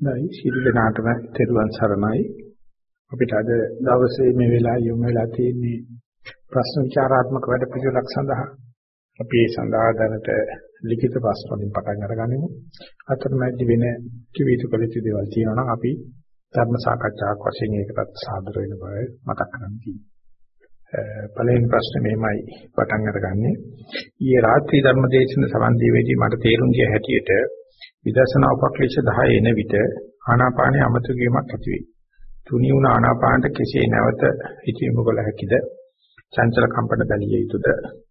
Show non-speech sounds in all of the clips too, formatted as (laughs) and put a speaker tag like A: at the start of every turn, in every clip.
A: දැයි ශිරු දනාටම තෙරුවන් සරණයි. අපිට අද දවසේ මේ වෙලාව යොමු වෙලා තියෙන්නේ ප්‍රශ්න විචාරාත්මක වැඩ පිළිවෙලක් සඳහා. අපි ඒ සඳහා දැනට ලිඛිත ප්‍රශ්න වලින් පටන් අරගනිමු. අතරමැදි වෙන කිවිතු කළ යුතු දේවල් තියෙනවා නම් අපි ධර්ම සාකච්ඡාවක් වශයෙන් ඒකටත් සාදර වෙන බව මතක් කරගන්න තියෙනවා. පළවෙනි ප්‍රශ්නේ මෙහෙමයි පටන් අරගන්නේ. ඊයේ රාත්‍රී ධර්ම දේශන සමන් දීවේදී මට තේරුම් ගිය හැටියට විදර්ශනා උපක්ලේශ 10 එන විට ආනාපානයේ අමතක වීමක් ඇති වේ. තුනී වුණ ආනාපානට කෙසේ නැවත හිතීම කළ හැකිද? චංචල කම්පන බැලිය යුතුද?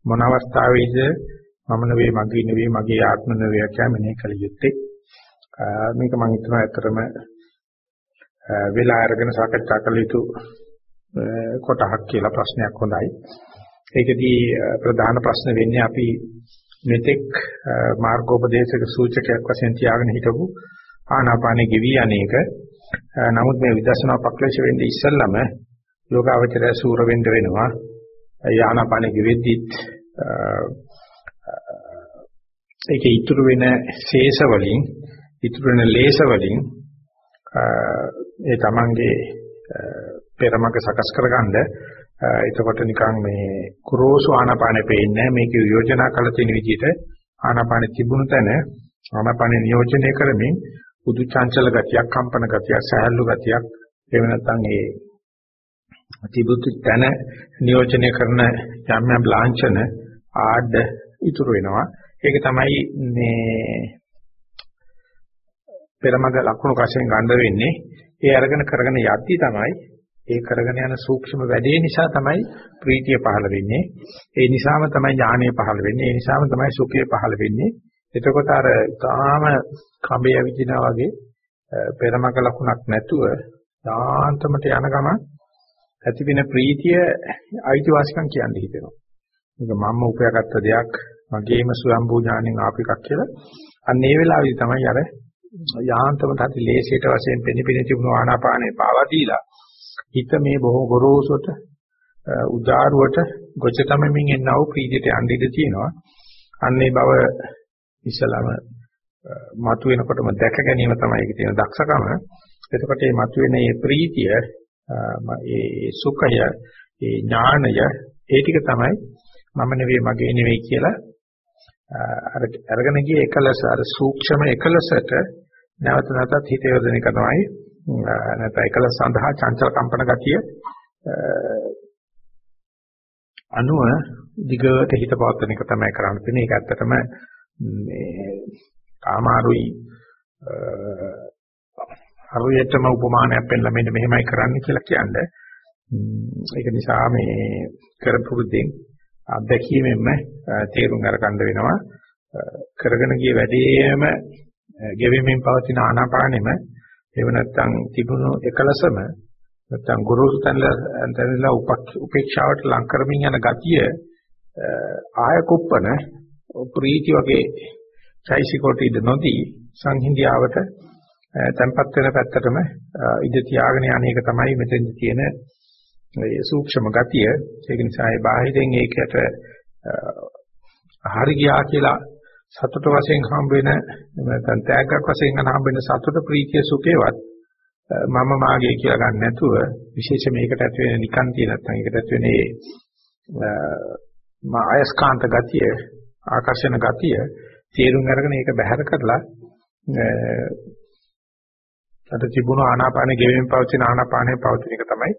A: මොන අවස්ථාවේද මම නෙවෙයි මගේ නෙවෙයි මගේ ආත්ම නෙවෙයි කියලා මෙනෙහි කළ යුත්තේ? මේක මම හිතනවා ඇත්තටම වෙලා අරගෙන සාකච්ඡා කළ යුතු කොටහක් කියලා ප්‍රශ්නයක් හොඳයි. ඒකදී ප්‍රධාන ප්‍රශ්න වෙන්නේ අපි මෙතෙක් මාර්ගෝපදේශක සූචකයක් වශයෙන් තියාගෙන හිටපු ආනාපානෙ ගෙවි අනේක නමුත් මේ විදර්ශනා පක්ලේශ වෙන්නේ ඉස්සෙල්ලම යෝගාවචරය සූර වෙන්න වෙනවා ආනාපානෙ ගෙවෙද්දිත් ඒකේ ඉතුරු වෙන ශේෂ වලින් ඉතුරු වෙන ලේස වලින් ඒ තමන්ගේ පෙරමග සකස් කරගන්න. එතකොට නිකන් මේ කුරෝසු ආනාපානෙ පේන්නේ මේක යෝජනා කළ තියෙන විදිහට ආනාපානෙ තිබුණු තැන ආනාපානෙ නියෝජනය කරමින් පුදු චංචල ගතියක් කම්පන ගතියක් සහැල්ලු ගතියක් එහෙම නැත්නම් ඒ තිබුතු තැන නියෝජනය කරන යම් යම් ලාංඡන ආඩ ඉතුරු වෙනවා. ඒක තමයි මේ පෙරමග ලකුණු වශයෙන් ගන්න වෙන්නේ. ඒ අරගෙන කරගෙන යද්දි තමයි ඒ කරගෙන යන සූක්ෂම වැඩේ නිසා තමයි ප්‍රීතිය පහළ වෙන්නේ. ඒ නිසාම තමයි ඥානය පහළ වෙන්නේ. ඒ නිසාම තමයි සුඛය පහළ වෙන්නේ. එතකොට අර තාම කඹේ ඇවිදිනා වගේ පෙරමක ලකුණක් නැතුව දාන්තමට යන ගමන් ඇති වෙන ප්‍රීතිය අයිතිවාසිකම් කියන්නේ හිතෙනවා. මේක මම උපයාගත්ත දෙයක් මගේම ස්වයම්බූ ඥාණයෙන් ආපු එකක් කියලා. අන්න ඒ වෙලාවේදී තමයි අර යාන්තමට ඇති ලේසියට වශයෙන් පෙනිපෙනී තිබුණු ආනාපානේ පාවා දීලා හිත මේ බොහෝ ගොරෝසුට උදාරුවට ගොච තමමින් එන්නව ප්‍රීතියට යන්න ඉඩ තියෙනවා. අන්නේ බව ඉස්සලම මතු වෙනකොටම දැක ගැනීම තමයි ඒකේ තියෙන දක්ෂකම. එතකොට මේ මතු වෙන මේ ප්‍රීතිය, මේ සුඛය, මේ ඥානය ඒ ටික තමයි මම නෙවෙයි මගේ නෙවෙයි කියලා අර අරගෙන ගිය එකලස අර සූක්ෂම එකලසට නැවත නැවතත් හිත යොදන එක තමයි නැත්නම් එකලස සඳහා චංචල කම්පන ගතිය අනුව දිගට හිත පවත්වන එක තමයි කරන්න තියෙන්නේ. ඒක ඇත්තටම මේ කාමාරුයි හරියටම උපමානයක් පෙන්නලා මෙන්න මෙහෙමයි කරන්න කියලා කියන්නේ. ඒක නිසා මේ කරපුරුද්දෙන් අත්දැකීමෙන්ම තේරුම් අරගන්න වෙනවා. කරගෙන ගිය වැඩේම ගෙවෙමින් පවතින ආනාපානෙම එහෙම නැත්නම් තිබුණු එකලසම නැත්නම් ගුරුසු තැනලා උපේක්ෂාවට ලං කරමින් යන ගතිය ආය කුප්පන ප්‍රීති වගේ චෛසිකොට ඉද නොදී සංහිඳියාවට tempat වෙන පැත්තටම ඉඳ තියාගෙන යන එක තමයි මෙතෙන් තියෙන ඒ සූක්ෂම ගතිය. ඒක නිසා ඒ බාහිරින් ඒකට හරි ගියා කියලා සතුට වශයෙන් හම්බ වෙන නැත්නම් තෑග්ගක් වශයෙන් හම්බ වෙන සතුට ප්‍රීතිය සුඛේවත් මම මාගේ කියලා ගන්න නැතුව විශේෂ මේකට ඇති වෙන නිකාන්තිය නැත්නම් ඒකට ඇති වෙන ඒ ආයස්කාන්ත ගතිය ආකර්ෂණ ගතිය තේරුම් අරගෙන ඒක බැහැර කරලා අර තිබුණු ආනාපානෙ ගෙවෙමින් පවතින ආනාපානෙ පවතින එක තමයි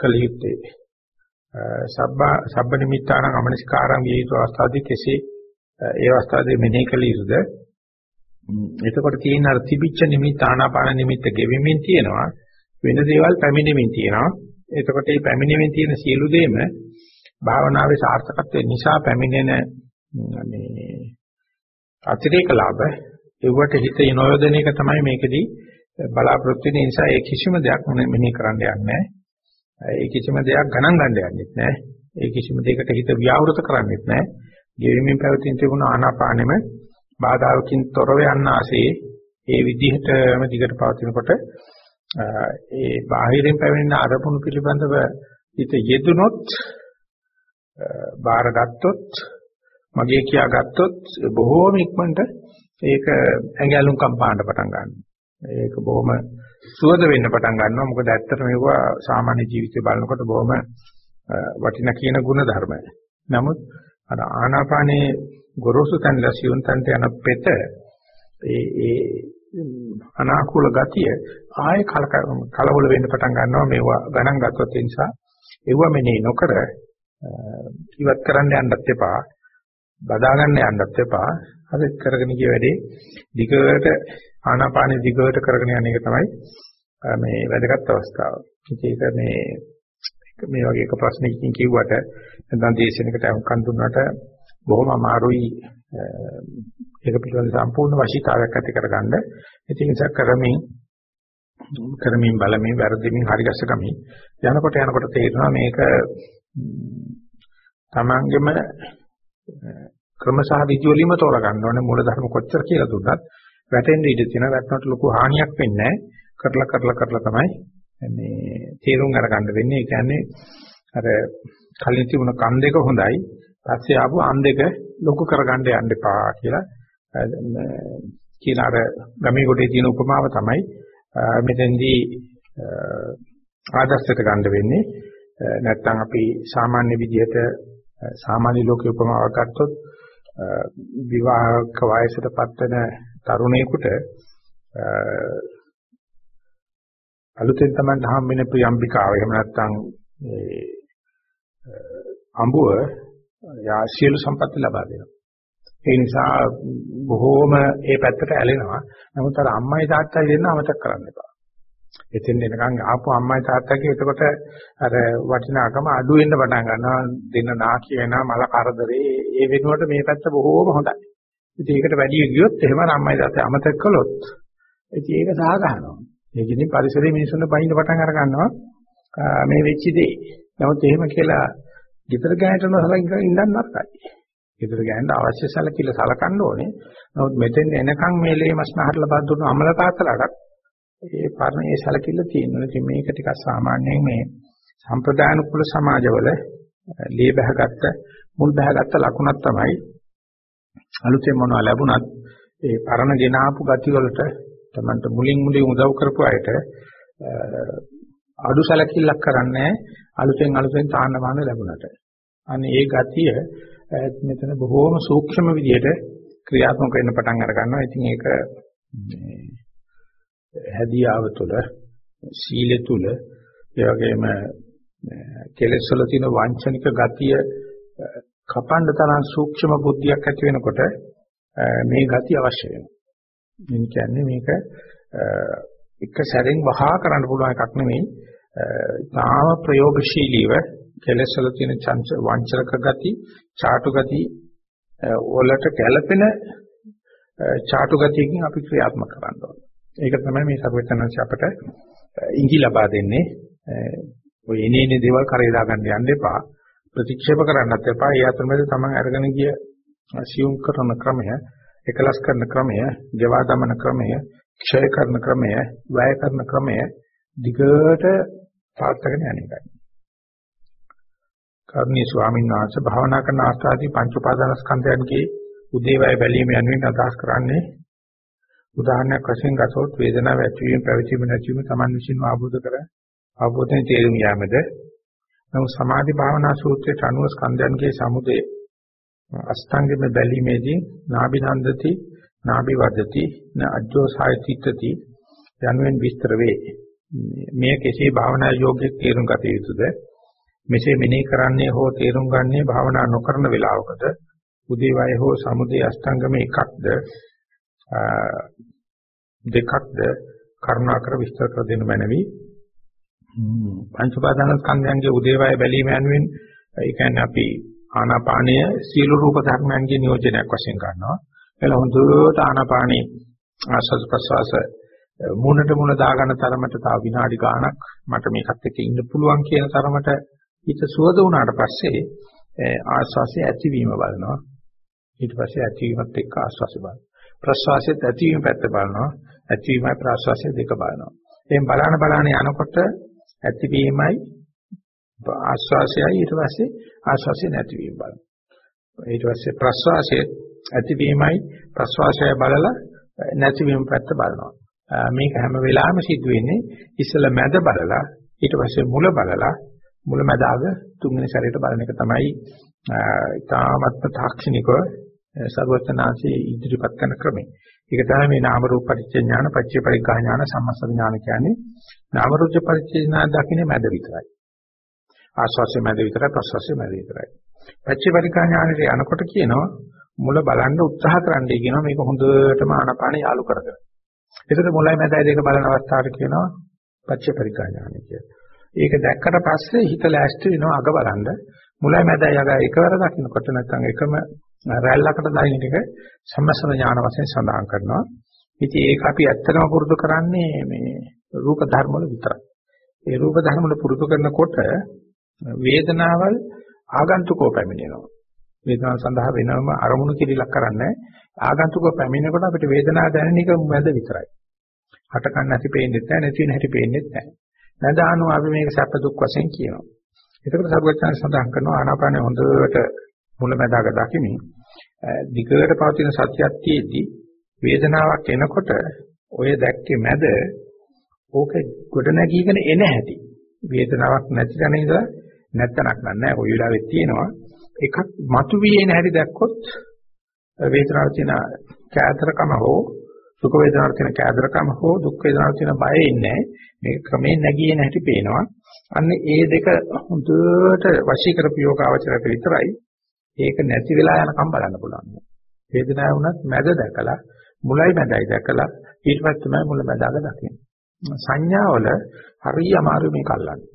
A: කළ යුත්තේ. සබ්බ සබ්බ නිමිත්තාන අමනසිකාරම් විය යුතු අවස්ථාවේදී කෙසේ ඒ අවස්ථාවේ මෙනෙහි කළ යුතුද? එතකොට තියෙන අර තිබිච්ච නිමිත්ත ආනාපාන නිමිත්ත ගෙවෙමින් තියෙනවා වෙන දේවල් පැමිණෙමින් තියෙනවා. එතකොට මේ පැමිණෙමින් තියෙන සියලු දේම භාවනාවේ සාර්ථකත්වය නිසා පැමිණෙන මේ අතිරේක ලාභ ඒවට හිත යොදන එක තමයි මේකෙදී බලාපොරොත්තු වෙන නිසා ඒ කිසිම දෙයක් මෙනෙහි කරන්න යන්නේ නැහැ. ඒ කිසිම දෙයක් ගණන් ගන්න යන්නෙත් නැහැ. ඒ කිසිම දෙයකට හිත ව්‍යවෘත කරන්නෙත් නැහැ. ගෙවිමින් පැවතින තිබුණ ආනාපානෙම බාධාවකින් තොරව යන්න ආසේ ඒ විදිහටම දිගට පවතිනකොට ඒ බාහිරින් පැමිණෙන අරමුණු පිළිබඳව හිත යෙදුනොත් බාරගත්තොත් මගේ කියාගත්තොත් බොහෝම ඉක්මනට ඒක ඇඟැලුම් කම්පාන්න පටන් ගන්නවා. ඒක බොහොම සුවද වෙන්න පටන් ගන්නවා. මොකද ඇත්තට මේවා සාමාන්‍ය ජීවිතේ බලනකොට බොහොම වටිනා කියන ගුණ ධර්ම. නමුත් අර ආනාපානයේ ගොරෝසු තැන් ලසියුන් තන්ට යන පෙත ඒ ඒ අනාකූල ගතිය ආයෙ කලබල වෙන්න පටන් ගන්නවා මේවා ගණන් ගත්තොත් ඒ නිසා. ඒව මෙනේ නොකර ඉවත් කරන්න යන්නත් එපා. බදා ගන්න යන්නත් එපා. අර කරගෙන ගිය වැඩේ දිගට ආනාපානෙ දිගට කරගෙන යන එක තමයි මේ වැදගත් අවස්ථාව. ඒක මේ මේ වගේ එක ප්‍රශ්නයකින් කිව්වට නැත්නම් දේශනයකට අහුම්කන් දුන්නාට බොහොම අමාරුයි ඒක පිළිබඳ සම්පූර්ණ වශීතාවයක් ඇති කරගන්න. ඒ නිසා කරමින් කරමින් බලමින් වැරදිමින් හරි ගැසගමින් යනකොට යනකොට තේරෙනවා මේක තමන්ගෙම ක්‍රමසහ විදි වලින්ම තෝරා ගන්න ඕනේ. මූලධර්ම කොච්චර කියලා දුන්නත් වැටෙන්න ඉඩ තියෙනවා. වැටුණට ලොකු හානියක් වෙන්නේ නැහැ. කරලා කරලා කරලා තමයි මේ තේරුම් අරගන්න වෙන්නේ. ඒ කියන්නේ අර කලින් තිබුණ කන් දෙක හොඳයි. පස්සේ ආපු අන් දෙක ලොකු කරගන්න යන්න එපා කියලා. කියලා අර ගමේ කොටේ තියෙන උපමාව තමයි මෙතෙන්දී ආදර්ශයට ගන්න වෙන්නේ. නැත්නම් අපි සාමාන්‍ය විදිහට සාමාන්‍ය ලෝකේ උපමාවක් ගත්තොත් විවාහක වයසටපත් වෙන තරුණයෙකුට අලුතෙන් තමයි හම් වෙන ප්‍රියම්බිකාව එහෙම නැත්නම් ඒ අඹුව යා සියලු සම්පත් ලබා දෙනවා. ඒ නිසා බොහෝම ඒ පැත්තට ඇලෙනවා. නමුත් අර අම්මයි තාත්තයි දෙන්න අමතක කරන්න එපා. එතෙන් එනකන් ආපු අම්මයි තාත්තගේ එතකොට අර වටිනාකම අඩු වෙන්න පටන් ගන්නවා. දෙන්න නාකි වෙනා මල කරදරේ ඒ වෙනුවට මේ පැත්ත බොහෝම හොඳයි. ඉතින් ඒකට වැඩි ගියොත් එහෙම අම්මයි තාත්තයි අමතක කළොත් ඉතින් ඒක සහ ගන්නවා. ඒකෙදි පරිසරයේ මිනිස්සුන්ට බහින්න පටන් අර ගන්නවා මේ වෙච්ච දේ. නමුත් එහෙම කියලා ගෙදර ගෑනට නොසලකින් ඉඳන් නරකයි. ගෙදර ගෑනට අවශ්‍ය සැලකිල්ල සලකන්න ඕනේ. නමුත් මෙතෙන් එනකන් මේ ලේ මස්න හරලා බත් දුන්න අමල තාත්තලාට ඒ පරණ ඒ සැලකිල්ල තියෙනවා. ඉතින් මේක ටිකක් සාමාන්‍යයෙන් මේ සම්ප්‍රදාන කුල සමාජවල ලේ බහගත්ත මුල් බහගත්ත ලකුණක් තමයි අලුතෙන් මොනවා ලැබුණත් ඒ පරණ ගෙන ආපු ගති වලට තමන්ට මුලින් මුලින් උදව් කරපු අයට අඩු සැලකිල්ලක් කරන්නේ අලුතෙන් අලුතෙන් තාන්න මාන ලැබුණට. අනේ ඒ ගතිය මෙතන බොහෝම සූක්ෂම විදියට ක්‍රියාත්මක වෙන්න පටන් අර ගන්නවා. ඉතින් ඒක හැදියාව තුළ සීලෙ තුළ ඒ වගේම කෙලෙස් වල තියෙන වංචනික ගතිය කපන්න තරම් සූක්ෂම බුද්ධියක් ඇති වෙනකොට මේ ගතිය අවශ්‍ය වෙනවා. මේ කියන්නේ මේක එක සැරෙන් වහා කරන්න පුළුවන් එකක් නෙමෙයි. තාම ප්‍රයෝගශීලීව කෙලෙස් වල තියෙන චංච වංචක ගති, ചാටු ගති වලට ගැළපෙන ചാටු ගතියකින් අපි ක්‍රියාත්මක කරන්න ඕනේ. ඒක තමයි මේ සර්වචනංශ අපට ඉඟි ලබා දෙන්නේ. ඔය එනේනේ දේවල් කරේ දාගන්න යන්න එපා. ප්‍රතික්ෂේප කරන්නත් එපා. ඒ අතරමැද තමන් අරගෙන ගිය සියුම් කරන ක්‍රමය, එකලස් කරන ක්‍රමය, ජවා දමන ක්‍රමය, ක්ෂය කරන ක්‍රමය, වැය කරන ක්‍රමය දිගට පාත්තගෙන යන එකයි. කර්ණී ස්වාමීන් වහන්සේ භාවනා කරන ආස්ථාදී පංච උපාදානස්කන්ධයන්ගේ උදේවය බැලීම යනුවෙන් අදහස් කරන්නේ උදාහරණයක් වශයෙන් ගතොත් වේදනාව ඇතිවීම පැවතීම නැතිවීම Taman විසින්ම ආબોධ කර අවබෝධයෙන් තේරුම් යාමද නමුත් සමාධි භාවනා සූත්‍රයේ අනුව ස්කන්ධයන්ගේ සමුදේ අෂ්ටාංගෙම බැලීමේදී නාභි නන්දති නාභි වදති න අජ්ජෝසායතිත්‍ති යනුවෙන් විස්තර වේ මේ කෙසේ භාවනා යෝග්‍ය තේරුම් ගත යුතුද? මෙසේ මෙනෙහි කරන්නේ හෝ තේරුම් ගන්නේ භාවනා නොකරන වෙලාවකද? උදේවය හෝ සමුදේ අෂ්ටාංගම එකක්ද? දෙකක්ද? කරුණාකර විස්තර කර දෙන්න මැනවි. පංච උපාදාන ස්කන්ධයන්ගේ උදේවය බැලීම යනුවෙන් ඒ කියන්නේ අපි ආනාපානය සීල රූප ධර්මයන්ගේ නියෝජනයක් වශයෙන් ගන්නවා. එලා හොඳට ආනාපානී ආස්වාද ප්‍රසවාස මුණට මුණ දාගන්න තරමට තව විනාඩි ගාණක් මට මේකත් එක්ක ඉන්න පුළුවන් කියන තරමට හිත සුවද වුණාට පස්සේ ආස්වාසිය ඇතිවීම බලනවා. ඊට පස්සේ ඇතිවීමත් එක්ක ආස්වාසිය බලනවා. ප්‍රශ්වාසයත් ඇතිවීම පැත්ත බලනවා ඇතිවීමයි ප්‍රශ්වාසය දෙක බලනවා එහෙන් බලන බලන යනකොට ඇතිවීමයි ආශ්වාසයයි ඊට පස්සේ ආශ්වාසය නැතිවීම බලනවා ඊට පස්සේ ප්‍රශ්වාසය ඇතිවීමයි ප්‍රශ්වාසය බලලා නැතිවීම පැත්ත බලනවා මේක හැම වෙලාවෙම සිද්ධ වෙන්නේ ඉස්සෙල්ලා මැද බලලා ඊට පස්සේ මුල බලලා මුල මැද අග තුන්වෙනි සැරේට බලන එක තමයි ඊ타මත්ම තාක්ෂණිකව සර්වඥාන්සේ ඉදිරිපත් කරන ක්‍රමය. ඒක තමයි මේ නාම රූප පරිච්ඡේ ඥාන, පච්චේ පරිග්‍රහ ඥාන, සම්මස්ත ඥාන කියන්නේ. නාම රූප පරිච්ඡේ ඥාන දකින්නේ මැද විතරයි. ආස්වාස්යේ මැද විතරයි, ප්‍රස්වාස්යේ මැද විතරයි. පච්චේ පරිග්‍රහ ඥානෙට යනකොට කියනවා මුල බලන්න උත්සාහ කරන්නයි කියනවා මේක හොඳටම ආනාපාන යාලු කරගෙන. ඒකට මුලයි මැදයි දෙක බලන අවස්ථාවට කියනවා පච්චේ පරිග්‍රහ ඥානය කියලා. ඒක දැක්කට පස්සේ හිත ලෑස්ති වෙනවා අග බලන්න. මුලයි මැදයි අග එකවර දකින්නකොට නැත්නම් එකම රැල්ලකට දාගෙන එක සම්මස්න ඥාන වශයෙන් සඳහන් කරනවා. ඉතින් ඒක අපි ඇත්තටම පුරුදු කරන්නේ මේ රූප ධර්ම වල විතරයි. ඒ රූප ධර්ම වල පුරුදු කරනකොට වේදනාවල් ආගන්තුකව පැමිණෙනවා. වේදනාව සඳහා වෙනම අරමුණු කිරිලක් කරන්නේ ආගන්තුකව පැමිණෙනකොට අපිට වේදනාව දැනෙන එක මැද විතරයි. හට ගන්න නැති පේන්නේ නැහැ නැති වෙන හැටි පේන්නේ නැහැ. නැදානෝ අපි මේක සැප දුක් වශයෙන් කියනවා. ඒකට සරුවචන සඳහන් කරනවා ආනාපානය හොඳට මුලැමැදාක දකිමින් දිගට පවතින සත්‍යත්‍යයේදී වේදනාවක් එනකොට ඔය දැක්කේ මැද ඕක ගොඩ නැගීගෙන එන හැටි වේදනාවක් නැති තැන ඉඳලා නැත්තනක් නෑ ඔය වෙලාවෙත් තියෙනවා එකක් මතුවී එන හැටි දැක්කොත් වේදනාවේ තියෙන කෑදරකම හෝ සුඛ වේදනාවේ තියෙන කෑදරකම හෝ දුක් වේදනාවේ තියෙන බය ඉන්නේ මේක ක්‍රමයෙන් නැගී එන හැටි පේනවා අන්න ඒ දෙක හොඳට වශී කරපු යෝගාවචරයට විතරයි ඒක නැති වෙලා යනකම් බලන්න පුළුවන්. වේදනාව වුණත් මැද දැකලා මුලයි මැදයි දැකලා ඊට පස්සේ තමයි මුල මැදග දකින්නේ. සංඥාවල හරිය අමාරු මේක අල්ලන්නේ.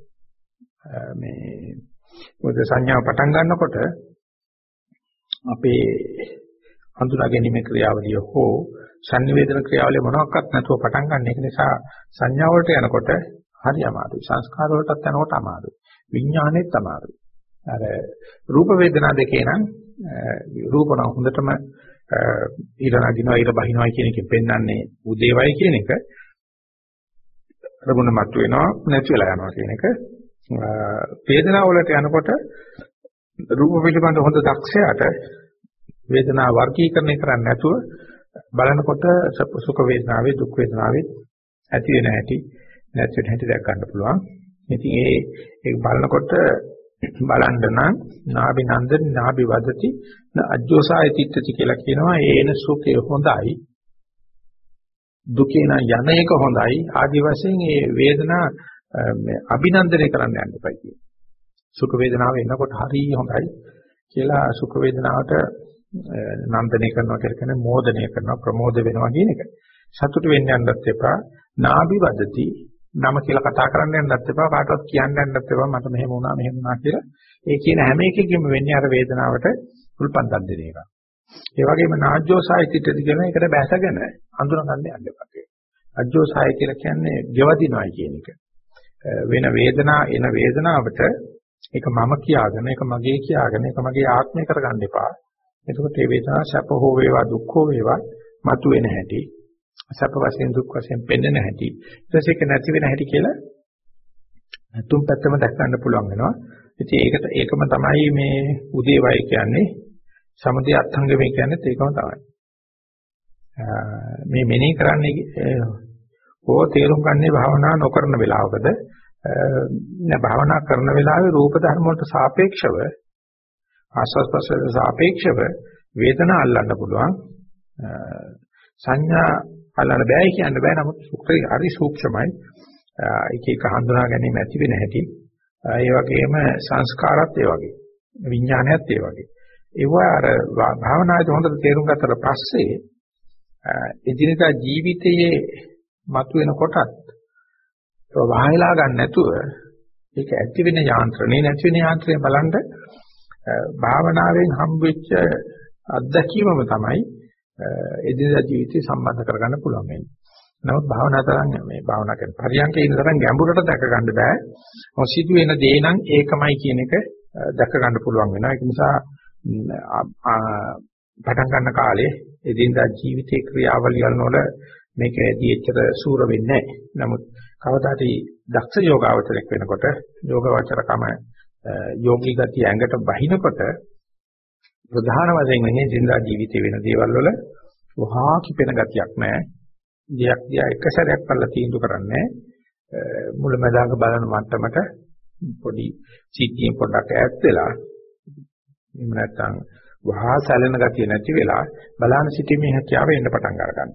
A: මේ මොකද සංඥාව පටන් ගන්නකොට අපේ හඳුනා ගැනීම ක්‍රියාවලිය හෝ සංනිවේදන ක්‍රියාවලිය මොනවාක්වත් නැතුව පටන් ගන්න. ඒක නිසා සංඥා වලට යනකොට හරි අමාරුයි. සංස්කාර වලටත් යනකොට අමාරුයි. විඥානෙත් අමාරුයි. අර රූප වේදනා දෙකේ නම් රූප නම් හොඳටම ඊර නගිනවා ඊර බහිනවා කියන එකෙන් පෙන්වන්නේ උදේවයි කියන එක රමුණ මත වෙනවා නැති වෙලා යනවා කියන එක වේදනාව වලට යනකොට රූප පිළිබඳ හොඳ දක්ෂයාට වේදනා වර්ගීකරණය කරන්නේ නැතුව බලනකොට සුඛ වේදනාවේ දුක් වේදනාවේ ඇති වෙන හැටි නැති වෙන හැටි දැක් ගන්න පුළුවන්. ඉතින් ඒ ඒක බලනකොට බලන්න නම් නාභි නන්දන නාභි වදති අජ්ජෝසාය තිට්ඨති කියලා කියනවා. ඒන සුඛය හොඳයි. දුකේන යන එක හොඳයි. ආදි වශයෙන් මේ වේදනා අභිනන්දනය කරන්න යන්න එපා කියන සුඛ වේදනාව එනකොට හරි හොඳයි කියලා සුඛ වේදනාවට නන්දනය කරනවා කියලා කියන්නේ මෝදනය කරනවා ප්‍රමෝද වෙනවා කියන එක සතුට වෙන්න යන්නත් එපා නාභි වදති නම කියලා කතා කරන්න යන්නත් එපා කාටවත් කියන්න යන්නත් එපා මට මෙහෙම වුණා මෙහෙම වුණා කියලා. ඒ කියන හැම එකකින්ම වෙන්නේ අර වේදනාවට උල්පන්දක් දෙන එක. ඒ වගේම නාජ්ජෝසායිතිටද කියන එකට බැසගෙන අඳුන ගන්න යන්න එපා. අජ්ජෝසාය කියලා කියන්නේ ගෙවදිනවයි කියන එක. වෙන වේදනා එන වේදනාවට ඒක මම කියාගෙන ඒක මගේ කියාගෙන ඒක මගේ ආත්මය කරගන්න එපා. එතකොට මේ වේදනාව සැප හෝ වේවා දුක් හෝ වේවා මතුවෙන හැටි සැප වශයෙන් දුක් වශයෙන් පෙන්වෙන හැටි ඊට පස්සේ ඒක නැති වෙන හැටි කියලා තුන් පැත්තම දැක් ගන්න පුළුවන් වෙනවා. ඉතින් ඒකට ඒකම තමයි මේ උදේ වය කියන්නේ සමදේ අත්ංගමේ කියන්නේ ඒකම තමයි. මේ මෙනෙහි කරන්නේ ඕ තේරුම් ගන්නේ භාවනා නොකරන වෙලාවකද? නෑ භාවනා කරන වෙලාවේ රූප ධර්ම වලට සාපේක්ෂව ආස්වාද ප්‍රසන්න සාපේක්ෂව වේදනා අල්ලන්න පුළුවන්. සංඥා අල්ලන්න බෑ කියන්න බෑ. නමුත් සුක්‍රේ හරි සූක්ෂමයි. එක එක හඳුනා ගැනීම ඇති වෙන හැටි. ඒ වගේම සංස්කාරات ඒ වගේ. විඥානයත් ඒ වගේ. ඒවා අර භාවනාවේ හොඳට තේරුම් ගත්තට පස්සේ එදිනදා ජීවිතයේ මතුවෙන කොටත් වහයලා ගන්න නැතුව ඒක ඇති වෙන යාන්ත්‍රණේ නැති වෙන යාන්ත්‍රණය බලන්න භාවනාවෙන් හම්බෙච්ච අත්දැකීමම තමයි එදිනදා ජීවිතේ සම්බන්ධ කරගන්න පුළුවන් වෙන්නේ. නමුත් භාවනා තරම් මේ භාවනා කරන පරියන්කේ ඉන්න තරම් ගැඹුරට දැක ගන්න බෑ. මොසිදු වෙන දේ නම් ඒකමයි කියන එක දැක ගන්න පුළුවන් වෙනවා. ඒක නිසා පටන් ගන්න කාලේ එදිනදා ජීවිතේ ක්‍රියාවලියන් වල මේක ඇදී එච්චර සූර වෙන්නේ නැහැ. නමුත් කවදාට දක්ෂ යෝගාවචරයක් වෙනකොට යෝගාවචරකම යෝගී ගතිය ඇඟට බහිනකොට ප්‍රධාන වශයෙන් වෙන්නේ ජීඳා ජීවිතේ වෙන දේවල් වල වහා කිපෙන ගතියක් නැහැ. දෙයක් දිහා එක සැරයක් බලලා තීන්දුව කරන්නේ මුලමදාග බලන මට්ටමට පොඩි සිද්ධියෙන් පොඩ්ඩක් ඈත් වෙලා එහෙම නැත්නම් වහා සැලෙන ගතිය නැති වෙලා බලන සිටීමේ හැකියාව එන්න පටන් ගන්නවා.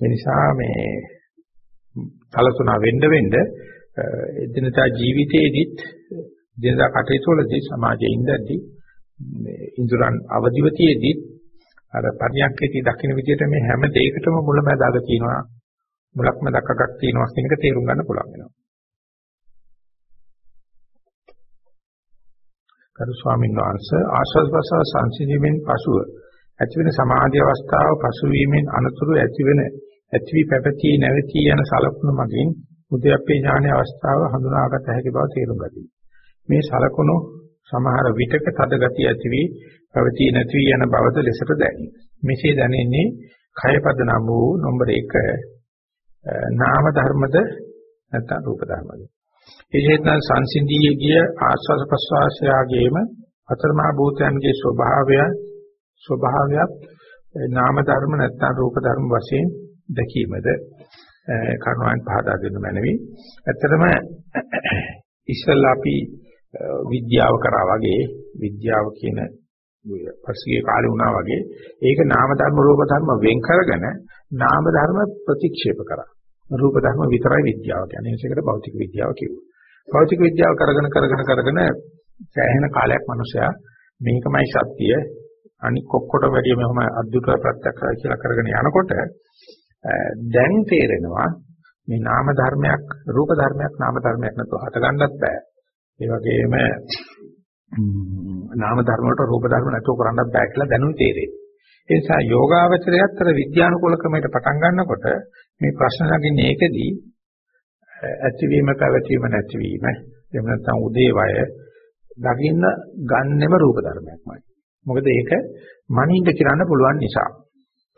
A: ඒ නිසා මේ සලසුණා වෙන්න වෙන්න එදිනදා ජීවිතයේදීත් එදිනදා කටයුතු වලදී සමාජයේ ඉඳද්දී මේ ඉන්ද්‍රයන් අවදිවතියේදී අර පරියන්කේදී දකින්න විදිහට මේ හැම දෙයකටම මුලමදාග තියෙනවා මුලක්ම දක්කක් තියෙනවා කියන එක තේරුම් ගන්න පුළුවන් වෙනවා. කරු ස්වාමීන් වහන්සේ ආශ්වාස ප්‍රශ්වාස සංසිඳීමෙන් පසුව ඇතිවෙන සමාධි අවස්ථාව පසුවීමෙන් අනතුරු ඇතිවෙන ඇතිවි පැවතී නැවතී යන සලකුණු මගින් උද්‍යප්පේ ඥානයේ අවස්ථාව හඳුනාගත හැකි බව තේරුම් ගතියි. මේ සලකුණු සමහර විටක තද ගතිය ඇති වී පැවතී නැති වී යන බවද ලෙසට දැනේ. මෙසේ දැනෙන්නේ කයපද නම් වූ නම්බර 1 නාම ධර්මද නැත්නම් රූප ධර්මද. විශේෂයෙන් සංසිඳී ගිය ආස්වාද ප්‍රසවාසයාගේම අතරමා භූතයන්ගේ ස්වභාවය ස්වභාවයත් නාම ධර්ම නැත්නම් රූප ධර්ම වශයෙන් දැකීමද කරුණාවෙන් පහදා දෙන්න මැනවි. ඇත්තටම ඉස්සල්ලා අපි විද්‍යාව කරා වගේ විද්‍යාව කියන පස්සේ කාලේ වුණා වගේ ඒක නාම ධර්ම රූප ධර්ම වෙන් කරගෙන නාම ධර්ම ප්‍රතික්ෂේප කරා. රූප ධර්ම විතරයි විද්‍යාව කියන්නේ. ඒකට භෞතික විද්‍යාව කිව්වා. භෞතික විද්‍යාව කරගෙන කරගෙන කරගෙන සෑහෙන කාලයක් මිනිසයා මේකමයි සත්‍ය අනික කොක්කොට වැඩිය මෙහෙම අද්දුත ප්‍රත්‍යක්ෂයි කියලා කරගෙන යනකොට දැන් තේරෙනවා මේ නාම ධර්මයක් රූප ධර්මයක් නාම ධර්මයක් නැතුව හට ගන්නත් බෑ. ඒ වගේම නාම ධර්ම වලට රූප ධර්ම නැතුව කරන්නත් බෑ කියලා දැනුයි තේරෙන්නේ. ඒ නිසා යෝගාවචරයත් අර විද්‍යානුකූල ක්‍රමයට පටන් ගන්නකොට මේ ප්‍රශ්න නගින්නේ ඒකදී ඇතිවීම පැවතීම නැතිවීම එහෙම නැත්නම් උදේවය දකින්න ගන්නෙම රූප ධර්මයක්මයි. මොකද ඒක මනින්ද කියන්න පුළුවන් නිසා.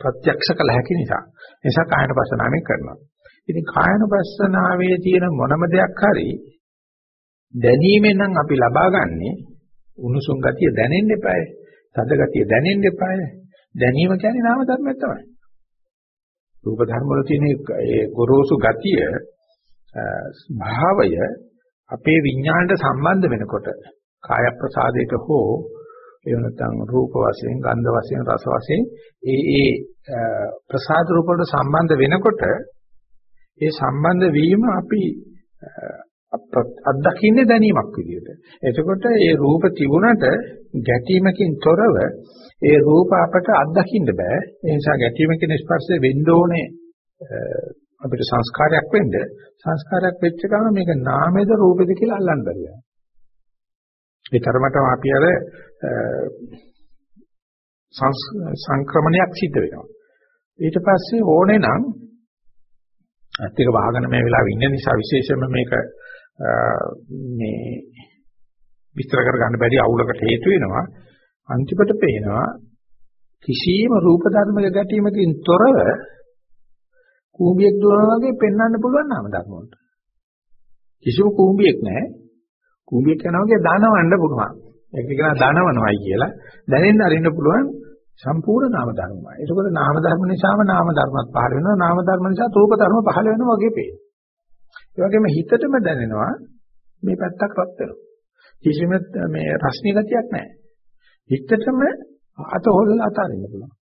A: ප්‍රත්‍යක්ෂ කළ හැකි නිසා. නිසා කායන පස්සනාවෙන් කරනවා. ඉතින් කායන පස්සනාවේ තියෙන මොනම දෙයක් හරි දැනීමෙන් නම් අපි ලබාගන්නේ උණුසුම් ගතිය දැනෙන්න එපායි. තද ගතිය දැනෙන්න එපායි. දැනීම කියන්නේ නාම ධර්මයක් තමයි. රූප ධර්ම වල තියෙන ඒ ගොරෝසු ගතිය භාවය අපේ විඥාණයට සම්බන්ධ වෙනකොට කාය ප්‍රසාදයට හෝ එහෙම නැත්නම් රූප වශයෙන්, ගන්ධ වශයෙන්, රස වශයෙන් ඒ ඒ ප්‍රසාද රූප වලට සම්බන්ධ වෙනකොට ඒ සම්බන්ධ වීම අපි අත්දකින්නේ දැනීමක් විදියට. එතකොට ඒ රූප තිබුණට ගැටීමකින් තොරව ඒ රූප අපට අත්දකින්න බෑ. ඒ නිසා ගැටීමකින් ස්පර්ශය වෙන්න ඕනේ අපිට සංස්කාරයක් වෙන්න. සංස්කාරයක් වෙච්ච ගමන් මේක නාමෙද රූපෙද කියලා අල්ලන්න බැහැ. ඒ තරමටම අපි අර සංක්‍රමණයක් සිද්ධ වෙනවා. ඊට පස්සේ ඕනේ නම් අත් එක වහගෙන මේ වෙලාවෙ ඉන්න නිසා විශේෂයෙන්ම මේක මේ විස්තර කර ගන්න බැරි අවුලකට හේතු වෙනවා. අන්තිමට පේනවා කිසියම් රූප ධර්මක ගැටීමකින් තොරව කූඹියක් දුවනවා වගේ පෙන්වන්න පුළුවන් නාම ධර්ම වලට. කිසිම කූඹියක් නැහැ. කූඹියක් යනවා වගේ දනවන්න පුළුවන්. ඒක කියන දනවනවයි කියලා දැනෙන්න අරින්න පුළුවන් සම්පූර්ණ නාම ධර්මයි. ඒකෝද නාම ධර්ම නිසාම නාම ධර්මත් පහළ වෙනවා. නාම ධර්ම නිසා රූප ධර්ම පහළ වෙනවා වගේ පේනවා. ඒ වගේම හිතටම දැනෙනවා මේ පැත්තක් රත් වෙනවා. කිසිම මේ රස්නී ගතියක් නැහැ. හිතටම අත හොල්ලලා අතාරින්න පුළුවන්.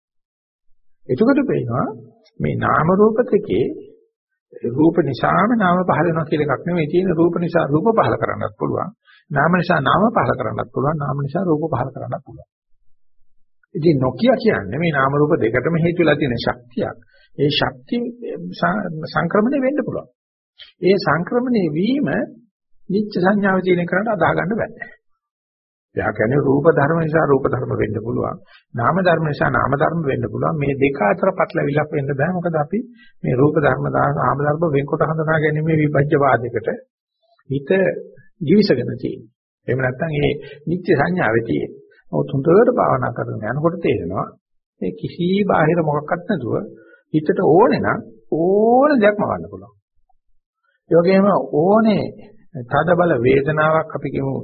A: එතකොට පේනවා මේ නාම රූප දෙකේ රූප නිසාම නාම පහළ වෙනවා කියලා එකක් නෙමෙයි තියෙන රූප නිසා රූප පහළ කරන්නත් පුළුවන්. නාම නිසා නාම පහළ කරන්නත් පුළුවන්. නාම නිසා රූප පහළ කරන්නත් පුළුවන්. ඉතින් නොකිය කියන්නේ මේ නාම රූප දෙකටම හේතු වෙලා තියෙන ශක්තියක්. ඒ ශක්තිය සංක්‍රමණය වෙන්න පුළුවන්. ඒ සංක්‍රමණය වීම නිච්ච සංඥාව තියෙන කරාට අදා ගන්න බෑ. එයා කියන්නේ රූප ධර්ම නිසා රූප ධර්ම වෙන්න පුළුවන්. නාම ධර්ම නිසා නාම ධර්ම වෙන්න පුළුවන්. මේ දෙක අතර පටලවිලක් වෙන්න බෑ. මොකද අපි මේ රූප ධර්ම නාම ධර්ම වෙන්කොට හඳුනා ගැනීම විපජ්ජ වාදයකට හිත ජීවිසගෙන තියෙනවා. එහෙම නැත්නම් මේ නිත්‍ය සංඥාවේ තියෙන. ඔය තුන්තරට භාවනා කරන යනකොට තේරෙනවා මේ කිසි බාහිර මොකක්වත් නැතුව හිතට ඕනේ නම් ඕන දෙයක් මවන්න පුළුවන්. ඒ වගේම ඕනේ තද බල වේදනාවක් අපි කියමු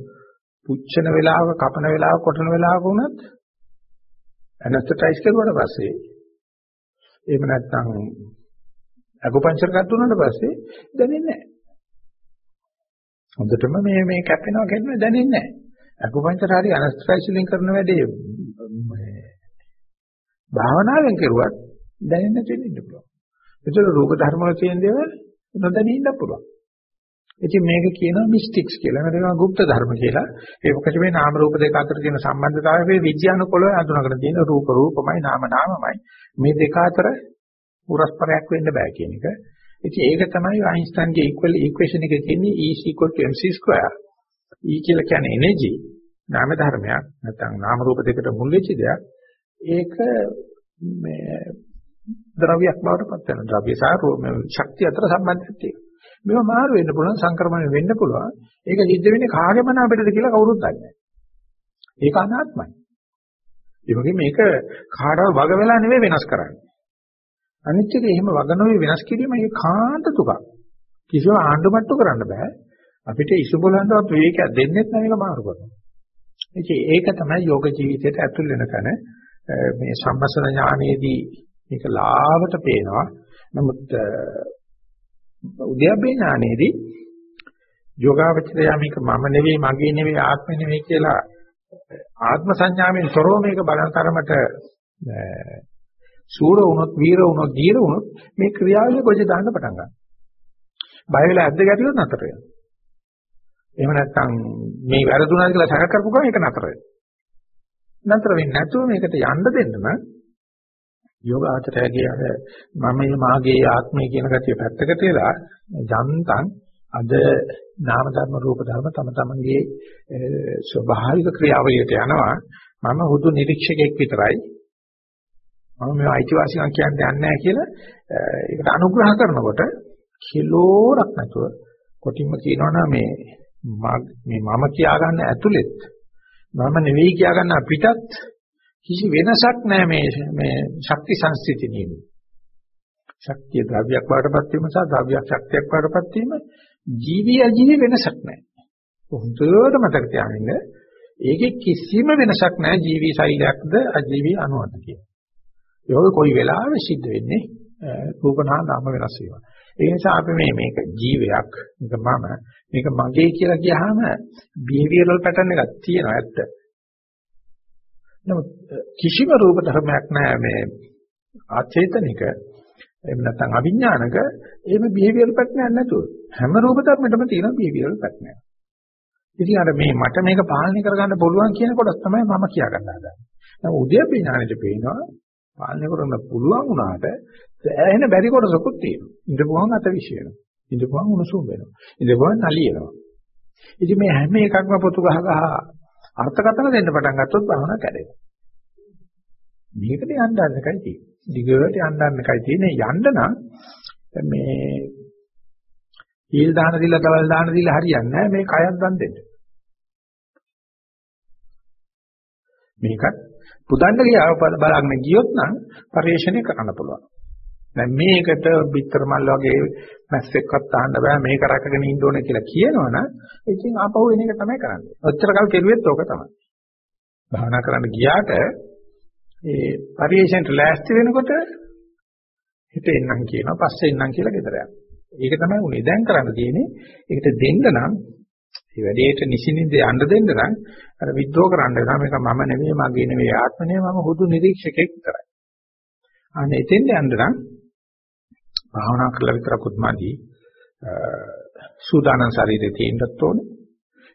A: පුච්චන වෙලාවක කපන වෙලාවක කොටන වෙලාවක වුණත් ඇනස්තටයිස් කරුවාට පස්සේ එහෙම නැත්නම් අකුපංචර් එකක් දුන්නාට පස්සේ දැනෙන්නේ නැහැ. හොඳටම මේ මේ කැපෙනවා කියනවා දැනෙන්නේ නැහැ. අකුපංචර් හරි අනස්ත්‍රයිසිලින් කරන වැඩේ මේ භාවනාවෙන් කරුවත් දැනෙන්නේ නැති වෙන්න පුළුවන්. ඒතර රූප ධර්ම වල තියෙන දේවල් නොදැනී ඉන්න පුළුවන්. ඉතින් මේක කියනවා මිස්ටික්ස් කියලා. මේක කියනවා গুপ্ত ධර්ම කියලා. ඒ මොකද මේ නාම රූප දෙක අතර තියෙන සම්බන්ධතාවය විද්‍යානුකූලව අඳුනගෙන තියෙන රූප රූපමයි නාම නාමමයි. මේ දෙක අතර පුරස්පරයක් වෙන්න බෑ කියන එක. ඉතින් ඒක තමයි අයින්ස්ටයින්ගේ ඉක්වල් ඉක්වේෂන් එකේ තියෙන්නේ E mc2. E කියලා කියන්නේ එනර්ජි නාම ධර්මයක් නැත්නම් නාම රූප දෙකට මුල් වෙච්ච දෙයක්. ඒක මේ ද්‍රව්‍යයක් බවට පත් වෙනවා. ද්‍රව්‍ය සහ ශක්තිය අතර සම්බන්ධයක් තියෙනවා. මේවා මාරු වෙන්න පුළුවන් සංක්‍රමණය වෙන්න පුළුවන්. ඒක සිද්ධ වෙන්නේ කාගෙම නාමයටද කියලා කවුරුත් දන්නේ නැහැ. ඒක අනාත්මයි. ඒ වගේ මේක කාටවත් වග වෙලා නෙවෙයි වෙනස් කරන්නේ. අනිත් එක එහෙම වග නොවේ වෙනස් කිරීම ඒ කාන්ත තුකක්. කිසිම ආණ්ඩුමට්ටු කරන්න බෑ. අපිට ඉසු බලන්නවත් විවේකයක් දෙන්නෙත් නැහැ මේක මාරු කරනවා. ඉතින් ඒක තමයි යෝග ජීවිතයට ඇතුල් වෙන තැන මේ සම්මසන ඥානයේදී මේක ලාවට පේනවා. නමුත් උද්‍යප්පේ ඥානයේදී යෝගාවචරය මේක මම නෙවෙයි මගේ නෙවෙයි ආත්මෙ නෙවෙයි කියලා ආත්ම සංඥාවෙන් තොරව මේක බලන තරමට සූර වුණොත් වීර වුණොත් දීර වුණොත් මේ ක්‍රියාවලිය කොහෙද දාන්න පටන් ගන්නවා. බය වෙලා ඇද්ද ගැටියොත් නතර වෙනවා. එහෙම නැත්නම් මේ වැරදුනා කියලා සැක කරපු ගමන් ඒක නතර වෙනවා. නතර වෙන්නේ නැතුව මේකට යන්න දෙන්න නම් යෝගාචරයගේ අර මම මාගේ ආත්මය කියන ගතිය පැත්තකට වෙලා ජන්තං අද නාම ධර්ම රූප ධර්ම තම තමන්ගේ ස්වභාවික ක්‍රියාවලියට යනවා. මම හුදු නිරීක්ෂකෙක් විතරයි. මම මේ අයිතිවාසිකම් කියන්නේ නැහැ කියලා ඒකට අනුග්‍රහ කරනකොට කිලෝරක් නැතුව කොටින්ම කියනවනම් මේ මේ මම කියා ගන්න ඇතුළෙත් මම නෙවෙයි කියා ගන්න පිටත් කිසි වෙනසක් නැහැ මේ මේ ශක්ති සංස්ථිතිය නියමයි. ශක්තිය ද්‍රව්‍යයක් බවටපත් වීම සහ ද්‍රව්‍යයක් ශක්තියක් බවටපත් වීම ජීවී අජීවී වෙනසක් නැහැ. හොඳට මතක තියාගන්න. ඒකේ කිසිම වෙනසක් නැහැ ජීවී සෛලයක්ද අජීවී අණුවක්ද කියන. ඒක කොයි වෙලාවෙ සිද්ධ වෙන්නේ රූපනා නාම වෙනස් වීම. ඒ නිසා අපි මේ මේක ජීවයක් මේක මම මේක මගේ කියලා කියහම බිහෙවියරල් පැටර්න් එකක් තියෙනවා ඇත්ත. නමුත් කිසිම රූප ධර්මයක් නැහැ මේ ආචේතනික එහෙම නැත්නම් අවිඥානික එහෙම බිහෙවියරල් පැටර්න් නැතුව හැම රූප ධර්මයකම තියෙන බිහෙවියරල් පැටර්න් එක. ඉතින් අර මේ මට මේක පාලනය කරගන්න පුළුවන් කියන කොටස් තමයි මම කියා ගන්න හදන්නේ. දැන් උද්‍යප්පේ ඥානෙට පේනවා පාලනය කරන්න පුළුවන් වුණාට ඇහෙන බැරි කොටසකුත් තියෙනවා. ඉඳපුවම අත විශ්වෙනවා. ඉඳපුවම උණුසුම් වෙනවා. ඉඳපුවම නලියනවා. ඉතින් මේ හැම එකක්ම පොතු ගහ ගහ අර්ථකථන දෙන්න පටන් ගත්තොත් භවනා කැඩෙනවා. මේකට යන්න ගන්න එකයි තියෙන්නේ. දිගට යන්න ගන්න එකයි තියෙන්නේ. යන්න නම් මේ හීල් දාන දිලා තවල් දාන දිලා හරියන්නේ නැහැ මේ කයක් දන් දෙන්න. මේකත් පුදන්න ගියාව බලන්න ගියොත් නම් පරිශ්‍රණය කරන්න පුළුවන්. දැන් මේකට බිත්තර මල් වගේ මැස්සෙක්වත් තාන්න බෑ මේක රැකගෙන ඉන්න ඕනේ කියලා කියනවනම් ඉතින් ආපහු එන එක තමයි කරන්නේ. ඔච්චර කල් කෙරුවෙත් ඕක තමයි. භාවනා කරන්න ගියාට ඒ පරිේශණයට ලෑස්ති වෙනකොට හිත එන්නම් කියනවා පස්සේ එන්නම් කියලා ගෙදර යනවා. ඒක තමයි උනේ. දැන් කරන්න තියෙන්නේ ඒකට දෙන්න නම් මේ වැඩේට නිසින්ින්ද යන්න දෙන්න නම් අර විද්‍රෝ කරන්න වෙනවා මේක මම නෙමෙයි මගේ නෙමෙයි ආත්ම නෙමෙයි මම හුදු නිරීක්ෂකෙක් විතරයි. අනේ එතෙන්ද යන්න නම් භාවනා කරලා විතරකුත් මදි. සූදානම් ශරීරේ තියෙන්නත් ඕනේ.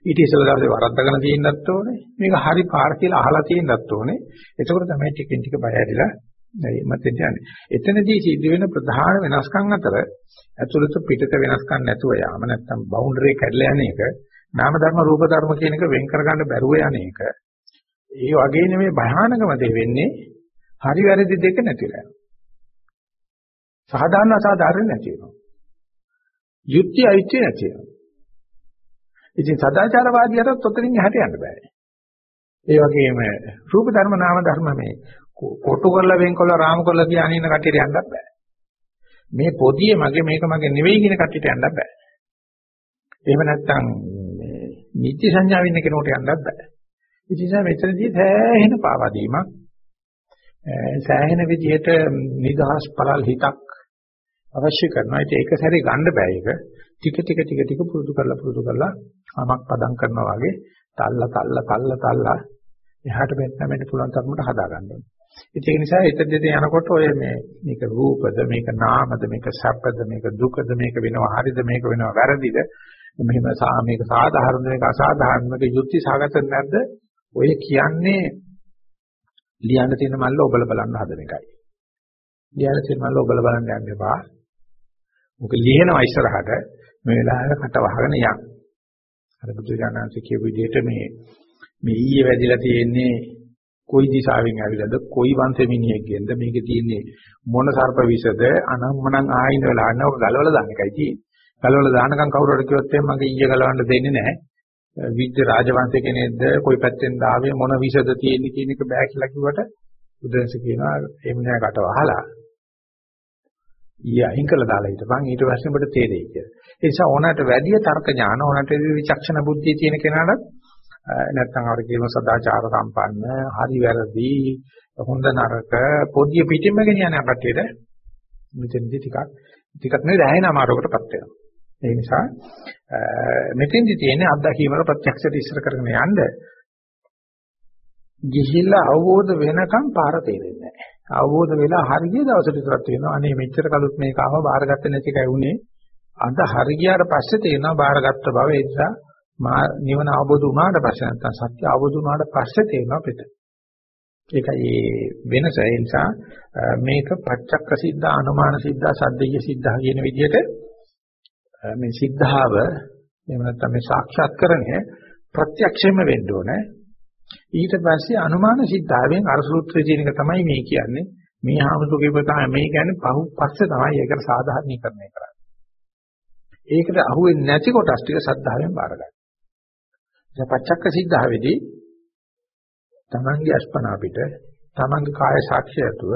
A: ඊට ඉස්සෙල්ලා දවසේ වරද්දගෙන තියෙන්නත් ඕනේ. මේක හරි පාර කියලා අහලා තියෙන්නත් ඕනේ. එතකොට තමයි ටිකෙන් ටික බය ඇරිලා මතෙන් යන්නේ. එතනදී සිද්ධ වෙන ප්‍රධාන වෙනස්කම් අතර ඇතුළත පිටත වෙනස්කම් නැතුව යාම නැත්තම් බවුන්ඩරි කැඩලා යන එක නාම ධර්ම රූප ධර්ම කියන එක වෙන් කරගන්න බැරුව යන එක. ඒ වගේ නෙමෙයි භයානකම දෙ වෙන්නේ හරි වැරදි දෙක නැතිලා යනවා. සාධාරණ අසාධාරණ නැති වෙනවා. යුක්ති අයුක්ති නැති වෙනවා. ඉතින් සදාචාරවාදියාට ඔතනින් එහාට යන්න බෑ. ඒ වගේම රූප ධර්ම නාම ධර්ම මේ කොටු කරලා වෙන් කරලා රාම කරලා කියන ඉන්න කටියට යන්නත් බෑ. මේ පොදිය මගේ මේක මගේ නෙවෙයි කියන කටියට යන්නත් බෑ. එහෙම නැත්නම් මේ නිත්‍ය සංඥාව ඉන්න කෙනෙකුට යන්නත් බෑ. ඉතින් මෙතනදී සෑහෙන පාවාදීමක් සෑහෙන විදිහට නිදහස් පළල් හිතක් අවශ්‍ය කරනවා. ඒක එක සැරේ ගන්න බෑ ඒක. ටික ටික ටික ටික පුරුදු කරලා පුරුදු කරලා ආමක් පදම් කරනවා වගේ තල්ලා තල්ලා තල්ලා තල්ලා එහාට මෙන්න මෙන්න පුළුවන් තරමට හදා ගන්න ඕනේ. ඒක නිසා එතෙන්ද යනකොට ඔය මේ මේක රූපද මේක නාමද මේක සැපද මේක දුකද මේක වෙනවා හරිද මේක වෙනවා වැරදිද මෙහෙම මේක සාධාරණද මේක අසාධාරණද මේක යුක්ති සාගත නැද්ද ඔය කියන්නේ ලියන්න තියෙන මල්ල ඔබල බලන්න හදන එකයි. ලියන්න තියෙන මල්ල ඔබල බලන්න යන්න එපා. මොක ලියනවා ඉස්සරහට මේ වෙලාවේ කට වහගෙන යන්න. අර බුදු දානංශ කියපු විදිහට මේ මේ ඊයේ වැදිලා තියෙන්නේ කොයි දිශාවෙන් ඇවිල්ලාද කොයි වංශෙමිනියෙක්ගෙන්ද මේකේ තියෙන්නේ මොන සර්ප විෂද අනම්මනම් ආයින වෙලා අන්නව ගලවලා දාන්න එකයි තියෙන්නේ. ගලවලා දානකම් කවුරු හරි කිව්වොත් එහෙනම් මගේ ඊයේ ගලවන්න දෙන්නේ නැහැ. විද්‍ය රාජවංශ කෙනෙක්ද කොයි පැත්තෙන්ද ආවේ මොන විෂද තියෙන්නේ කියන එක බෑ කියලා කිව්වට බුදුන්ස කියනවා එහෙම නෑ කට වහලා ඊය අයින් කළා දාලා හිටපන් ඊට පස්සේ ඔබට තේරෙයි කියලා. ඒ නිසා ඕනට වැඩි තර්ක ඥාන ඕනට විචක්ෂණ බුද්ධිය තියෙන කෙනාට නැත්නම් අපිට කියන සදාචාර සම්පන්න හරි වැරදි හොඳ නරක පොඩි පිටින්ම ගෙනියන අපටේට මෙතෙන්දි ටිකක් ටිකක් නෙවෙයි දැහැින අමාරුවකටපත් වෙනවා. ඒ නිසා මෙතෙන්දි තියෙන්නේ අත්දැකීම වල ප්‍රත්‍යක්ෂයට ඉස්සර කරගෙන යන්න ගිහිල්ලා අවබෝධ වෙනකම් පාර තේරෙන්නේ නැහැ. අවබෝධ වෙලා හරිය දවසට විතරක් තියෙනවා. අනේ මෙච්චර කලුත් මේක ආව බාරගත්තේ නැති එකයි උනේ. අද හරියට පස්සේ තේරෙනවා බාරගත්ත බව ඒ නිසා මා නිවන අවබෝධ වුණාට පස්සේ නැත්තම් සත්‍ය අවබෝධ වුණාට පස්සේ තේරෙනවා පිට. ඒකයි වෙනස. ඒ නිසා මේක පච්චක්ක සිද්ධ අනුමාන සිද්ධ සද්දේය සිද්ධ කියන විදිහට මේ සිද්ධාව එහෙම නැත්නම් මේ සාක්ෂාත්කරණය ප්‍රත්‍යක්ෂයෙන්ම වෙන්න ඕනේ. ඊට පස්සේ අනුමාන සිද්ධාවෙන් අර සූත්‍රයේ තියෙන එක තමයි මේ කියන්නේ. මේ හාමුදුරුවෝ කියපුවා තමයි මේ කියන්නේ පහු පස්සේ තමයි ඒකට සාධාරණීකරණය කරන්නේ. ඒකට අහුවෙන්නේ නැති කොටස් ටික සද්ධාවෙන් බාර ගන්න. දැන් පච්චක්ක සිද්ධාවේදී තමන්ගේ අස්පනා පිට තමන්ගේ කාය සාක්ෂිය ඇතුව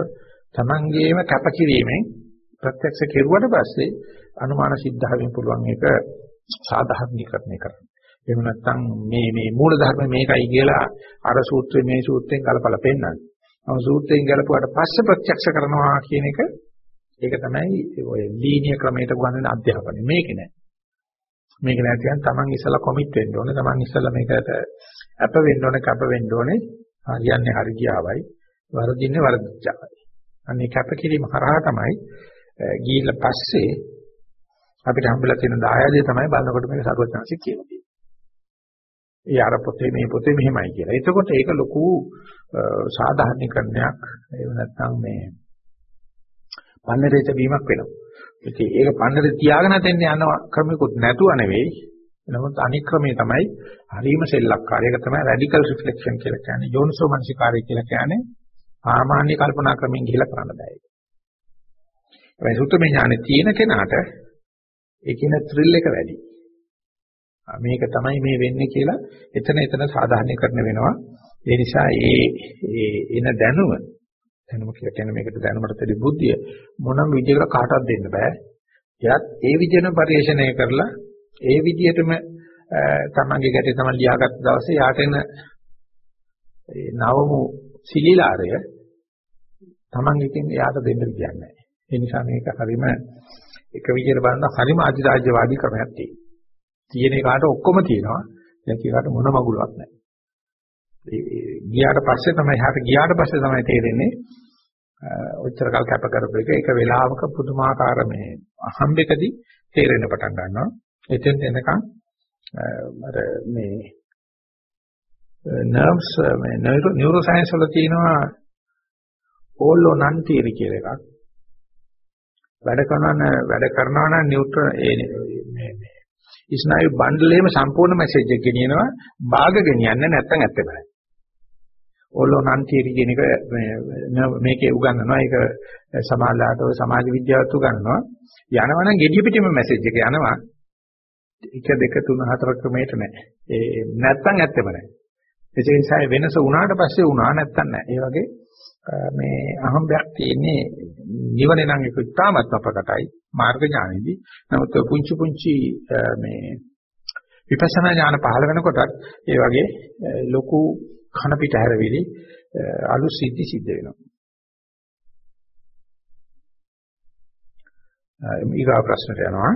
A: තමන්ගේම කැපකිරීමෙන් ප්‍රත්‍යක්ෂ කෙරුවට පස්සේ අනුමාන සිද්ධාවෙන් පුළුවන් ඒක සාධාරණීකරණය කරන්න. එහෙම නැත්නම් මේ මේ මූල ධර්ම මේකයි කියලා අර සූත්‍රයේ මේ සූත්‍රයෙන් කලපල පෙන්නන්නේ. අව සූත්‍රයෙන් ගලපුවාට පස්සේ ප්‍රත්‍යක්ෂ කරනවා කියන එක ඒක තමයි ඔය ලීනිය ක්‍රමයට ගන්න අධ්‍යාපනය. මේක නෑ. මේක නැතිනම් Taman ඉස්සලා කොමිට් වෙන්න ඕනේ. Taman ඉස්සලා මේකට අප වෙන්න ඕනේ, කැප වෙන්න ඕනේ. හරියන්නේ හරි ගියාවයි, වරදින්නේ වරදිච්චාවයි. අනේ කැපකිරීම හරහා තමයි ගිහිල්ලා පස්සේ අපිට හම්බෙලා තියෙන දායාදේ තමයි බලනකොට මේක සර්වඥාන්සේ කියලා තියෙන්නේ. ඒ අර පොතේ මේ පොතේ මෙහෙමයි කියලා. එතකොට ඒක ලොකු සාධාරණීකරණයක් එහෙම නැත්නම් මේ පන්නරේත වීමක් වෙනවා. ඉතින් ඒක පන්නරේ තියාගෙන තෙන්න යන ක්‍රමිකුත් නැතුව නෙවෙයි. නමුත් අනික් ක්‍රමේ තමයි හරීම සෙල්ලක්කාරය. ඒක තමයි රැඩිකල් රිෆ්ලෙක්ෂන් කියලා කියන්නේ. යෝනිසෝ මනසිකාරය කියලා කියන්නේ සාමාන්‍ය කල්පනා ක්‍රමෙන් ගිහිලා කරන්න බෑ ඒක. ඒ සුත්තමේ ඥානෙ තියෙන කෙනාට ඒකින ත්‍රිල් එක වැඩි. මේක තමයි මේ වෙන්නේ කියලා එතන එතන සාධාරණීකරණ වෙනවා. ඒ නිසා ඒ එන දැනුම දැනුම කියලා කියන්නේ මේකට දැනුමට දෙවි බුද්ධිය මොනම විදිහකට කාටවත් දෙන්න බෑ. එයත් ඒ විදිහටම පරිශ්‍රණය කරලා ඒ විදිහටම තමන්ගේ ගැටේ තමන් ලියාගත්ත දවසේ යාට එන ඒ නවමු සිලිලාරය තමන්ගෙන් එයාට දෙන්න විදියක් නැහැ. ඒ නිසා මේක හරීම එක විදිහට බලන හරිම අධිරාජ්‍යවාදී ක්‍රමයක් තියෙනවා. තියෙන එකට ඔක්කොම තියෙනවා. නැති එකට මොන මගුලක් නැහැ. ගියාට පස්සේ තමයි හරියට ගියාට පස්සේ තමයි තේරෙන්නේ ඔච්චර කල් කැප කරපු එක එක වෙලාවක පුදුමාකාර මේ අහම්බෙකදී තේරෙන්න පටන් ගන්නවා. එතෙන් එනකන් අර මේ නර්ව්ස් මේ නියුරෝ සයන්ස් වල තියෙනවා ඕල්ලෝ නන් තියරි කියලා එකක්. වැඩ කරන වැඩ කරනවා නම් නියුට්‍රල් ඒ මේ මේ ස්නායු බණ්ඩලේම සම්පූර්ණ මැසේජ් එක ගෙනියනවා භාග ගෙනියන්නේ නැත්නම් ඇත්තම නැහැ. ඕල්ලෝ නන් තියරි කියන එක මේකේ උගන්වනවා ඒක සමාජලාට ඔය සමාජ විද්‍යාවත් උගන්වනවා යනවනම් gediya පිටින්ම මැසේජ් එක යනවා 1 2 3 4 ක්‍රමයට නැහැ. ඒ නැත්නම් ඇත්තම නැහැ. ඒ නිසා වෙනස වුණාට පස්සේ වුණා නැත්නම් නැහැ. ඒ වගේ මේ අහම්බයක් තියෙන්නේ නිවනේ නම් ඒක ඉතාමත් අපකටයි මාර්ග ඥානෙදී. නමුත් පුංචි පුංචි මේ විපස්සනා ඥාන පහළ වෙනකොටත් ඒ වගේ ලොකු කන පිට හැරවිලි අලු සිද්ධි සිද්ධ වෙනවා. ඊගා ප්‍රශ්නට යනවා.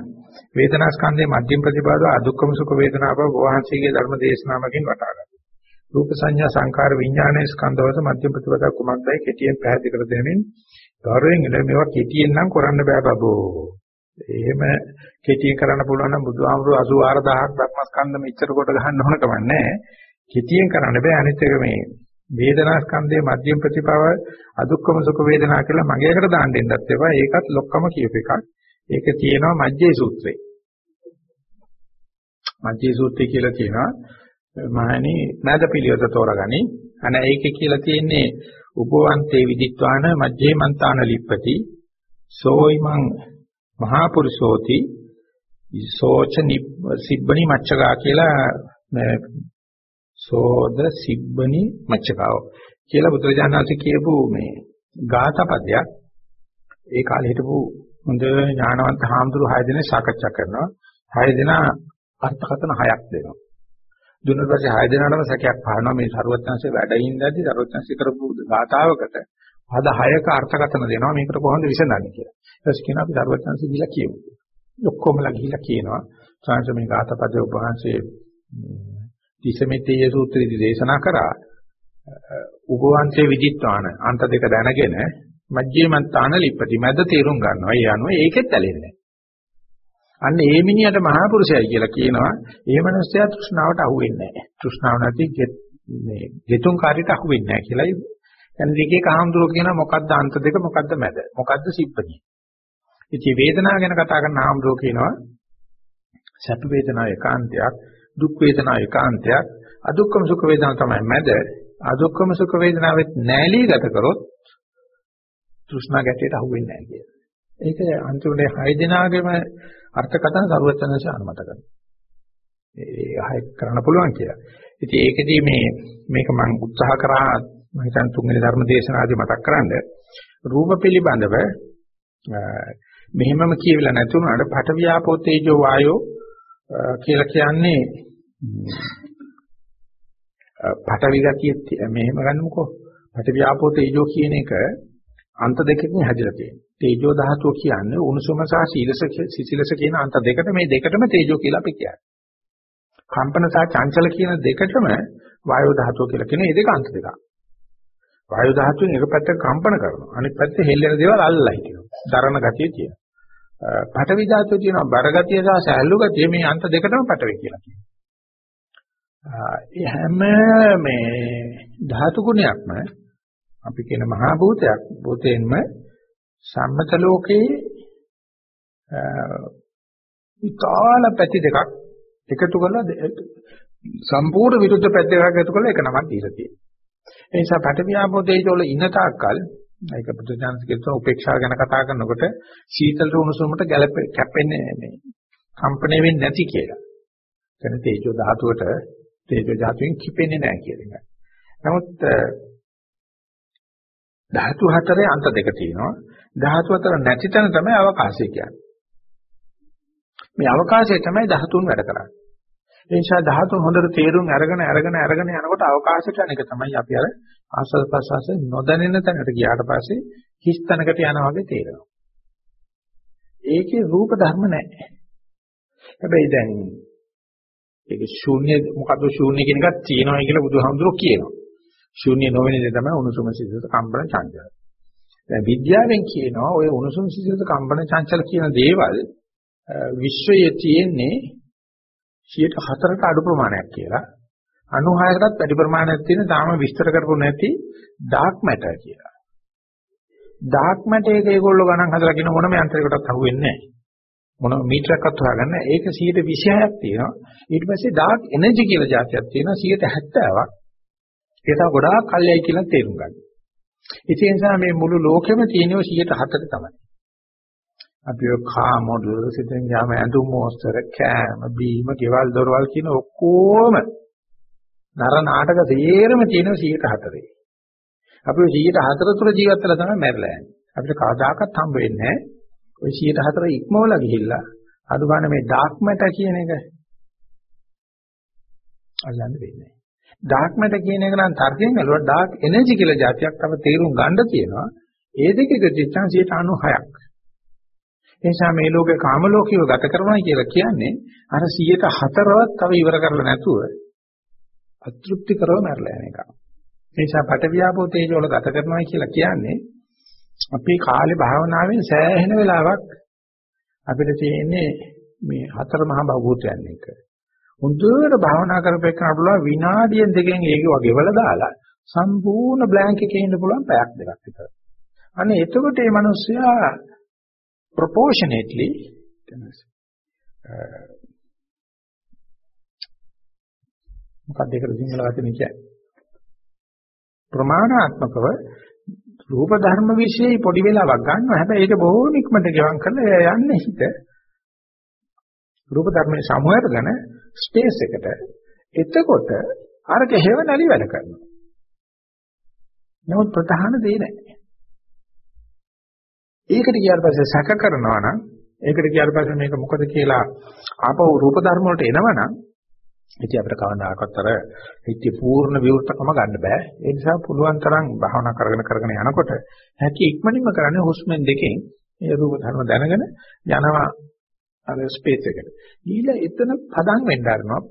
A: වේදනා ස්කන්ධයේ මධ්‍යම ප්‍රතිපාදව අදුක්කම සුඛ වේදනා බව වහන්සේගේ ධර්ම දේශනාවකින් වටහා ගන්න. රූප සංඥා සංකාර විඥානයේ ස්කන්ධවල මධ්‍යම ප්‍රතිපදාව කුමක්දයි කෙටියෙන් පැහැදිලි කර දෙමින් ගෞරවයෙන් ඉල මේවා කෙටියෙන් නම් කරන්න බෑ බබෝ. එහෙම කෙටියෙන් කරන්න පුළුවන් නම් බුදුහාමුදුරු 84000ක් ධර්මස්කන්ධ මෙච්චර කොට ගන්න ඕන කමක් නැහැ. කෙටියෙන් කරන්න බෑ අනිත් එක මේ වේදනා ස්කන්ධයේ මධ්‍යම ප්‍රතිපව අදුක්කම සුඛ වේදනා කියලා මගේකට දාන්න දෙන්නත් එපා. ඒකත් ලොක්කම කියප එකක්. ඒක තියෙනවා මජ්ජේ සූත්‍රේ. මජ්ජේ සූත්‍රය කියලා කියනවා මහණනි මෑද පිළිවෙත තෝරගනි. අන ඒකේ කියලා තියෙන්නේ උපවන්තේ විදිත්වාන මජ්ජේ මන්තාන ලිප්පති සෝයිමං මහා පුරුෂෝති සෝච සිබ්බනි මච්චකා කියලා සෝද සිබ්බනි මච්චකාව කියලා බුදුරජාණන් වහන්සේ කියපු මේ ගාථා පදයක් ඒ කාලේ හිටපු හොඳ ඥානවන්ත හාමුදුරු හය දෙනෙක් සාකච්ඡා කරනවා. හය දෙනා අර්ථකථන හයක් දෙනවා. දුන්න පස්සේ හය දෙනාටම සැකයක් පහනවා මේ ਸਰවඥාන්සේ වැඩින් දැද්දි ਸਰවඥාන්සේ කරපු ගාතාවකට අද හයක අර්ථකථන දෙනවා මේකට කොහොමද විසඳන්නේ කියලා. ඊට පස්සේ කියනවා අපි ਸਰවඥාන්සේ ගිහිලා කියමු. ඔක්කොමලා ගිහිලා කියනවා සාංශ මේ ගාතපද උපහාසයේ තිසමිතේ සූත්‍රයේදී දේශනා කරා උපවංශයේ විදිත්වාන අන්ත දෙක දැනගෙන මජ්ජිමන්තාන ලිප්පති මැද තේරුම් ගන්නවා. ඒ අනුව ඒකෙත් ඇලෙන්නේ අන්න ඒ මිනිහට මහා පුරුෂයයි කියලා කියනවා. ඒ මනුස්සයා තෘෂ්ණාවට අහු වෙන්නේ නැහැ. තෘෂ්ණාව නැති මේ ගෙතුම් කාර්යයට අහු වෙන්නේ නැහැ කියලායි. දැන් දෙකේ කහඳුරෝ කියන මොකද්ද අන්ත දෙක මොකද්ද මැද? මොකද්ද සිප්පණිය? ඉතින් වේදනාව ගැන කතා කරන ආම්ද්‍රෝ කියනවා සැප වේදනාව ඒකාන්තයක් දුක් වේදනා ඒකාන්තයක් අදුක්කම සුඛ වේදනා තමයි මැද අදුක්කම සුඛ වේදනාවෙත් නැලී ගත කරොත් තෘෂ්ණා ගැටයට අහු වෙන්නේ නැහැ කියන. ඒක අන්තිමට හය දිනාගෙම අර්ථකථන සරුවචනංශ අනුමත කරනවා. ඒ හය කරන්න පුළුවන් කියලා. ඉතින් ඒකෙදී මේ මේක මම උත්සාහ කරා මම හිතන්නේ තුන්වෙනි ධර්ම දේශනාදී මතක් කරන්න රූප පිළිබඳව මෙහෙමම කියවිලා නැතුණාට පඨ වියාපෝ තේජෝ වායෝ කියලා කියන්නේ පඨවි ගතිය මෙහෙම ගන්නමුකෝ. පඨවි ආපෝ තේජෝ කියන එක අන්ත දෙකකින් හැදිලා තියෙනවා. තේජෝ ධාතුව කියන්නේ උණුසුම සහ සීලස සිසිලස කියන අන්ත දෙකට මේ දෙකටම තේජෝ කියලා අපි කියන්නේ. කම්පන සහ චංචල කියන දෙකටම වායෝ ධාතුව කියලා කියන මේ දෙක අන්ත දෙකක්. වායු ධාතුවෙන් එක පැත්තක කම්පන කරනවා. අනිත් පැත්තේ හෙල්ලෙන දේවල් අල්ලලා හිටිනවා. දරණ ගතිය තියෙනවා. පඨවි ධාතුව තියෙනවා බර ගතිය සහ සැහැල්ලු ගතිය මේ අන්ත දෙකටම පඨවි කියලා කියනවා. ඒ හැම මේ ධාතු ගුණයක්ම අපි කියන මහා භූතයක් භූතයෙන්ම සම්මත ලෝකේ විකාල පැති දෙකක් එකතු කරලා සම්පූර්ණ විරුද්ධ පැති දෙකක් එකතු කරලා එක නමක් දීලා තියෙනවා. ඒ නිසා පටවියාපෝ තේජෝල ඉන්න තාක්කල් ඒක බුදුචානන්සේ කියන උපේක්ෂා ගැන කතා කරනකොට සීතල උණුසුමට ගැලප කැපෙන්නේ මේ කම්පණය වෙන්නේ නැති කියලා. එතන තේජෝ ධාතුවට තේජෝ ධාතුවෙන් කිපෙන්නේ නැහැ කියන එක. නමුත් ධාතු හතරේ අන්ත දෙක තියෙනවා. ධාතු හතර නැති තැන තමයි අවකාශය කියන්නේ. මේ අවකාශය තමයි ධාතුන් වැඩ කරන්නේ. ඒ නිසා ධාතුන් හොඳට තේරුම් අරගෙන අරගෙන අරගෙන යනකොට අවකාශයට අනේක තමයි අපි අර ආස්වාද ප්‍රසවාස නොදැනෙන තැනකට ගියාට පස්සේ හිස් තැනකට යනවා වගේ තේරෙනවා. ඒකේ රූප ධර්ම නැහැ. හැබැයි දැන් ඒක ශූන්‍ය මොකද්ද ශූන්‍ය කියන එකක් තියෙනවා කියලා බුදුහාමුදුරුවෝ කියනවා. ශූන්‍ය නොවන දේ තමයි උණුසුම සිසිලස කම්පන චංචල. දැන් විද්‍යාවෙන් කියනවා ඔය උණුසුම සිසිලස කම්පන චංචල කියන දේවල් විශ්වයේ තියෙන්නේ 104කට අඩු ප්‍රමාණයක් කියලා. 96කටත් වැඩි ප්‍රමාණයක් තියෙන තාම විස්තර කරපො නැති ඩාර්ක් මැටර් කියලා. ඩාර්ක් මැටර් එක ඒගොල්ලෝ ගණන් හදලා කියන මොනම යන්ත්‍රයකටත් අහුවෙන්නේ නැහැ. මොන මීටරයක්වත් හොයාගන්න. ඒක 126ක් තියෙනවා. ඊට පස්සේ ඩාර්ක් එනර්ජි කියලා જાතියක් තියෙනවා 170ක්. ඒක තව ගොඩාක් කල්යයි කියලා තේරුම් ගන්න. ඒ නිසා මේ මුළු ලෝකෙම තියෙනවා 104 තමයි. අපි ඔය කා මොඩල් සිතෙන් යාම ඇඳුම් මොස්තර කෑම බීම ගෙවල් දොරවල් කියන ඔක්කොම නර නාටක තේරම තියෙනවා 104. අපි 104 තුර ජීවත් වෙලා තමයි මැරලා යන්නේ. අපිට කවදාකවත් හම්බ වෙන්නේ නැහැ. ওই 104 ඉක්මවලා ගිහිල්ලා අඩු ගන්න මේ ඩාර්ක් මැටර් කියන එක අල්ලන්න වෙන්නේ. ඩාර්ක් මැටර් කියන එක නම් තර්කයෙන් ගලුවා ඩාර්ක් එනර්ජි කියලා જાතියක් තව තේරුම් ගන්න තියෙනවා. ඒ දෙකේ ගතිචාන් 96ක්. ඒ නිසා මේ ලෝකේ කාම ලෝකියව ගත කරනවා කියලා කියන්නේ අර 104වත් තව ඉවර කරලා නැතුව අතෘප්ති කරව මරලා යන එක. ඒ නිසා පටවියාපෝ තේජ වල ගත කරනවා කියලා කියන්නේ අපි කාලේ භාවනාවෙන් සෑහෙන වෙලාවක් අපිට තියෙන්නේ මේ හතර මහා භවූතයන් එක. හොඳට භාවනා කරපෙන්න පුළුවන්. විනාඩියෙන් දෙකෙන් ඒක වගේ වල දාලා සම්පූර්ණ බ්ලැන්ක් එකේ ඉන්න පුළුවන් පැයක් දෙකක් විතර. අනේ එතකොට මේ මිනිස්සයා proportionately මොකක්ද ඒකට සිංහල වචනේ කියන්නේ? ප්‍රමාණාත්මකව රූප ධර්ම વિશે පොඩි වෙලාවක් ගන්නවා. හැබැයි ඒක බොහෝම ඉක්මනට ගෙවම් කරලා යන්නේ හිත. රූප ධර්මයේ සමුහයට ගන ස්පේස් එකට. එතකොට අරක හේව නැලි වැඩ කරනවා. නමුත් ප්‍රධාන දේ නැහැ ඒකට ගියාට පස්සේ සැක කරනවා නම් ඒකට ගියාට පස්සේ මේක මොකද කියලා ආපහු රූප ධර්ම වලට එනවනම් ඉතින් අපිට කවදාකවත් අර හිතේ පූර්ණ විවෘතකම ගන්න බෑ. ඒ නිසා පුළුවන් තරම් භාවනා කරගෙන කරගෙන යනකොට හැකි ඉක්මනින්ම කරන්නේ හුස්මෙන් දෙකෙන්. මේ රූප ධර්ම දැනගෙන යනවා. අර ස්පේස් එකට. ඊළ එතන පදම් වෙන්න ආරනවා.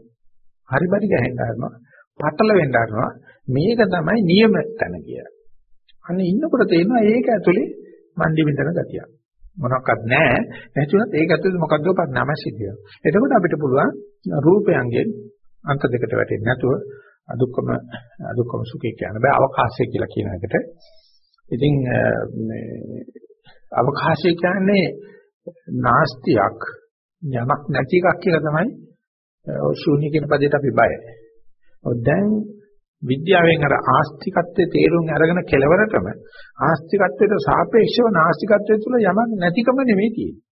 A: හරි බරි ගහෙන්න ආරනවා. පටල වෙන්න ආරනවා. මේක තමයි නියම තැන කියලා. අන්න ඉන්නකොට තේරෙනවා ඒක ඇතුලේ මණ්ඩි විඳන ගතිය. මොනක්වත් නැහැ. නැතුණත් ඒක ඇතුළේ මොකද්ද පරිණාමය සිද්ධ වෙනවා. එතකොට අපිට පුළුවන් රූපයන්ගෙන් අන්ත දෙකට වැටෙන්නේ නැතුව අදුක්කම අදුක්කම සුඛය කියන බෑ අවකාශය කියලා කියන එකට. ඉතින් මේ අවකාශය කියන්නේ නාස්තියක් යමක් නැති එකක් කියලා තමයි ශූන්‍ය කියන පදයට අපි බයයි. දැන් විද්‍යාවෙන් අර ආස්තිකත්වයේ තේරුම් අරගෙන කෙලවරටම ආස්තිකත්වයට සාපේක්ෂව නාස්තිකත්වය තුළ යමක් නැතිකම නෙමෙයි තියෙන්නේ.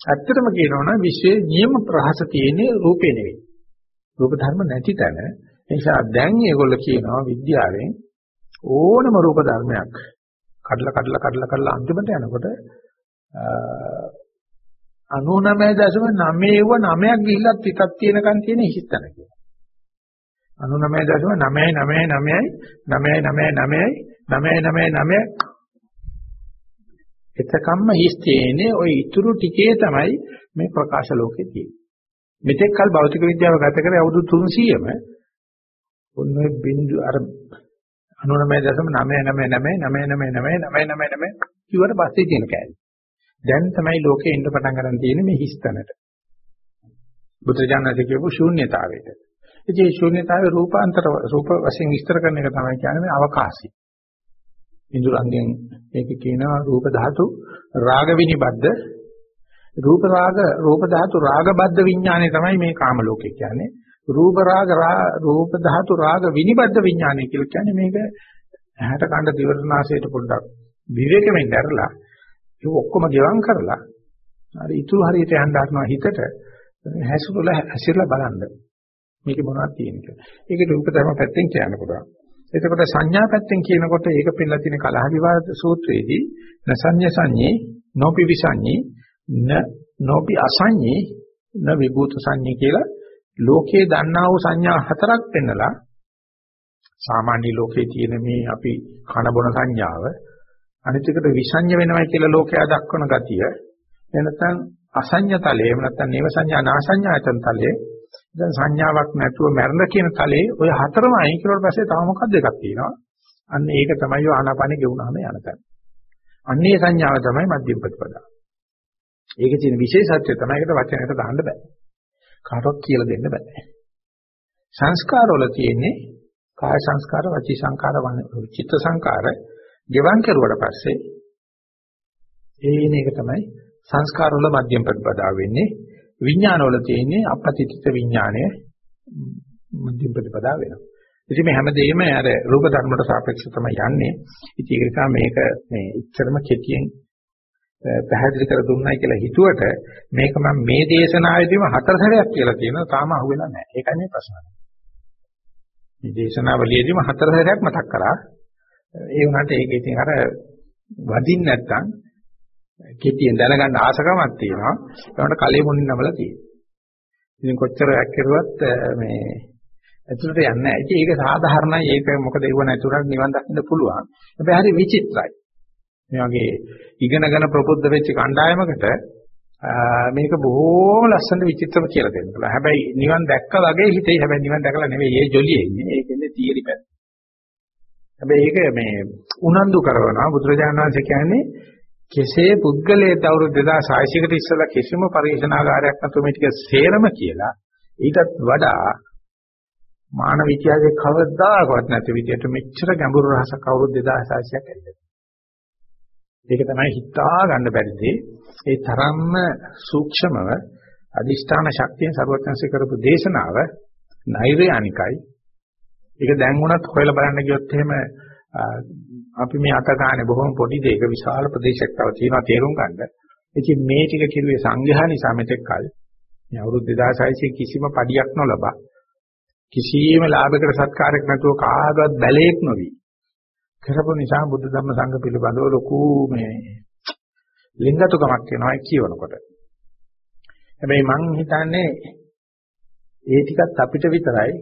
A: ඇත්තටම කියනවා නම් විශ්වයේ නියම ප්‍රහස තියෙන්නේ රූපේ නෙවෙයි. රූප ධර්ම නැති තැන. ඒ නිසා දැන් මේගොල්ලෝ කියනවා විද්‍යාවෙන් ඕනම රූප ධර්මයක් කඩලා කඩලා කඩලා කඩලා අන්තිමට යනකොට 99.9ව 9ක් ගිහිල්ලා පිටක් තියෙනකන් තියෙන හිස්තන කියලා. 99.999999999 එතකම්ම හිස් තියෙන්නේ ওই ඉතුරු ටිකේ තමයි මේ ප්‍රකාශ ලෝකේ තියෙන්නේ. මෙතෙක් කල භෞතික විද්‍යාව ගත කරේ අවුරුදු 300ම ඔන්න ඔය බින්දු අර 99.999999999 කිව්වට පස්සේ තියෙන කෑලි. දැන් තමයි ලෝකේ ඉන්න පටන් ගන්න තියෙන්නේ මේ හිස්තැනට. බුදුජානක කියපු ශූන්‍යතාවයට. ඉතින් ශූන්‍යතාවේ රූපාන්තර රූප වශයෙන් විස්තර කරන එක තමයි කියන්නේ මේ අවකාශය. ඉඳුරංගෙන් ඒක කියනවා රූප ධාතු රාග විනිබද්ද රූප රාග රූප ධාතු රාගබද්ධ විඥානය තමයි මේ කාම ලෝකේ කියන්නේ. රූප රාග රූප ධාතු රාග විනිබද්ධ විඥානය කියලා කියන්නේ මේක ඇහැට කන්න දිවරනාසයට පොඩ්ඩක් විවේක වෙන්න ඇරලා ඒක ඔක්කොම ගෙවම් කරලා හරි ඉතුරු හරියට යන්න හදනවා හිතට හැසිරලා හැසිරලා බලන්න. මේක මොනවද තියෙන්නේ කියලා. ඒකට රූප ධර්ම පැත්තෙන් කියන්න පුළුවන්. එතකොට සංඥා පැත්තෙන් කියනකොට ඒක පිළිලා තියෙන කලහ විවාද සූත්‍රයේදී නසඤ්ඤ සංඤේ නොපි විසඤ්ඤේ න නොපි අසඤ්ඤේ න විභූත සංඤේ කියලා ලෝකේ දන්නා වූ සංඥා හතරක් පෙන්නලා සාමාන්‍ය ලෝකේ තියෙන මේ අපි කන බොන සංඥාව අනිත් එකට විසඤ්ඤ වෙනවයි කියලා ලෝකයා දක්වන ගතිය එනතන් අසඤ්ඤ තලයේ එහෙම නැත්නම් නේව සංඥා නාසඤ්ඤායතන තලයේ දැන් සංඥාවක් නැතුව මරණ කියන තලයේ ඔය හතරම අයින් කරුවාට පස්සේ තව මොකක්ද එකක් තියෙනවා. අන්න ඒක තමයි ආනාපානෙ ගෙවුනහම යන තැන. අන්නේ සංඥාව තමයි මධ්‍යම ප්‍රතිපදා. ඒකේ තියෙන විශේෂත්වය තමයි ඒකට වචනයකට දාන්න බෑ. කාටවත් කියලා දෙන්න බෑ. සංස්කාර වල තියෙන්නේ කාය සංස්කාර, වචී සංස්කාර, චිත්ත සංස්කාර ගෙවන් කරුවාට පස්සේ ඒන එක තමයි සංස්කාර වල මධ්‍යම ප්‍රතිපදාව වෙන්නේ. විඥානවල තියෙන්නේ අපපතිත විඥානය මධ්‍යම ප්‍රතිපදා වෙනවා. ඉතින් මේ හැමදේම අර රූප ධර්ම වලට සාපේක්ෂව තමයි යන්නේ. ඉතින් ඒක නිසා මේක මේ ඉච්චරම කෙටියෙන් පැහැදිලි කර දුන්නයි කියලා හිතුවට මේක මම මේ දේශනාවේදීම හතර සැරයක් කියලා තියෙනවා තාම අහුවෙලා නැහැ. ඒකයි මේ ප්‍රශ්න. මේ දේශනාවලියේදීම හතර සැරයක් මතක් කරා. ඒ වුණාට ඒක ඉතින් අර වදින්න නැත්තම් කෙටියෙන් දැනගන්න ආසකමක් තියෙනවා. ඒකට කලෙ මුණින් නමලා තියෙනවා. ඉතින් කොච්චර වැක්කිරුවත් මේ ඇතුළට යන්නේ නැහැ. ඉතින් ඒක සාධාරණයි. ඒක මොකද ඒව නැතුණත් නිවන් දකින්න පුළුවන්. හැබැයි හරි විචිත්‍රයි. මේ වගේ ඉගෙනගෙන ප්‍රබුද්ධ වෙච්ච කණ්ඩායමකට මේක බොහෝම ලස්සන විචිත්‍රව කියලා දෙන්න පුළුවන්. හැබැයි නිවන් දැක්ක වගේ හිතේ හැබැයි නිවන් දැකලා නෙවෙයි ඒ ජොලියේ ඉන්නේ. ඒකෙන්නේ තියරි පැත්ත. හැබැයි ඒක මේ උනන්දු කරනවා බුදුරජාණන් වහන්සේ කියන්නේ කෙසේ පුද්ගලයේ අවුරුදු 2600කට ඉස්සෙල්ලා කිසිම පරිශනාගාරයක් නැතුව මේ ටික සේරම කියලා ඊටත් වඩා මානව ඉතිහාසයේ කවදාකවත් නැති විදිහට මෙච්චර ගැඹුරු රහසක් අවුරුදු 2600ක් ඇවිල්ලා. ඒක තමයි හිතා ගන්න බැරි දේ. ඒ තරම්ම සූක්ෂමව අදිෂ්ඨාන ශක්තියෙන් සර්වඥාන්සේ කරපු දේශනාව නෛර්යානිකයි. ඒක දැන් වුණත් හොයලා බලන්න ගියොත් එහෙම අපි මේ අත ගන්න බොහොම පොඩි දෙයක විශාල ප්‍රදේශයක් තව තියෙනවා තේරුම් ගන්න. ඉතින් මේ ටික කිරුවේ සංඝයා නිසා මෙතෙක් කල මේ අවුරුදු 2600 කිසිම පඩියක් නොලබා කිසියම් ලාභයකට සත්කාරයක් නැතුව කාගවත් බැලේක් නොවි කරපු නිසා බුද්ධ ධම්ම සංඝ පිළිබඳව ලොකු මේ ලිංගතුකමක් වෙනවා කියවනකොට. හැබැයි මං හිතන්නේ ඒ ටිකත් අපිට විතරයි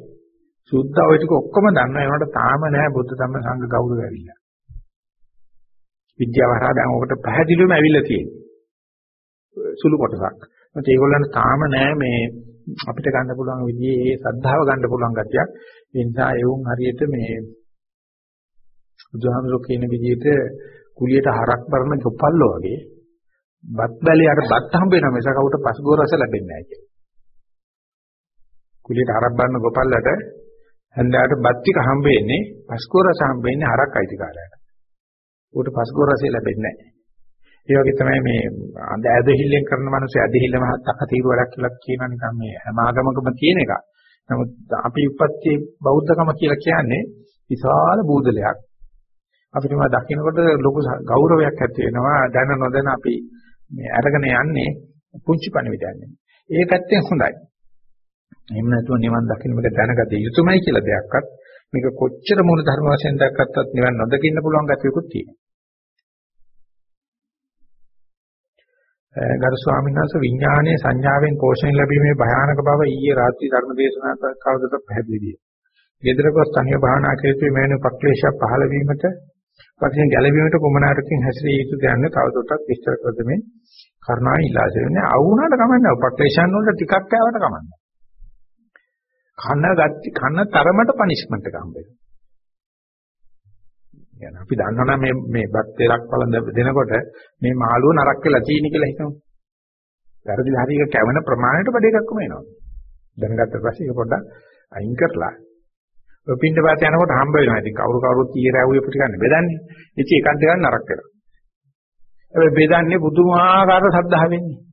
A: සුද්ධ ඔය ටික ඔක්කොම දන්නවා ඒනකොට තාම නෑ බුද්ධ ධම්ම සංඝ ගෞරවය ඇවිල්ලා. විද්‍යාව හරහා දැන් ඔකට පැහැදිලිවම ඇවිල්ලා තියෙන්නේ. සුළු කොටසක්. ඒත් ඒගොල්ලන්ට තාම නෑ මේ අපිට ගන්න පුළුවන් විදිහේ ඒ සද්ධාව ගන්න පුළුවන් ගතියක්. ඒ නිසා ඒවුන් හරියට මේ බුදුහාමුදුරුවෝ කියන විදිහට කුලියට හරක් බරන ගොපල්ලෝ වගේ බත් බැලියට බත් හම්බ වෙනවා මිසක කවුට පස්ගෝ රස ලැබෙන්නේ නැහැ කියලා. කුලියට හරක් බරන ගොපල්ලට හන්දාට බත් ටික හම්බ වෙන්නේ පස්ගෝ රස හම්බ වෙන්නේ හරක් අයිතිකාරයට. ඌට පස්ගෝ රසය ලැබෙන්නේ නැහැ. ඒ වගේ තමයි මේ අඳ ඇදහිල්ලෙන් කරන මිනිස්සු ඇදහිල්ලම තකතිරු වැඩක් කියලා කියන නිකන් මේ හැම ආගමකම තියෙන එක. නමුත් අපි උපත්ති බෞද්ධකම කියලා කියන්නේ විශාල බූදලයක්. අපිට මා දකින්නකොට ලොකු ගෞරවයක් ඇති වෙනවා දැන නොදැන අපි මේ අරගෙන යන්නේ පුංචි පණිවිඩයන්නේ. ඒ පැත්තෙන් හොඳයි. එහෙම නැතුව නිවන් දකින්න මේක දැනගත යුතුමයි කියලා දෙයක්වත් මේක කොච්චර මූල ධර්ම වශයෙන් දැක්කත් නිවන් නොදකින්න පුළුවන් ගැතියකුත් තියෙනවා. ගරු ස්වාමීන් වහන්සේ විඥානයේ සංඥාවෙන් පෝෂණය ලැබීමේ භයානක බව ඊයේ රාත්‍රී ධර්ම දේශනාවට කවදද පැහැදිලි විය. ගෙදරක ස්ථානීය භාවනා කේතුවේ මෙවැනි උපක්ලේශ පහළ වීමට පස්සේ ගැළවීමට කුමන අරකින් හැසිරිය යුතුද යන්න තවදුරටත් විස්තර කර දෙමින් කරුණා ඉල්ලා සිටින්නේ. අවුණාට කමන්නේ උපක්ලේශයන් වලට ටිකක් කෑවට කමන්නේ. කන ගත්ත කන තරමට පනිෂ්මන්ට් එක හම්බ වෙනවා. يعني අපි දන්නවනම් මේ මේ බත් තෙලක් වළඳ දෙනකොට මේ මාළුව නරක් වෙලා තියෙන කියලා හිතමු. වැරදිලා හරි එක කැවෙන ප්‍රමාණයට බඩ එකක්ම එනවා. දැනගත්ත පස්සේ ඒක පොඩ්ඩක් අයින් කරලා ඔය පින්ඩ පාත යනකොට හම්බ වෙනවා. ඉතින් කවුරු කවුරුත් ඊරැවුවේ පිටිකන්නේ බෙදන්නේ. ඉතින් එකක් දෙකක් නරක් වෙනවා. හැබැයි බෙදන්නේ පුදුමාකාර සද්ධා වෙන්නේ. ඒ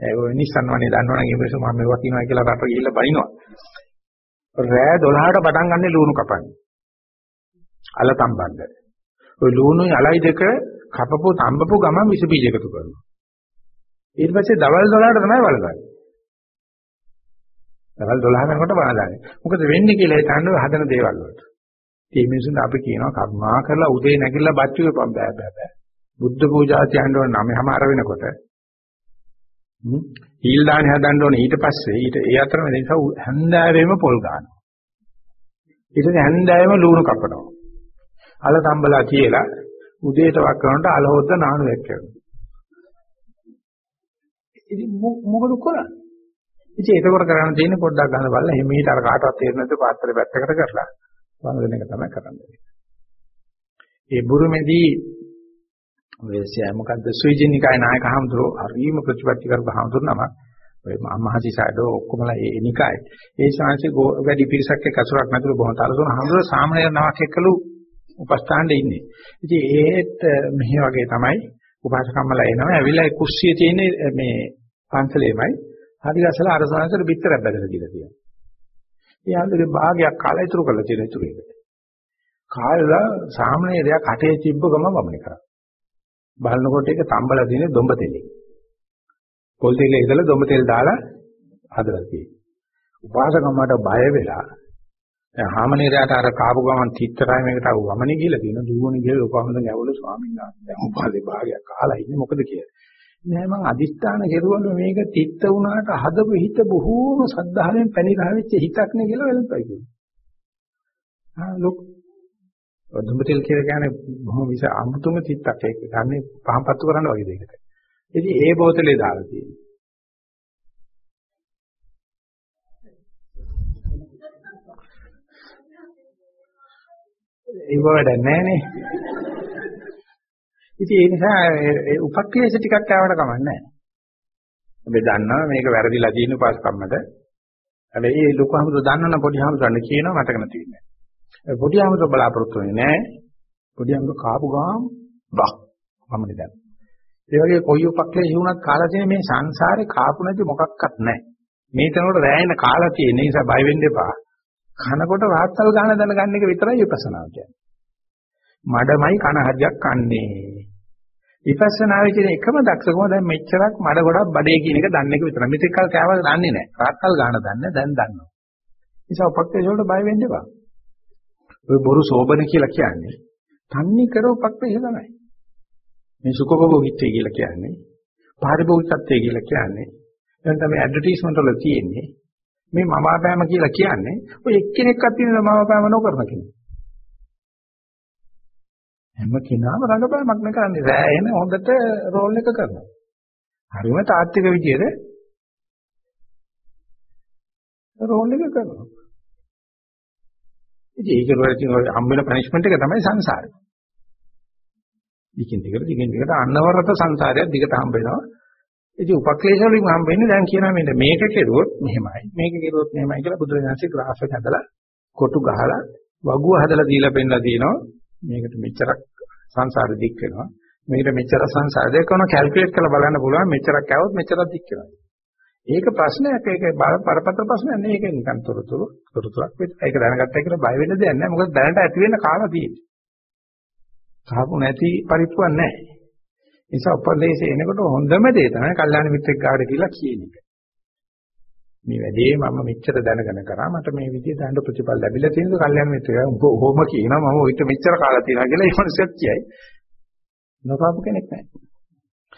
A: ඔය නිසන් වනේ දන්නවනම් ඒ මිනිස්සු මම මේවා කියනවා කියලා රට ගිහිල්ලා බනිනවා. රෑ 12ට පටන් ගන්න ලුණු කපන්නේ. අල තම්බන්න. ওই ලුණුයි අලයි දෙක කපපු තම්බපු ගමන් විස බීජ එකතු කරනවා. ඊට පස්සේ දවල් 12ට තමයි වලදන්නේ. දවල් 12 වෙනකොට වලදන්නේ. මොකද වෙන්නේ කියලා හිතන්නේ හදන දේවල් වලට. මේ මිනිසුන් අපි කියනවා කර්මා කරලා උදේ නැගිටලා බත් චුවපම් බෑ බෑ බෑ. බුද්ධ පූජා තියන්න ඕන නමහමාර වෙනකොට හීල් දාන හදන්න ඕනේ ඊට පස්සේ ඊට ඒ අතර මේ නිසා හැන්දෑවෙම පොල් ගන්නවා. ඊට පස්සේ හැන්දෑවෙම ලුණු කපනවා. අල තම්බලා කියලා උදේට වක් කරනකොට අල හොද්ද නානු එක්කනවා. ඉතින් මොකද කරන්නේ? ඉතින් ඒකවල කරන්න තියෙන්නේ පොඩ්ඩක් ගන්න බලලා එමෙහිට අර කාටවත් තේරෙන්නේ නැතුව පාත්‍රය පැත්තකට කරලා වංගන එක තමයි කරන්නේ. ඒ බුරුමේදී ඔය මොකද්ද සුයිජිනිකාය නායක හඳුරෝ හරිම ප්‍රතිපත්ති කරපු හඳුර නම ඔය මහසි සාඩෝ ඔක්කොමලා ඒ නිකාය. ඒ ශාංශේ වැඩි පිරිසක් එක්ක අසුරක් නැතුව බොහොම තරසුන හඳුර සාමණේර නමක් එක්කලු උපස්ථානෙ ඉන්නේ. ඉතින් ඒත් මෙහි වගේ තමයි උපාසකම්මලා එනවා. ඇවිල්ලා කුස්සිය තියෙන මේ පන්සලේමයි හරි ගසලා අර සාංශර පිටරක් බැලලා දීලා තියෙනවා. ඊයන්දගේ භාගයක් කාලා ඉතුරු කරලා තියෙන ඉතුරු එක. කාලා සාමණේරයා කටේ තිබ්බ ගම වමනේ කරා. බලනකොට ඒක තම්බලා තියෙන දොඹ තෙලේ. පොල් තෙලේ ඉඳලා දොඹ තෙල් දාලා හදලා තියෙනවා. උපාසකම්මට බය වෙලා දැන් හාමනේරයාට අර කාපු ගමන් තිත්තරයි මේකට ආව වමනේ කියලා තියෙන දුවන ගිහලා ලෝකවන්ද ගැවුල ස්වාමීන් වහන්සේ දැන් උපාදේ භාගයක් කාලා ඉන්නේ මොකද කියලා. නෑ මං අදිස්ථාන කෙරුවලු මේක තිත්ත වුණාට හදපු හිත බොහෝම සද්ධාවෙන් පැනිරහ වෙච්ච හිතක් නේ කියලා වෙලපයි කිව්වා. ආ ලොක් දුඹ තෙල් කියලා කියන්නේ බොහොම විස අමුතුම තිත්තක් ඒක ගන්නේ පහන් පත්තු කරන්න වගේ දෙයකට. ඉතින් ඒ බෝතලේ දාලා තියෙනවා. ඒක වැඩක් නැහනේ. ඉතින් ඒ නිසා ඒ උපක්ලේශ ටිකක් ආවට කමක් නැහැ. අපි දන්නවා මේක වැරදිලා තියෙන උපස්කම්මද. හැබැයි ඒ ලොකු හමුද දන්නවනම් පොඩි හමුදන්න කියනවා මතක නැති වෙන්නේ. පොඩි හමුද බලාපොරොත්තු වෙන්නේ නැහැ. පොඩි හමුද කාපු ගාම බක් මමනේ දැන්. ඒ වගේ කොයි උපක්ලේශ වුණත් කාලා තියෙන මේ සංසාරේ කාපු නැති මොකක්වත් නැහැ. මේ තනකොට රැයෙන කාලා තියෙන නිසා බය වෙන්න එපා. කනකොට වාත්තල් ගන්න දැනගන්න එක විතරයි විපස්සනාව කියන්නේ. මඩමයි කන හරියක් කන්නේ. විපස්සනාවේ කියන එකම දක්ෂකම දැන් මෙච්චරක් මඩ ගොඩක් බඩේ කියන එක දන්න එක විතරයි. මෙතෙක් කල් කෑවද දන්නේ නැහැ. වාත්තල් ගන්න දන්නේ දැන් දන්නවා. නිසා උපක්‍රේෂ වලට බය වෙන්න එපා. ඔය බොරු සෝබන කියලා කියන්නේ තන්නේ කර උපක්‍රේෂ තමයි. මේ සුඛභෝගීත්වය කියලා කියන්නේ පාරිභෝගිකත්වය කියලා කියන්නේ දැන් තමයි ඇඩ්වර්ටයිස්මන්ට් වල තියෙන්නේ මේ මම අපෑම කියලා කියන්නේ ඔය එක්කෙනෙක්වත් තියෙන මම අපෑම නොකරන කෙනෙක්. හැම කෙනාම රඟපෑමක් නේ කරන්නේ. රෑගෙන හොඳට රෝල් එක කරනවා. හරිම තාත්වික විදියට රෝල් එක කරනවා. ඉතින් ඒක වලින් හම්බ වෙන පනිෂ්මන්ට් එක තමයි සංසාරය. දිගින් දිගට දිගින් දිගට අන්නවරත සංසාරයක් දිගට හම්බ වෙනවා. ඉතින් උපක්ලේශ වලින් හම්බ වෙන්නේ දැන් කියනවා මෙන්න මේක කෙරුවොත් මෙහෙමයි. මේක කෙරුවොත් මෙහෙමයි කියලා බුදුරජාණන්සේ ග්‍රාෆ් එක හදලා කොටු ගහලා වගුව හදලා දීලා පෙන්නලා දිනවා. මේකට මෙච්චරක් සංසාර දික් වෙනවා. මේකට මෙච්චර සංසාර දෙක කරන කැල්කියුලේට් කරලා බලන්න පුළුවන් මෙච්චරක් આવොත් මෙච්චරක් දික් වෙනවා. ඒක ප්‍රශ්නයක් ඒක බරපතල ප්‍රශ්නයක් නෙවෙයි ඒක නිකන් තොරතුරු තොරතුරක් විතර. ඒක දැනගත්තා කියලා බය වෙන්න දෙයක් නැහැ. මොකද දැනට ඇති වෙන්න කාලා තියෙන්නේ. කාපු නැති පරිප්පුවක් නැහැ. නිසා උපදේශය එනකොට හොඳම දේ තමයි කල්යාණ මිත්‍රෙක් ගාවට කියලා කියන එක. මේ වැඩේ මම මෙච්චර දැනගෙන කරා මට මේ විදිහට දඬ ප්‍රතිඵල ලැබිලා තියෙනද කල්යාණ මිත්‍රයා උඹ ඔහොම කියනවා මම ඔයිට මෙච්චර කාලා තියෙනවා කියලා ඒ මනුස්සයත් කියයි. නොකාපු කෙනෙක් නැහැ.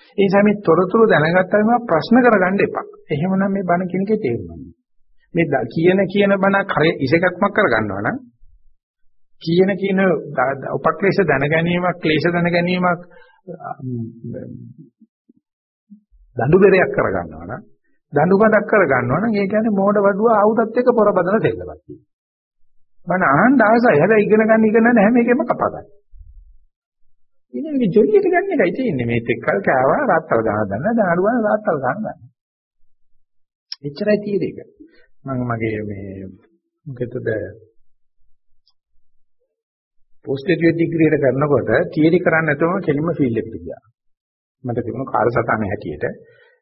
A: ඒ නිසා මේ තොරතුරු දැනගත්තාම ප්‍රශ්න කරගන්න එපා. එහෙමනම් මේ බණ කෙනකේ තේරුම් මේ කියන කියන බණ කරේ ඉසකක්මක් කරගන්නවා නම් කියන කියන උපක්ලේශ දැන ගැනීමක් ක්ලේශ දැන ගැනීමක් දඬු බෙරයක් කරගන්නවා නම් දඬු කඩක් කරගන්නවා නම් ඒ කියන්නේ මෝඩ වඩුව ආයුධත් එක්ක පොරබදන දෙල්ලවක් තියෙනවා. මම අහන්න ආසයි. හැබැයි ඉගෙන ගන්න ඉගෙන ගන්න හැම එකෙම කපා ගන්න. ඉතින් මේ ජොලියට ගන්න එකයි තියෙන්නේ. මේ තෙක්කල් කෑවා රාත්තල් ගන්න දන්න දැන් අඩුවන රාත්තල් ගන්න. එච්චරයි තියෙන්නේ. මම මගේ මේ මොකද පෝස්ට් ග්‍රැජුවේට් ඩිග්‍රී එක කරනකොට තියරි කරන්නේ නැතුවම කෙලින්ම ෆීල්ඩ් එකට ගියා. මට තිබුණ කාලසටහන හැටියට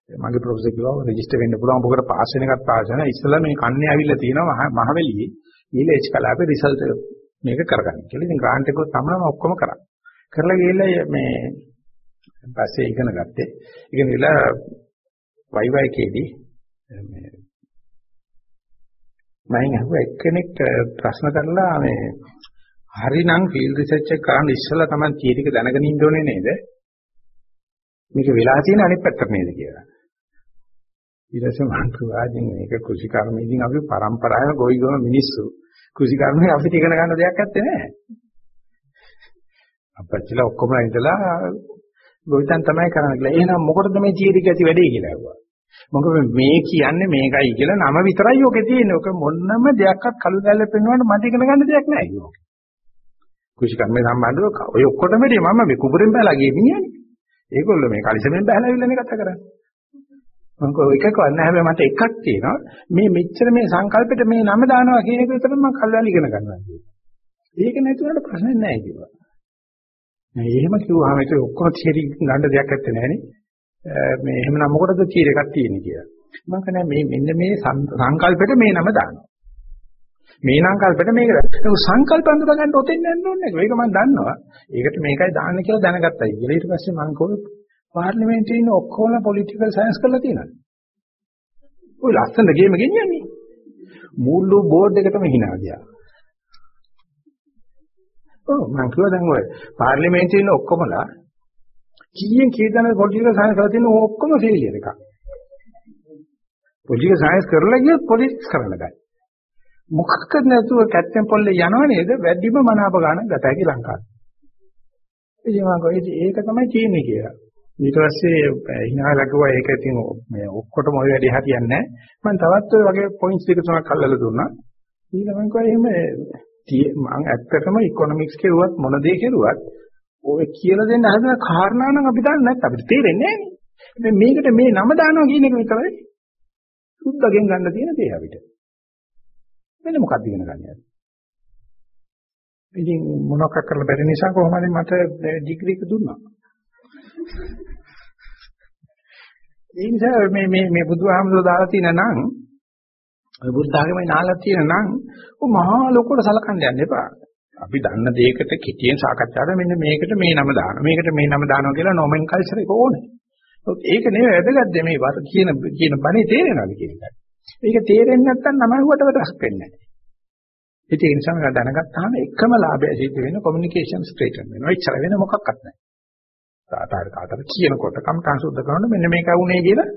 A: මගේ ප්‍රොෆෙසර් කිව්වා රෙජිස්ටර් වෙන්න පුළුවන් ඔබකට පාස් වෙන එකත් පාස් වෙනවා. ඉස්සෙල්ලා මේ කන්නේ ඇවිල්ලා තියෙනවා මහවැලියේ ඊළ එච් කලාපේ රිසල්ට් මේක කරගන්න කියලා. ඉතින් ග්‍රාන්ට් එක තමයි මම ඔක්කොම කරා. කරලා ගිහලා මේ පස්සේ ඉගෙන ගත්තේ. ඉගෙන ගිහලා YYKදී මේ මම අහුවා එක්කෙනෙක් ප්‍රශ්න කරලා මේ හරිනම් ෆීල්ඩ් රිසර්ච් එක කරන්න ඉස්සෙල්ලා තමයි තිය ටික දැනගෙන ඉන්න ඕනේ නේද? මේක වෙලා තියෙන අනිත් පැත්තට නේද කියලා. ඊට පස්සේ මම කිව්වා ඉතින් මේක කෘෂි කර්මයේදී අපි પરම්පරාවේ ගොයි ගොම මිනිස්සු කෘෂි කර්මයේ අපිට ඉගෙන ගන්න දෙයක් නැත්තේ නෑ. අපච්චිලා ඔක්කොම ඉඳලා ගොවිතැන් තමයි කරන්න කියලා. එහෙනම් මොකටද මේ තිය ටික ඇති වැඩේ කියලා ඇහුවා. මොකද මේ කියන්නේ මේකයි කියලා නම විතරයි ඔකේ තියෙන්නේ. ඔක මොන්නම දෙයක්වත් කළු දැල්ල පෙන්වන්නට මට ඉගෙන ගන්න දෙයක් නෑ ඒක. කුෂි කර්මේ සම්බන්ධව ඔය ඔක්කොටම වැඩි මම මේ කුඹුරෙන් බහලා ගියේ මිනිහනේ. ඒගොල්ලෝ මේ කලිසමෙන් බහලා ඉල්ලන්නේ කතා කරන්නේ. මම කෝ එකක් වන්න හැබැයි මට එකක් තියෙනවා මේ මෙච්චර මේ සංකල්පෙට මේ නම දානවා කියන එක විතරක් මම කල්ලාලි ඉගෙන ගන්නවා කියනවා. ඒක නැතුනට ප්‍රශ්නේ නැහැ කිව්වා. නෑ එහෙම කිව්වහම ඒක ඔක්කොම තියරි ගන්න දෙයක් නැත්තේ නෑනේ. මේ එහෙමනම් මොකටද තියර එකක් තියෙන්නේ කියලා. මම කියන්නේ මේ මෙන්න මේ සංකල්පෙට මේ නම දානවා. මේ නම් කල්පෙට මේක ඒක සංකල්ප අඳුර ගන්න ඔතෙන් යන්න ඕනේ නැහැ. ඒක මම දන්නවා. ඒකට මේකයි දාන්න කියලා දැනගත්තයි. කියලා ඊට පස්සේ මම කොහොමද පාර්ලිමේන්තුවේ ඉන්න ඔක්කොම පොලිටිකල් සයන්ස් කරලා තියෙනවා. ඔය ලස්සන ගේම ගෙනියන්නේ. මුළු බෝඩ් එකටම hina ගියා. ඔව් මම කිව්වා දැන් ඔය පාර්ලිමේන්තුවේ ඉන්න ඔක්කොමලා කීයෙන් කී දෙනා පොලිටිකල් සයන්ස් කරලා තියෙන ඔක්කොම ෆේලියර් එකක්. පොලිටිකල් සයන්ස් කරලා ගියොත් පොලිටික්ස් කරන්න ගන්න. මොකක්ද නැතුව කැත්තෙන් පොල්ලේ යනව නේද? වැඩිම මනාප ගන්න ගත හැකි ලංකාවේ. ඉතින් මම කිව්වා ඒක තමයි තියෙන්නේ කියලා. ඊට පස්සේ hina ලගුවා ඒක ඉතින් මේ ඔක්කොටම ওই වැඩි හරියන්නේ නැහැ. මම තවත් ඔය වගේ පොයින්ට්ස් දෙක තුනක් අල්ලලා දුන්නා. ඊළඟ කිව්වා එහෙම මම ඇත්තටම ඉකොනොමික්ස් කෙරුවත් මොන දේ කෙරුවත් ඔය කියලා දෙන්න හදන කාරණා නම් අපි දන්නේ නැත්නම් අපිට තේරෙන්නේ නැහැ මේකට මේ නම දානවා කියන එක විතරයි සුද්ධගෙන් ගන්න තියෙන දේ අපිට. වෙන මොකක්ද ඉගෙන ගන්න යන්නේ. ඉතින් මොනවක් කරලා බැරි නිසා කොහොමද මට ඩිග්‍රී එක දුන්නා. ඒ නිසා මේ මේ මේ බුදුහාමුදුරුවෝ දාලා තියෙන නම් ඔය බුද්ධ ආගමේ නාලක් තියෙන නම් ඔය මහා ලොකුවට සලකන්න යන්න එපා. අපි දන්න දෙයකට කෙටියෙන් සාකච්ඡා කරලා මෙන්න මේකට මේ නම දානවා. මේකට මේ නම දානවා කියලා නොමෙන් කල්චර් එක ඕනේ. ඒක නෙවෙයි වැදගත් මේ වට කියන කියන බණේ තේරෙනවද කියන එක. ඒක තේරෙන්නේ නැත්නම් නම හුවට වැඩක් වෙන්නේ නැහැ. ඒ නිසා මම දැනගත්තාම එකම ලාභය සිද්ධ වෙන කොමියුනිකේෂන් ස්ට්‍රේටන් වෙනවා. එච්චර වෙන මොකක්වත් නැහැ. සාතාර කාටද කියනකොට කම්ටන් සුද්ධ කරනකොට මෙන්න මේක වුනේ කියලා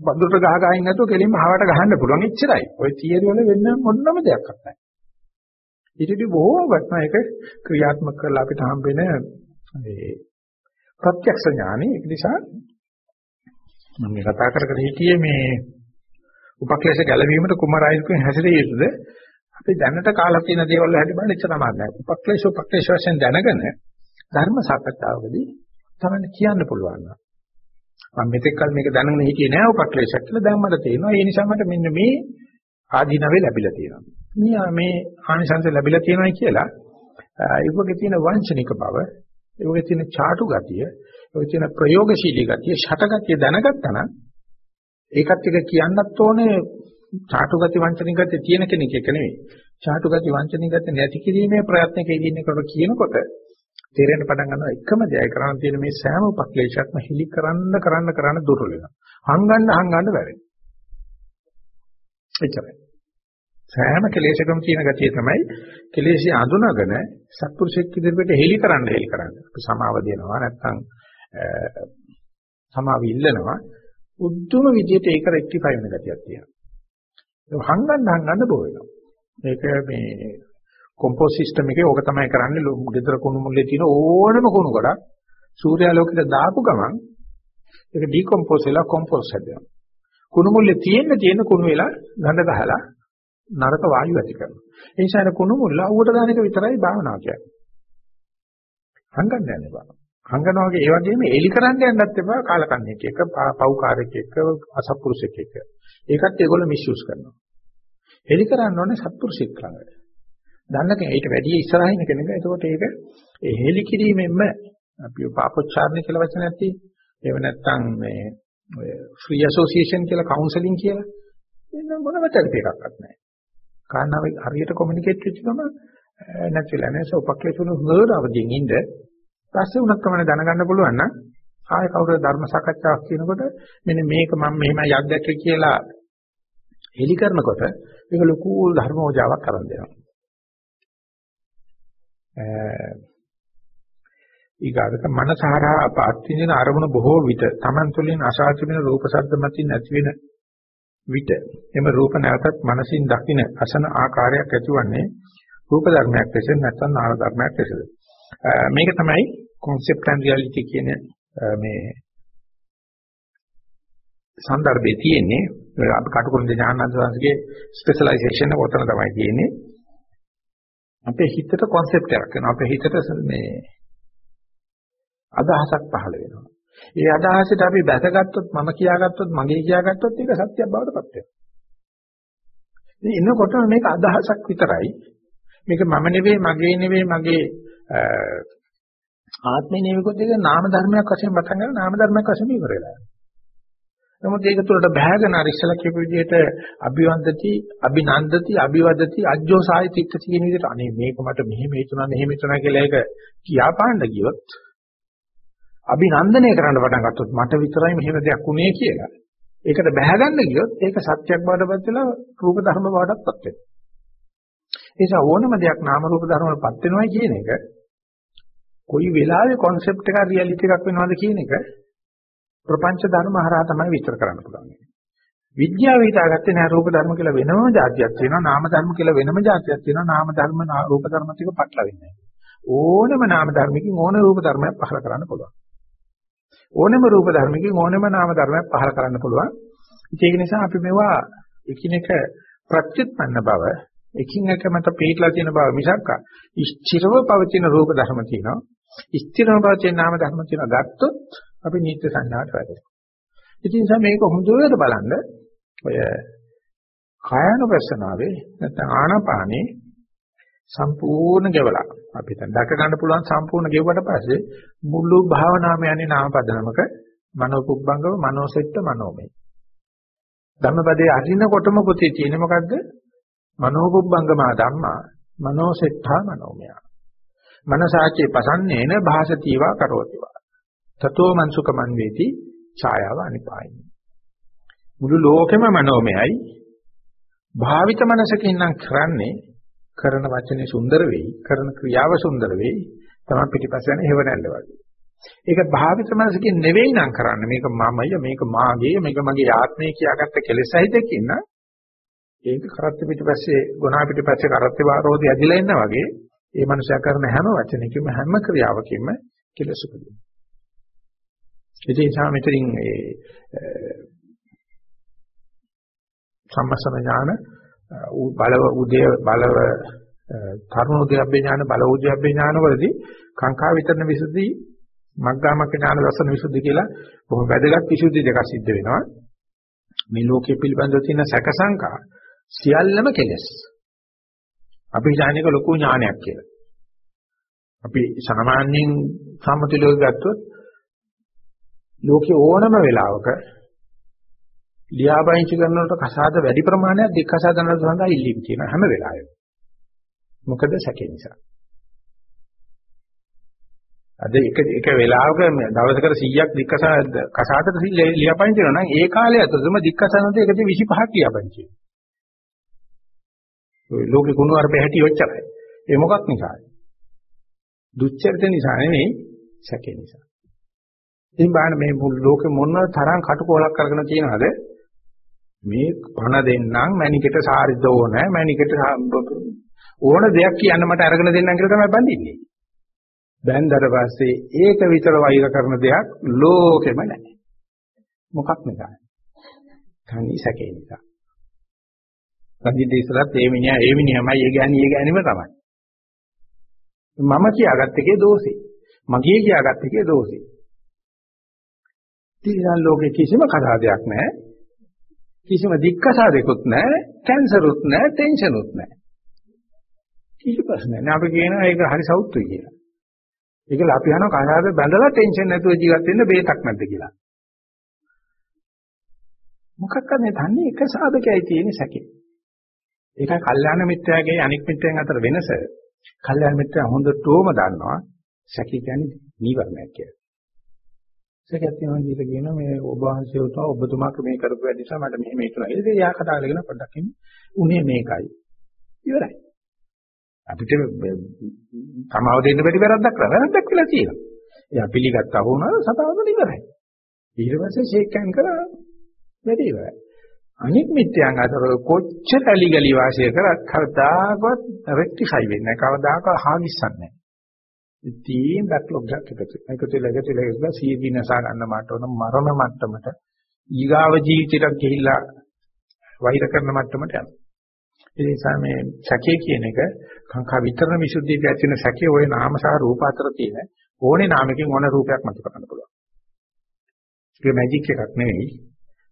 A: බඳුරට ගහ ගහින් නැතුව කෙලින්ම හවට ගහන්න පුළුවන් එච්චරයි. ওই තියරි වල වෙන්න මොනම දෙයක් නැහැ. ඊටදී බොහෝ වටන එක ක්‍රියාත්මක කරලා අපිට හම්බෙන මේ ප්‍රත්‍යක්ෂ ඥානෙ ඒක නිසා මම මේ කතා කර කර හිටියේ මේ උපක්ලේශ ගැලවීමට කුමාරයිතුන් හැසිරිය යුතුද අපි දැනට කාලා තියෙන දේවල් හැටි බලන්න ඉච්ච තමයි නැහැ උපක්ලේශ උපක්ලේශ වශයෙන් දැනගෙන ධර්ම සාකච්ඡාවකදී තමයි කියන්න පුළුවන් මම මෙතෙක් කල මේක දැනගෙන හිටියේ නෑ උපක්ලේශයක් කියලා දැන් මට තේරෙනවා. ඒ නිසා මට මෙන්න මේ ආධිනවේ ලැබිලා තියෙනවා. මේ මේ ආනිසංස ලැබිලා තියෙනයි කියලා ඒකගේ තියෙන වංචනික බව, ඒකගේ තියෙන ചാටු ගතිය, ඒකගේ තියෙන ප්‍රයෝගශීලී ගතිය, ෂටගතිය දැනගත්තා නම් ඒකත් එක කියන්නත් ඕනේ චාටු ගති වංචනික ගති තියෙන කෙනෙක් එක නෙවෙයි. චාටු ගති වංචනික ගති නැති කිරීමේ ප්‍රයත්නක යෙදෙනකොට කියනකොට තේරෙන්න පටන් ගන්නවා එකම දෙයයි කරන්න තියෙන මේ සෑම උපක්ලේශයක්ම හිලි කරන්න කරන්න කරන්න දුර්වල වෙනවා හංගන්න හංගන්න බැරි එච්චරයි සෑම කෙලෙසකම තියෙන ගතිය තමයි කෙලෙසි අඳුනගෙන සත්පුරුෂෙක් ඉදිරියට හෙලි කරන්න හෙලි කරන්න. සමාව දෙනවා නැත්නම් සමාව ඉල්ලනවා. උද්දුම විදියට ඒක රෙක්ටිෆයි වෙන ගතියක් තියෙනවා. ඒක හංගන්න හංගන්න බෝ වෙනවා. මේක මේ කොම්පෝස්ට් සිස්ටම් එකේ ඕක තමයි කරන්නේ ගෙදර කුණු මුල්ලේ තියෙන ඕනම කුණු ගොඩක් සූර්යාලෝකයට දාපු ගමන් ඒක ඩිකම්පෝස් වෙලා කොම්පෝස්ට් හැදෙනවා. කුණු මුල්ලේ තියෙන තියෙන කුණු වෙලා ගඳ ගහලා නරක වායු ඇති කරනවා. ඒ නිසා අර කුණු මුල්ල අවුවට දාන එක විතරයි භාවනාව කියන්නේ. හංගන්න යන්න එපා. හංගනවා වගේ ඒ වගේම එලි කරන්න යන්නත් එපා කාලකන්ණියෙක් එක්ක පව්කාරයෙක් එක්ක අසත්පුරුෂයෙක් එක්ක. ඒකත් ඒගොල්ලෝ මිස්යුස් කරනවා. එලි කරන්න ඕනේ සත්පුරුෂයෙක් ළඟට. දන්න කෙනෙක් ඊට වැඩි ඉස්සරහින් කෙනෙක්. එතකොට ඒක ඒ හෙලි කිරීමෙන්ම අපි පාපොච්චාරණ කියලා වචනයක් තියෙනවා. ඒව නැත්තම් මේ ඔය ෆ්‍රී ඇසෝසියේෂන් කියලා කවුන්සලින් කියලා. එන්න මොනම තැනකවත් නැහැ. කාරණාව හරියට කොමියුනිකේට් වෙච්ච ගමන් නැතිලා නේද උපක්ලේශුණු හොඳට අවදිින් ඉන්න පස්සේ උනත් තමයි දැනගන්න පුළුවන් නම් ආය කවුරුද ධර්ම සාකච්ඡාවක් කියනකොට මෙන්න මේක මම මෙහෙම යද්දක් කියලා හෙලි කරනකොට ඒක ලොකු ධර්මෝජාවක් කරන් දෙනවා ඊගාදක මනසහරා පාත්‍යින අරමුණ බොහෝ විට Taman තුලින් අසාධ්‍ය වෙන රූප ශබ්ද මතින් නැති වෙන විට එම රූප නැවතත් මනසින් දකින අසන ආකාරයක් ඇතිවන්නේ රූප ධර්මයක් ලෙස නැත්නම් නාම ධර්මයක් ලෙසද? මේක තමයි concept and reality කියන මේ සන්දර්භයේ තියෙන්නේ. අපි කටුකුරුන්ද ඥානන්ද වහන්සේගේ ස්පෙෂලායිසේෂන් එක උතන තමයි තියෙන්නේ. අපේ හිතට concept එකක් වෙනවා අපේ හිතට මේ අදහසක් පහළ වෙනවා ඒ අදහසට අපි බැසගත්තොත් මම කියාගත්තොත් මගේ කියාගත්තොත් ඒක සත්‍යයක් බවට පත් වෙනවා. ඉතින් එනකොට මේක අදහසක් විතරයි. මේක මම නෙවෙයි මගේ නෙවෙයි මගේ ආත්මේ නෙවෙයි කොට ඒක නාම ධර්මයක් වශයෙන් මතන් ගන්න නාම ධර්මයක් වශයෙන් ඉවර වෙලා. නමුත් ඒක තුළට බහැගෙන අර ඉස්සලා කියපු විදිහට අභිවන්දති, අභිනන්දති, අභිවදති, අජ්ජෝසායිතික්ක කියන විදිහට අනේ මේක මට මෙහෙම හිතුණා මෙහෙම හිතුණා කියලා ඒක කියාපාන්න ගියොත් අභිනන්දනය කරන්න පටන් ගත්තොත් මට විතරයි මෙහෙම දෙයක් උනේ කියලා. ඒකට බැහැගන්න ගියොත් ඒක සත්‍යයක් බවට පත් වෙලා රූප ධර්ම බවටත් පත් වෙනවා. ඒ නිසා ඕනම දෙයක් නාම රූප ධර්ම වලපත් වෙනවා කියන එක කොයි වෙලාවෙ concept එක reality එකක් වෙනවද කියන එක ප්‍රපංච ධර්ම හරහා තමයි විස්තර කරන්න පුළුවන්. විද්‍යාව හිතාගත්තේ නෑ රූප ධර්ම කියලා වෙනම જાතියක් තියෙනවා නාම ධර්ම කියලා වෙනම જાතියක් තියෙනවා නාම ධර්ම රූප ධර්ම ටික පටලවෙන්නේ ඕනම නාම ධර්මකින් ඕන රූප ධර්මයක් පහල කරන්න පුළුවන්. ඕනම රූප ධර්මකින් ඕනම නාම ධර්මයක් පහල කරන්න පුළුවන්. ඒක නිසා අපි මේවා එකිනෙක ප්‍රත්‍යুৎপন্ন බව එකින් එක මත පිටලා තියෙන බව මිසක් ස්ථිරව පවතින රූප ධර්ම තියෙනවා. ස්ථිරව පවතින නාම ධර්ම තියෙනවා. ගත්තොත් අපි නිත්‍ය සංඥාට වැටෙනවා. ඉතින් නිසා මේක හොඳට බලන්න. ඔය කායනුපස්සනාවේ නැත්නම් ආනාපානේ සම්පූර්ණ ගෙවලා අපි දැන් දැක ගන්න පුළුවන් සම්පූර්ණ ගෙවුවට පස්සේ මුළු භාවනාවම යන්නේ නාම පදනමක මනෝ පුබ්බංගව මනෝසෙට්ට මනෝමය. ධම්මපදයේ අරිනකොටම පොතේ තියෙන්නේ මොකද්ද? මනෝ පුබ්බංගමා ධම්මා මනෝසෙට්ඨා මනෝමය. මනසාචේ පසන්නේන භාසතිවා කරෝතිවා. තතෝ මන්සුකමන් වේති ඡායාව අනිපායිනි. මුළු ලෝකෙම මනෝමයයි. භාවිත මනසකින් නම් කරන්නේ කරන වචනේ සුන්දර වෙයි, කරන ක්‍රියාව සුන්දර වෙයි. තමයි පිටිපස්ස යන හේව නැල්ල වගේ. ඒක භාවිත මනසකින් නෙවෙයි නම් කරන්නේ. මේක මමය, මේක මාගේ, මේක මගේ ආත්මය කියාගත්ත කෙලෙසයිදකින් නම් ඒක කරත් පිටිපස්සේ ගුණා පිටිපස්සේ කරත් වාරෝධය ඇදිලා ඉන්නා වගේ ඒ මනුස්සයා කරන හැම වචනයකම හැම ක්‍රියාවකින්ම කෙලෙස උපදිනවා. ඒ නිසා මෙතනින් ඒ සම්මසම ඥාන බලව උදේ බලව තරුණ උද්‍යප්පේ ඥාන බල උද්‍යප්පේ ඥාන වලදී කාංකා විතරන විසුද්ධි මග්ගාමක ඥාන දර්ශන විසුද්ධි කියලා බොහොම වැදගත් විසුද්ධි දෙකක් සිද්ධ වෙනවා. මේ ලෝකයේ පිළිබඳව තියෙන සැක සංකා සියල්ලම කෙලස්. අපි හිතන්නේ ලොකු ඥානයක් කියලා. අපි සාමාන්‍යයෙන් සම්මති ලෝක ගත්තොත් ලෝකේ ඕනම වෙලාවක ලියාපදිංචි කරනකොට කසාද වැඩි ප්‍රමාණයක් දික් කසාද කරනකොට සඳහා ඉල්ලීම් තියෙන හැම වෙලාවෙම. මොකද සැකේ නිසා. අද එක එක වෙලාවක දවසකට 100ක් දික් කසාද කසාදට ලියාපදිංචි කරනවා නම් ඒ කාලය ඇතුළතම දික් කසාදට 125ක් ලියාපදිංචි. ඔය ලෝකේ කුණු අරපේ හැටි ඔච්චරයි. ඒ මොකක් නිසාද? දුච්චරිත නිසා නෙමෙයි සැකේ නිසා. ඉතින් බලන්න මේ මුළු ලෝකෙ මොන තරම් කටකෝලක් කරගෙන තියෙනවද? මේ පණ දෙන්නම් මැනිකට සාරිද්ද ඕනේ මැනිකට ඕන දෙයක් කියන්න මට අරගෙන දෙන්නම් කියලා තමයි බඳින්නේ. බැන්දට පස්සේ ඒක විතර වෛර කරන දෙයක් ලෝකෙම නැහැ. මොකක් නිසාද? තනි සැකේ නිසා. බඳින්න ඉස්සරත් ඒ මිනිහා ඒ මිනිහමයි ඒ ගෑණි ඒ ගෑණිම තමයි. මම කියාගත්ත එකේ දෝෂේ. මගේ කියාගත්ත එකේ දෝෂේ. තිරිසන් ලෝකේ කිසිම කසාදයක් නැහැ. කිසිම දික්කසාදයක්වත් නැහැ. කැන්සරුත් නැහැ, ටෙන්ෂනුත් නැහැ. කිසි ප්‍රශ්නයක් නැහැ. අපි කියනවා ඒක හරි සෞත්තුයි කියලා. ඒකල අපි යනවා කසාද බැඳලා ටෙන්ෂන් නැතුව ජීවත් වෙන්න බේතක් නැද්ද කියලා. මොකක්ද මේ තන්නේ එක සාධකයයි තියෙන සැකේ. ඒකයි කල්යාණ මිත්‍යාගේ අනික් මිත්‍යයන් අතර වෙනස. කල්යාණ මිත්‍යා හොඳටම දන්නවා සැකේ කියන්නේ නීවරණයක් කියලා. ඒකත් තියෙනවා කියලා කියන මේ ඔබ වහන්සේ උතා ඔබතුමාක මේ කරපු වැඩ නිසා මට මෙහෙම හිතුණා. ඒක එයා කතා කරගෙන පොඩ්ඩක් ඉන්න. උනේ මේකයි. ඉවරයි. අපිට තමාව දෙන්න බැරි වැරද්දක් කරා. වැරද්දක් කියලා තියෙනවා. එයා පිළිගත්තා වුණා සතාවම ඉවරයි. ඊට පස්සේ ෂේක් හෑන්ඩ් කරා වැඩි ඉවරයි. අනිත් මිත්‍යයන් අතර කොච්චර ඇලි ගලි වාසය කරත් කවදාකවත් රෙක්ටිෆයි වෙන්නේ නැහැ. කවදාකවත් හාගිස්සන්නේ නැහැ. ඉතින් බැක්ලොග් එකක් එකතු එකතු වෙලා එකතු වෙලා ඉස්සලා සීදී නසා ගන්න මට උන මරණ මට්ටමට ඊගාව ජීවිතයක් ගිහිල්ලා වෛර කරන මට්ටමට යනවා. ඒ නිසා මේ සැකේ කියන එක කාංකා විතරන විසුද්ධියට ඇතින සැකේ ওই නාම සහ රූප අතර තියෙන ඕනේ නාමකින් ඕන රූපයක් මත කරන්න පුළුවන්. ඒක මැජික් එකක් නෙවෙයි.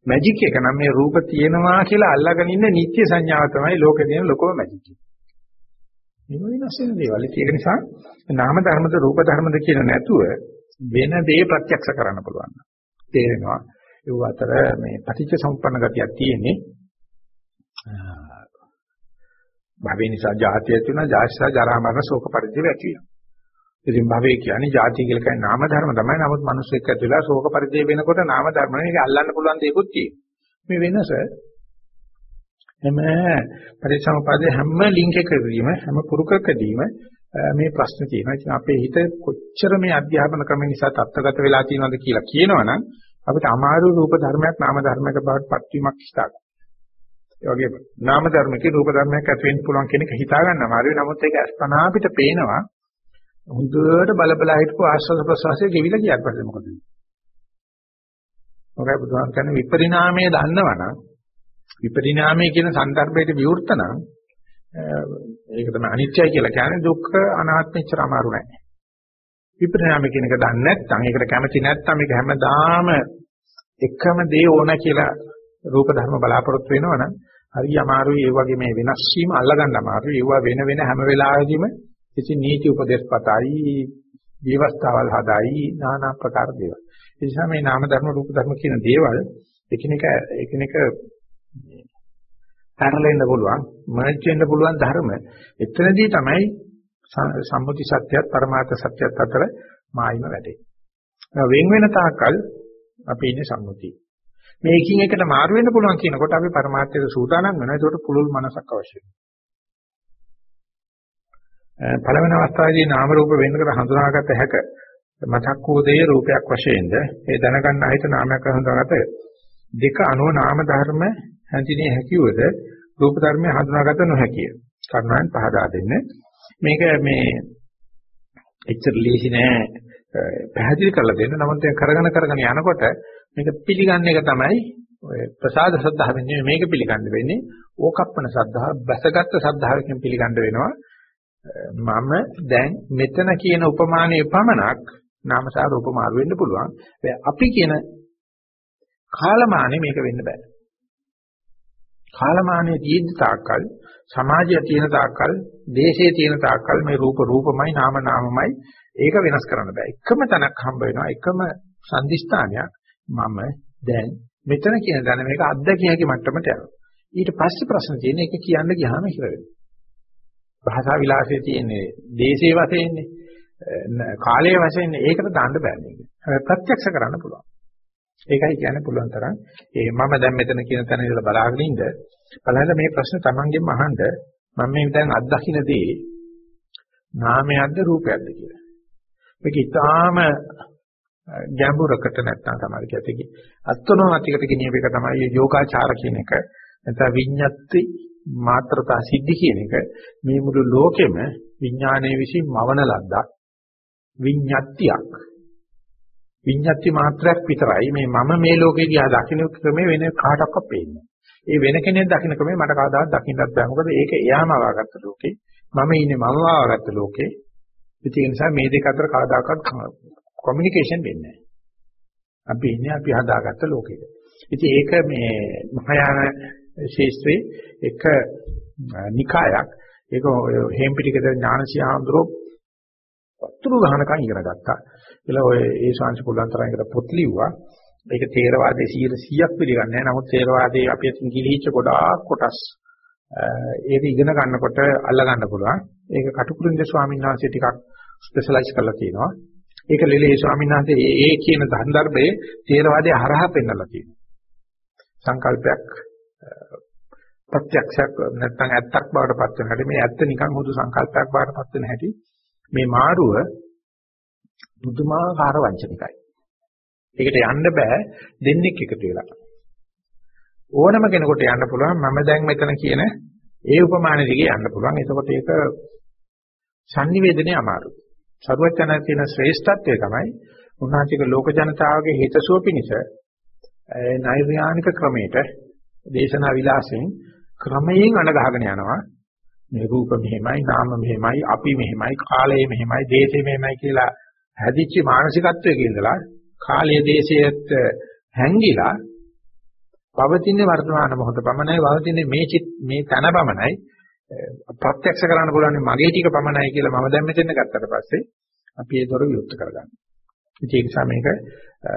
A: මැජික් එක නම් මේ රූප තියෙනවා කියලා අල්ලාගෙන ඉන්න නිත්‍ය සංඥාව තමයි ලෝකේ තියෙන ලොකම මැජික් එක. මේව වෙනස් වෙන දේවල්. ඒක නිසා නාම ධර්මද රූප ධර්මද කියන නැතුව වෙන දේ ප්‍රත්‍යක්ෂ කරන්න පුළුවන්. තේරෙනවා. ඒ අතර මේ පටිච්ච සමුප්පන්න ගතියක් තියෙන්නේ. භවය නිසා ජාතිය ඇති වෙනවා, ජාතිසා ජරා මරණ ශෝක පරිදේ ඇති වෙනවා. ඉතින් භවය කියන්නේ ජාතිය කියලා කියන්නේ නාම ධර්ම තමයි. නමුත් මිනිස්සු එක්ක ඇති වෙලා ශෝක පරිදේ වෙනකොට නාම ධර්ම නෙවෙයි අල්ලන්න පුළුවන් දේකුත් තියෙනවා. මේ වෙනස එම පරිසම්පාදයේ හැම ලින්ක් එකකදීම හැම පුරුකකදීම මේ ප්‍රශ්න තියෙනවා. ඉතින් අපේ හිත කොච්චර මේ අධ්‍යාපන ක්‍රම නිසා තත්ත්වගත වෙලා තියෙනවද කියලා කියනවනම් අපිට අමාරු රූප ධර්මයක් නාම ධර්මයක බවට පත්වීමක් ඉස්තාව. ඒ වගේ නාම ධර්මකේ රූප ධර්මයක් ඇති වෙන්න පුළුවන් කියන එක හිතා ගන්න අමාරුයි. නමුත් ඒක අස්පනා අපිට පේනවා. හොඳට බල බල හිටපු ආස්වාද ප්‍රසවාසයේ ගෙවිලා ගියාට පස්සේ මොකද වෙන්නේ? මොකයි බුදුහාම කියන්නේ විපරිණාමය දන්නවනම් විපරිණාමය කියන સંદર્ભයට විවෘත නම් ඒක තමයි අනිත්‍යයි කියලා කියන්නේ දුක්ඛ අනාත්මච්චර අමාරු නෑ. විපරිණාමය කියන එක දන්නේ නැත්නම් ඒකට කැමති නැත්නම් මේක හැමදාම එකම දේ ඕන කියලා රූප ධර්ම බලාපොරොත්තු වෙනවනම් හරි අමාරුයි ඒ වගේ මේ වෙනස් වීම අල්ලගන්න අමාරුයි. ඒවා වෙන වෙන හැම වෙලාවෙදිම ඉතින් නීති උපදේශපතයි විවස්ථාවල් හදායි নানা ප්‍රකාර දේවල්. ඒ නිසා මේ නාම ධර්ම රූප ධර්ම කියන දේවල් එකිනෙක එකිනෙක පැරලෙන්න පුළුවන් මර්ජ් වෙන්න පුළුවන් ධර්ම එතනදී තමයි සම්මුති සත්‍යයත් පරමාර්ථ සත්‍යයත් අතර මායිම වැඩේ. වෙන් වෙන තාක්කල් අපි ඉන්නේ සම්මුතිය. මේකින් එකට මාරු වෙන්න පුළුවන් කියනකොට අපි පරමාර්ථයට සූදානම් වෙනවා. ඒකට පුළුල් මනසක් අවශ්‍යයි. පළවෙනි අවස්ථාවේදී නාම රූප වෙන් කර හඳුනාගත හැක මතක් වූ දේ රූපයක් වශයෙන්ද ඒ දැනගන්න හිත නාමයක් හඳුනාගත දෙක අනුව නාම ධර්ම හැඳිනේ හැකියවද රූප ධර්මය හඳුනාගත නොහැකිය. කර්ණයන් පහදා දෙන්න. මේක මේ එච්චර ලේසි නෑ පැහැදිලි කරලා දෙන්න. නමුත් කරගෙන කරගෙන යනකොට මේක පිළිගන්න එක තමයි ඔය ප්‍රසාද සද්ධාවෙන් නෙමෙයි මේක පිළිගන්න වෙන්නේ. ඕකප්පන සද්ධාව, බැසගත් සද්ධාවකින් පිළිගන්න වෙනවා. මම දැන් මෙතන කියන උපමානයේ පමණක් නාමසාර උපමාරු වෙන්න පුළුවන්. අපි කියන කාලමානේ මේක වෙන්න බෑ. කාලමානයේ තියෙන තාක්කල් සමාජයේ තියෙන තාක්කල් දේශයේ තියෙන තාක්කල් මේ රූප රූපමයි නාම නාමමයි ඒක වෙනස් කරන්න බෑ. එකම තැනක් හම්බ වෙනවා. එකම සම්දිස්ථානයක් මම දැන් මෙතන කියන දැන මේක අත්දැකිය හැකි මට්ටමට යනවා. ඊට පස්සේ ප්‍රශ්න තියෙන එක කියන්න ගියාම ඉහිර වෙනවා. භාෂා විලාසයේ තියෙන්නේ දේශේ වශයෙන්නේ කාලයේ වශයෙන් ඒකට දාන්න බෑ මේක. ප්‍රත්‍යක්ෂ කරන්න පුළුවන්. ඒකයි කියන්න පුළුවන් තරම්. ඒ මම දැන් මෙතන කියන තැන ඉඳලා බලාගෙන ඉඳ බලන්න මේ ප්‍රශ්න Tamanගෙන් අහන්න මම මේ දැන් අත්දකින්න දේ නාමයක්ද රූපයක්ද කියලා. මේක ඊටාම ගැඹුරකට නැත්නම් තමයි කියතේ අත්නෝමතිකට ගෙනියප එක තමයි යෝගාචාර කියන එක. නැත්නම් විඤ්ඤාති මාත්‍රතා සිද්ධි කියන එක. මේ මුළු ලෝකෙම විඥානයේ විසින් මවන ලද්දක් විඤ්ඤාතියක්. විඤ්ඤාති මාත්‍රයක් විතරයි මේ මම මේ ලෝකේ දිහා දකින්න ක්‍රමේ වෙන කාටවත් පේන්නේ. ඒ වෙන කෙනෙක් දකින්න ක්‍රමේ මට කවදාවත් දකින්නත් බෑ. මොකද ඒක එයාම වාගත්ත ලෝකේ. මම ඉන්නේ මම වාගත්ත ලෝකේ. ඒ නිසා මේ දෙක අතර කවදාකවත් කොමියුනිකේෂන් වෙන්නේ නැහැ. අපි ඉන්නේ අපි හදාගත්ත ලෝකෙක. ඉතින් ඒක මේ මහායාන ශේෂ්ත්‍රයේ එක නිකායක්. ඒක හේම්පිටිකද ඥානසී ආන්දරෝ වතුරු ගහනකම් ඉගෙන ගත්තා. ඒලා ඔය ඒ ශාංශ පුළුවන් තරම් එකට පොත් ලිව්වා. ඒක තේරවාදයේ 100ක් පිළිගන්නේ නැහැ. නමුත් තේරවාදයේ අපි අතින් ගිලිහිච්ච ගොඩාක් කොටස් ඒක ඉගෙන ගන්නකොට අල්ල ගන්න පුළුවන්. ඒක කටුකුරුන්ද ස්වාමීන් වහන්සේ ටිකක් ස්පෙෂලායිස් කරලා තියෙනවා. ඒක ලෙලේ ස්වාමීන් වහන්සේ ඒ ඒ කියන සංදර්භයේ තේරවාදයේ හරහා පෙන්වලා තියෙනවා. සංකල්පයක් ප්‍රත්‍යක්ෂයක් නැත්නම් ඇත්තක් බවට පත් වෙන හැටි මේ ඇත්ත නිකන් හුදු සංකල්පයක් බවට පත් වෙන හැටි මේ මාරුව පුදුමාකාර වංචනිකයි. ඒකට යන්න බෑ දෙන්නෙක් එකතු වෙලා. ඕනම කෙනෙකුට යන්න පුළුවන් මම දැන් මෙතන කියන ඒ උපමාන දිගේ යන්න පුළුවන්. එතකොට ඒක sannivedanaye අමාරුයි. සරුවචන කියන ශ්‍රේෂ්ඨත්වය තමයි උන්වහන්සේක ලෝක ජනතාවගේ හිතසුව පිණිස නෛර්යානික ක්‍රමයට දේශනා විලාසයෙන් ක්‍රමයෙන් අනගහගෙන යනවා මේ රූප මෙහෙමයි නාම මෙහෙමයි අපි මෙහෙමයි කාලය මෙහෙමයි දේශය මෙහෙමයි කියලා හැදිච්ච මානසිකත්වයක ඉඳලා කාලයේ දේශයට හැංගිලා පවතින වර්තමාන මොහොත පමණයි පවතින මේ මේ තන පමණයි ප්‍රත්‍යක්ෂ කරන්න පුළුවන් මගේ ටික පමණයි කියලා මම දැන් මෙතන ගත්තට පස්සේ අපි ඒ දොර විවෘත කරගන්නවා. ඒ නිසා මේක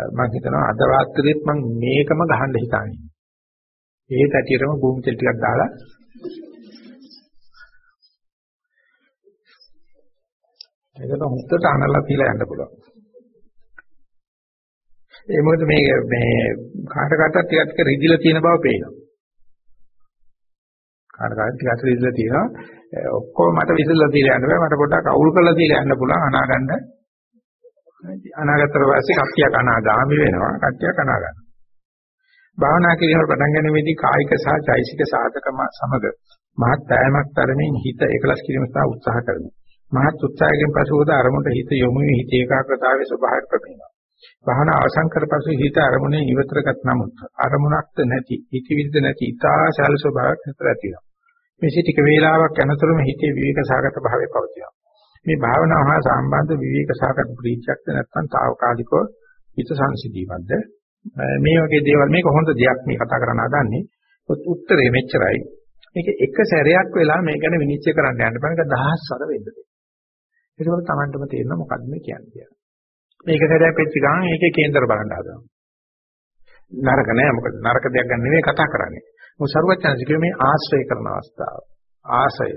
A: මම හිතනවා අද රාත්‍රියේත් මම මේකම ගහන්න හිතානේ. ඒ තැටියටම භූමි තෙල් ටිකක් දාලා ඒකට හුත්තට අනලා තියලා යන්න පුළුවන්. ඒ මොකද මේ මේ කාට කාටත් ටිකක් ටික රිදිලා තියෙන බව පේනවා. කාට කාටත් ටිකක් රිදිලා තියෙනවා. ඔක්කොම මට විසලා තියලා යන්න බෑ. මට පොඩ්ඩක් අවුල් කරලා තියලා යන්න පුළුවන් අනාගන්න අනාගතතර වාසිය කට්ටියක් අනාගාමි වෙනවා කට්ටියක් අනාගාමි. භාවනා කිරීමට පටන් ගැනීමේදී කායික සහ චෛසික සාධකම සමග මහත් ත්‍යාමක් තරමින් හිත එකලස් කිරීම සඳහා උත්සාහ කරමි. මහත් උත්සාහයෙන් පසුවද අරමුණට හිත යොමු වී හිත ඒකාග්‍රතාවයේ ස්වභාවය ප්‍රමිනවා. භාවනා අවසන් කර පසු හිත අරමුණේ ඉවතරගත් නමුත් අරමුණක්ද නැති හිතවිලිද නැති ඉතා සාල ස්වභාවයක් හිතට ඇතිවෙනවා. මෙසේ ටික වේලාවක් යනතුරුම හිතේ විවේක සාගත භාවය පවතිනවා. මේ භාවනාව හා සම්බන්ධ විවේක සාගත ප්‍රීතියක්ද නැත්නම් తాවකාලිකව හිත සංසිඳීමක්ද මේ වගේ දේවල් මේක හොඳ දෙයක් මේ කතා කරන්න හදන්නේ උත්තරේ මෙච්චරයි මේක එක සැරයක් වෙලා මේ ගැන විනිශ්චය කරන්න යන්න බෑ ඒක දහස්වර වෙන්න දෙන්න. ඒකවල Tamanටම තේරෙන මොකක්ද මේ කියන්නේ කියලා. මේක සැරයක් වෙච්ච ගමන් ඒකේ කේන්දර බලන්න හදනවා. නරක නෑ මොකද නරක දෙයක් ගන්න නෙවෙයි කතා කරන්නේ. මොකද සරුවචනසිකේ මේ ආශ්‍රය කරන අවස්ථාව. ආසය.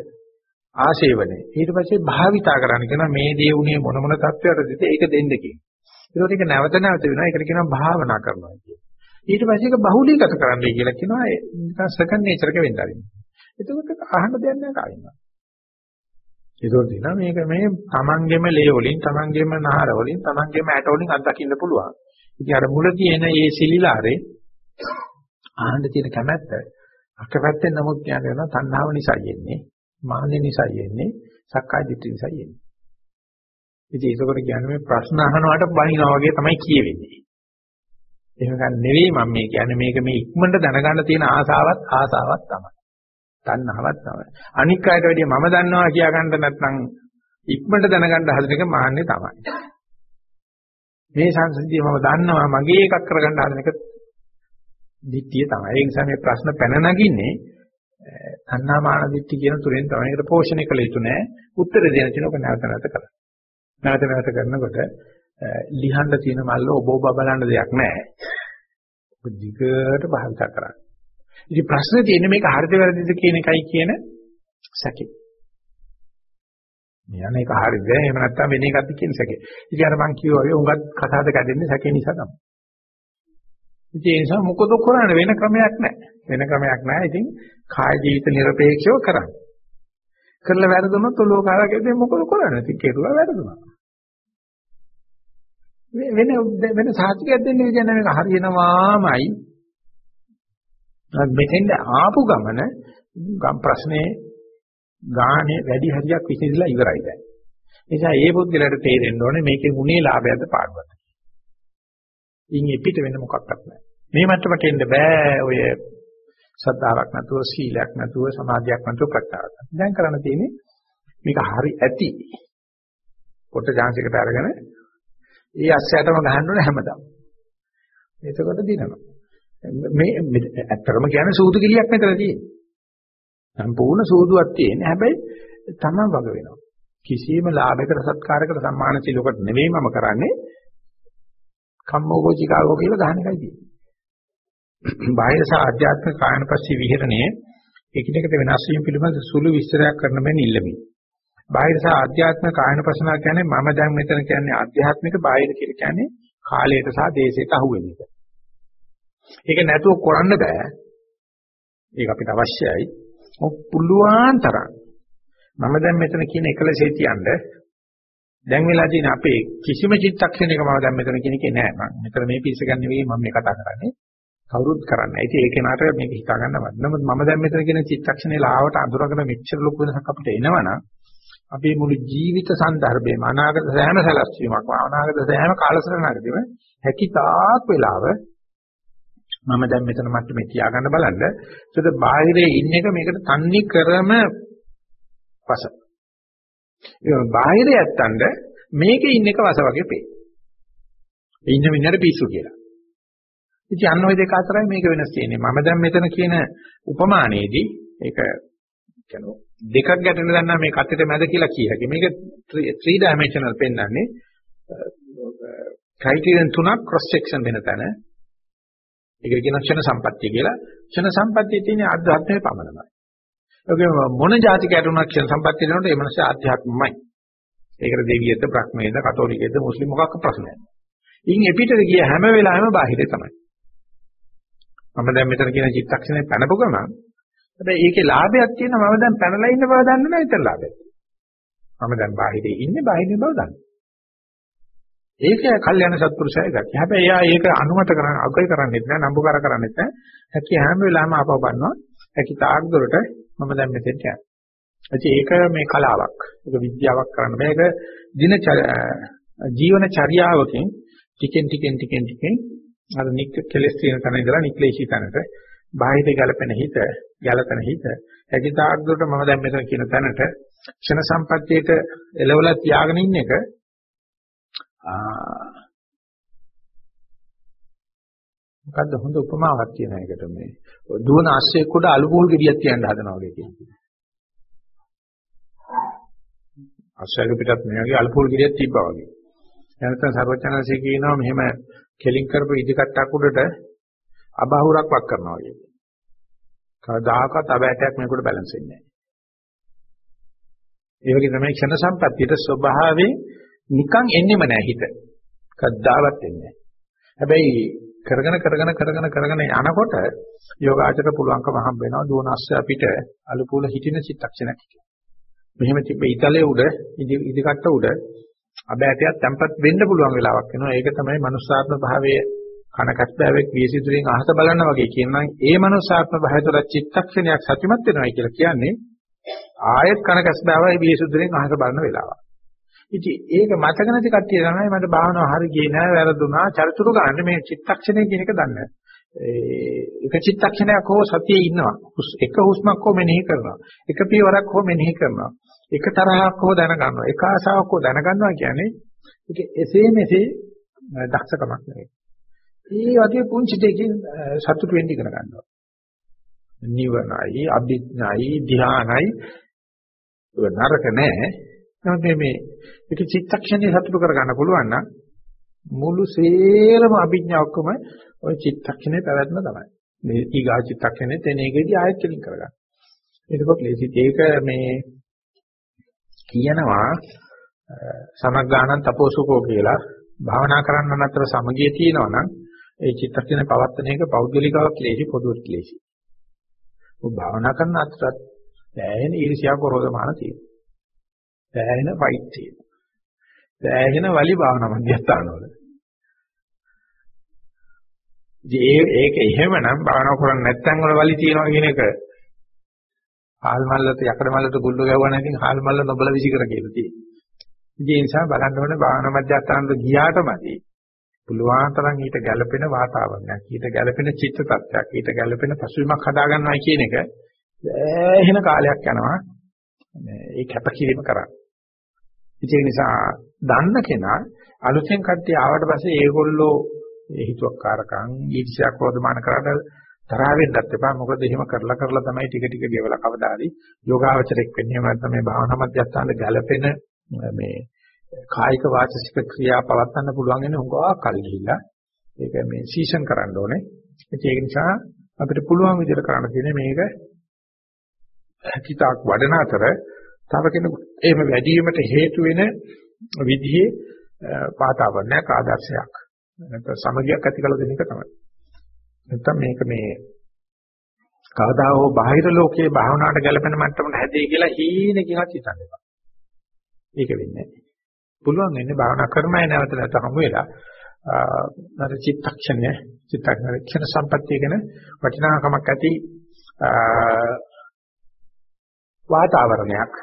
A: ආශේවනේ. ඊට පස්සේ භාවිතා කරන්න කියන මේ දේ උනේ මොන මොන තත්ත්වයකටද ඒක දෙන්න කියන. ඒකට ඒක නැවත නැවත වෙනවා. ඒකට කියනවා භාවනා කරනවා කියන. ඊට පස්සේ ඒක බහුලීගත කරන්නයි කියලා කියනවා. නිකන් සෙකන්ඩ් නේචර් එක වෙන්න ආරින්න. එතකොට අහන්න දෙයක් නැහැ කායින්නවා. ඒකෝ දින මේක මේ තමන්ගෙම ලේ වලින් තමන්ගෙම නහර වලින් තමන්ගෙම ඇට වලින් අත්දකින්න පුළුවන්. ඉතින් අර මුල තියෙන මේ සිලිලාරේ ආහන්න තියෙන කැමැත්ත අකපැත්තෙන් නමුත් කියන්නේ වෙනවා තණ්හාව නිසා යන්නේ මාන්නේ නිසා යන්නේ සක්කාය දිට්ඨිය නිසා යන්නේ. ඉතින් ඒකකොට කියන්නේ මේ ප්‍රශ්න අහනවට බනිනවා වගේ තමයි කියවෙන්නේ. එහෙම ගන්න නෙවෙයි මම මේ කියන්නේ මේක මේ ඉක්මනට දැනගන්න තියෙන ආසාවත් ආසාවක් තමයි. තණ්හාවක් තමයි. අනික් අයට වැඩිය මම දන්නවා කියා ගන්න නැත්නම් ඉක්මනට දැනගන්න හදන එක මාන්නේ තමයි. මේ සංසිද්ධිය මම දන්නවා මගේ එකක් කරගන්න හදන එක දිට්ඨිය තමයි. ඒ නිසා මේ ප්‍රශ්න පැන නගින්නේ තණ්හා මාන දිට්ඨිය කියන තුරෙන් තමයි ඒකට පෝෂණය කළ යුතු නෑ. උත්තර දෙන කෙනෙක් ඔක නැවත නැවත කරා. නැවත නැවත කරනකොට ලිහන්න තියෙන මල්ල ඔබ ඔබ බලන්න දෙයක් නෑ. ඔබ දිගට භාවිත කරන්න. ඉතින් ප්‍රශ්නේ තියෙන්නේ මේක හරිද වැරදිද කියන එකයි කියන සැකේ. මෙයන් එක හරිද එහෙම නැත්නම් වෙන එකක්ද කියන සැකේ. ඉතින් අර මං කියවා වගේ උඟත් කතාවද කැඩෙන්නේ සැකේ නිසා තමයි. ඉතින් ඒ නිසා මොකද කරන්නේ වෙන ක්‍රමයක් නැහැ. වෙන ක්‍රමයක් නැහැ. ඉතින් කාය ජීවිත নিরপেক্ষව කරන්න. කරලා වැරදුනොත් ලෝකාරකයේදී මොකද කරන්නේ? ඉතින් කෙරුවා වැරදුනා. වෙන වෙන සාධකයක් දෙන්න විදිහ නැහැ මේක හරියනවාමයි මෙතෙන්ද ආපු ගමන ගම් ප්‍රශ්නේ ගානේ වැඩි හරියක් විසඳලා ඉවරයි දැන්. නිසා ඒ බුද්ධිලට තේරෙන්න ඕනේ මේකේ උනේ ලාභයක්ද පාඩුවක්ද. ඉන් පිට වෙන මොකක්වත් නැහැ. මේ මට්ටමට එන්න බෑ ඔය සද්ධාාවක් නැතුව සීලයක් නැතුව සමාධියක් නැතුව ප්‍රත්‍යාවක්. දැන් කරන්න තියෙන්නේ මේක හරි ඇති. කොට ජාන්සිකට අරගෙන ඒ අස්සයටම ගහන්න ඕනේ හැමදාම. එතකොට දිනනවා. මේ ඇත්තටම කියන්නේ සූදු කිලියක් මෙතන තියෙන්නේ. සම්පූර්ණ සූදුවක් තියෙන්නේ. හැබැයි තමන් වග වෙනවා. කිසියම් ලාභයකට සත්කාරයකට සම්මාන සිලකට නෙවෙයි මම කරන්නේ. කම්මෝගෝචිකාවෝ කියලා ගහන එකයි තියෙන්නේ. බාහිර සහ ආධ්‍යාත්මික කායනපස්සී විහෙරණයේ එකිනෙකට වෙනස් වීම පිළිබඳ සුළු විස්තරයක් කරන මෙන් ඉල්ලමි. බාහිර සහ ආධ්‍යාත්මික කායනපසනාව කියන්නේ මම දැන් මෙතන කියන්නේ ආධ්‍යාත්මික බාහිර කියලා කියන්නේ කාලයට සහ දේශයට අහු වෙන එක. ඒක නැතුව කරන්න බෑ. ඒක අපිට අවශ්‍යයි. ඔක් පුළුවන් තරම්. මම දැන් මෙතන කියන එකලසේ තියන්න දැන් වෙලා තියෙන අපේ කිසිම චිත්තක්ෂණයක මම දැන් මෙතන කියන එකේ නෑ මම. මෙතන මේ පිස්ස ගන්න නෙවෙයි මම මේ කතා කරන්නේ. කවුරුත් කරන්නේ. ඉතින් ඒක නට මේක හිතා ගන්නවත්. නමුත් මම දැන් මෙතන කියන චිත්තක්ෂණේ ලාවට අඳුරගෙන මෙච්චර ලොකු වෙනසක් අපිට එනවනම් අපේ මුළු ජීවිත සන්දර්භයේම අනාගත සෑම සැලැස්වීමක් අනාගත සෑම කාලසටහනකදීම හැකිතාක් වෙලාව මම දැන් මෙතන මට්ටමේ තියාගන්න බලන්න. ඒකද බාහිරේ ඉන්න එක මේකට තන්නේ කරම වස. ඒ බාහිරේ ඇත්තඳ මේකේ ඉන්න එක වස වගේ පේ. ඉන්න මිනිහට පිස්සු කියලා. ඉතින් අන්න ওই දෙක අතරයි මේක වෙනස් තියෙන්නේ. මම දැන් මෙතන කියන උපමානයේදී ඒක කියනවා දෙකක් ගැටෙන ගන්නා මේ කතට මැද කියලා කියහකි. මේක 3 dimensional පෙන්වන්නේ ක්‍රයිටීරියන් uh, තුනක් cross section වෙන තැන ඒක කියන ක්ෂණ සම්පත්තිය කියලා. ක්ෂණ සම්පත්තිය තියෙන ආධ්‍යාත්මයේ පමණයි. ඒකේ මොන જાති කැටුණක් ක්ෂණ සම්පත්තිය දෙනකොට ඒ මනසේ ආධ්‍යාත්මමයි. ඒකට දෙවියද, බ්‍රහ්මයේද, කතෝලිකයේද, මුස්ලිම් මොකක්ක ප්‍රශ්නයක් නැහැ. ඉන් එපිටට ගිය හැම වෙලාවෙම බාහිරේ තමයි. මම දැන් මෙතන කියන චිත්තක්ෂණේ පැනපු ගමන් හැබැයි ඒකේ ලාභයක් තියෙනවා මම දැන් පැනලා ඉන්න බව දන්න නැහැ විතර ලාභයක්. මම දැන් බාහිරේ ඉන්නේ බාහිරේ බව දන්න. ඒක කල්යන සත්පුරුෂය ගතිය. හැබැයි එයා ඒක අනුමත කරන්න අගය කරන්නේත් නැහැ, නම්බුකාර කරන්නේත් නැහැ. හැකි හැම වෙලාවෙම ආපහු ගන්නවා. හැකි තාක් දුරට මම දැන් මෙතෙන්ට යනවා. ඒක මේ කලාවක්. ඒක විද්‍යාවක් කරන්න බෑ. ඒක දින ජීවන චර්යාවකින් ටිකෙන් ටිකෙන් ටිකෙන් ටිකෙන් අර නික් කෙලස් තියෙන තැන ඉඳලා නික්ලේශී තැනට බාහිර ගැලපෙන හිත, ගැලපෙන හිත. හැකි තාක් දුරට මම දැන් මෙතන කියන තැනට ක්ෂණ සම්පත්තියට එලවලා තියාගෙන ඉන්න එක මොකද්ද හොඳ උපමාවක් කියන එකට මේ දුවන අස්සෙක් උඩ අලු පුහුල් ගෙඩියක් තියන්න හදනවා වගේ කියන්නේ. අස්සයක පිටත් මේ වගේ අලු පුහුල් ගෙඩියක් තිබ්බා වගේ. එනතන සර්වචනanse කියනවා මෙහෙම කෙලින් කරපු ඉදිකට්ටක් උඩට අබහුරක් වක් කරනවා වගේ. කවදාකවත් අබෑටයක් මේකට බැලන්ස් වෙන්නේ නැහැ. ඒ වගේ තමයි ක්ෂණ සම්පත්තියට ස්වභාවයෙන් නිකන් එන්නෙම නැහැ හිත. කද්දාවත් එන්නේ නැහැ. හැබැයි කරගෙන කරගෙන කරගෙන කරගෙන යනකොට යෝගාචර පුළුවන්කම හම්බ වෙනවා දුවන අස්ස අපිට අලුපුල හිටින චිත්තක්ෂණයක් කියලා. මෙහෙම තිබ්බ ඉතලේ උඩ ඉදිකට උඩ අබෑටයක් තැම්පත් වෙන්න පුළුවන් වෙලාවක් වෙනවා. ඒක තමයි මනුස්සාත්ම භාවයේ කනකස්බෑවෙක් වියසිතුරින් අහස බලන්න වගේ කියනනම් ඒ මනුස්සාත්ම භාවය තුළ චිත්තක්ෂණයක් සත්‍යමත් වෙනවා කියලා කියන්නේ ආයෙත් කනකස්බෑවයි වියසිතුරින් අහස බලන වෙලාවක්. ඉතින් ඒක මතක නැති කට්ටිය තමයි මට භාවනාව හරි ගියේ නෑ වැරදුනා. චරිචුරු ගන්න මේ චිත්තක්ෂණය කියන එක දන්නේ ඒක චිත්තක්ෂණයක් හෝ සතියේ ඉන්නවා. එක හුස්මක් හෝ මෙනෙහි කරනවා. එක පියවරක් හෝ මෙනෙහි කරනවා. එක තරහක් හෝ දැනගන්නවා. එක ආසාවක් හෝ දැනගන්නවා කියන්නේ ඒක එසේ මෙසේ දක්ෂකමක් නෙවෙයි. ඒ වගේ පුංචි දෙකින් සතුට වෙන්න ඉගෙන ගන්නවා. නිවනයි අභිඥයි ධ්‍යානයි. නරක නෑ. නමුත් මේ ඒක චිත්තක්ෂණේ සතුට කරගන්න පුළුවන් නම් මුළු සේරම අභිඥා ඔක්කොම ওই චිත්තක්ෂණේ පැවැත්ම තමයි. මේ ඊගා චිත්තක්ෂණේ තැනේකදී ආයෙත් කෙලින් කරගන්න. එතකොට ලේසිත් ඒක මේ කියනවා සමග්ගානං තපෝසුකෝ කියලා භාවනා කරන්න අතර සමගිය තියෙනවා නම් ඒ චිත්තක්ෂණ පවත්තන එක පෞද්ගලිකව ක්ලේශි පොදුත් ක්ලේශි. ඔබ භාවනා කරන අතරත් දැනෙන ඊර්ෂ්‍යා කරෝධමාන තියෙනවා. දැනෙන ෆයිට් තියෙනවා. දැනෙන වලි භාවනා මධ්‍යස්ථානවල. ඒ ඒක එහෙමනම් භාවනා කරන්නේ නැත්නම් වල වලි තියෙනවා කියන එක හාල් මල්ලට යකඩ මල්ලට ගුල්ල ගැවුවා නැතිනම් හාල් මල්ල නොබල විසි කර කියලා තියෙනවා. ඒ නිසා බලන්න ඕනේ භාවනා මධ්‍යස්ථානට ගියාටමදී පුළුවන් තරම් ඊට ගැළපෙන වාතාවරණයක්, ඊට ගැළපෙන චිත්ත tattයක්, ඊට ගැළපෙන පසුබිමක් හදාගන්නවා කියන එක එහෙන කාලයක් යනවා. මේ කැපකිරීම කරන්නේ. ඒක නිසා දන්න කෙනා අලුතෙන් කට්ටිය ආවට පස්සේ ඒගොල්ලෝ හිතුවක්කාරකම් ඊර්ෂ්‍යා ක්‍රෝධමාන කරලා තරහ වෙන්නත් එපා. මොකද එහෙම කරලා කරලා තමයි ටික ටික ගෙවලා කවදාරි යෝගාවචරයක් වෙන්නේ. එහෙම නැත්නම් මේ භාවනා මධ්‍යස්ථාන ගැළපෙන මේ කායික වාචික ක්‍රියා පවත්වන්න පුළුවන් වෙන උගා කල් ගිහිල්ලා. ඒක මේ සීසන් කරන්න ඕනේ. ඒක නිසා අපිට පුළුවන් විදිහට කරන්න තියෙන්නේ මේක හිතාක් වඩන අතර තව කෙනෙකුට එහෙම වැඩි වීමට හේතු වෙන විදිහේ වාතාවරණයක් ආදර්ශයක් නැත්නම් සමගියක් ඇති කළ දෙන එක තමයි. නැත්නම් මේක මේ කවදා හෝ බාහිර ලෝකයේ භාවනාවට ගැලපෙන මට්ටමට හැදෙයි කියලා හීනකින්වත් හිතන්න එපා. ඒක වෙන්නේ නැහැ. පුළුවන් වෙන්නේ භාවනා කරමයි නැවත නැවත හමු වෙලා අර චිත්තක්ෂණය චිත්තක්ෂණ සම්පත්තිය ගැන වටිනාකමක් ඇති වාතාවරණයක්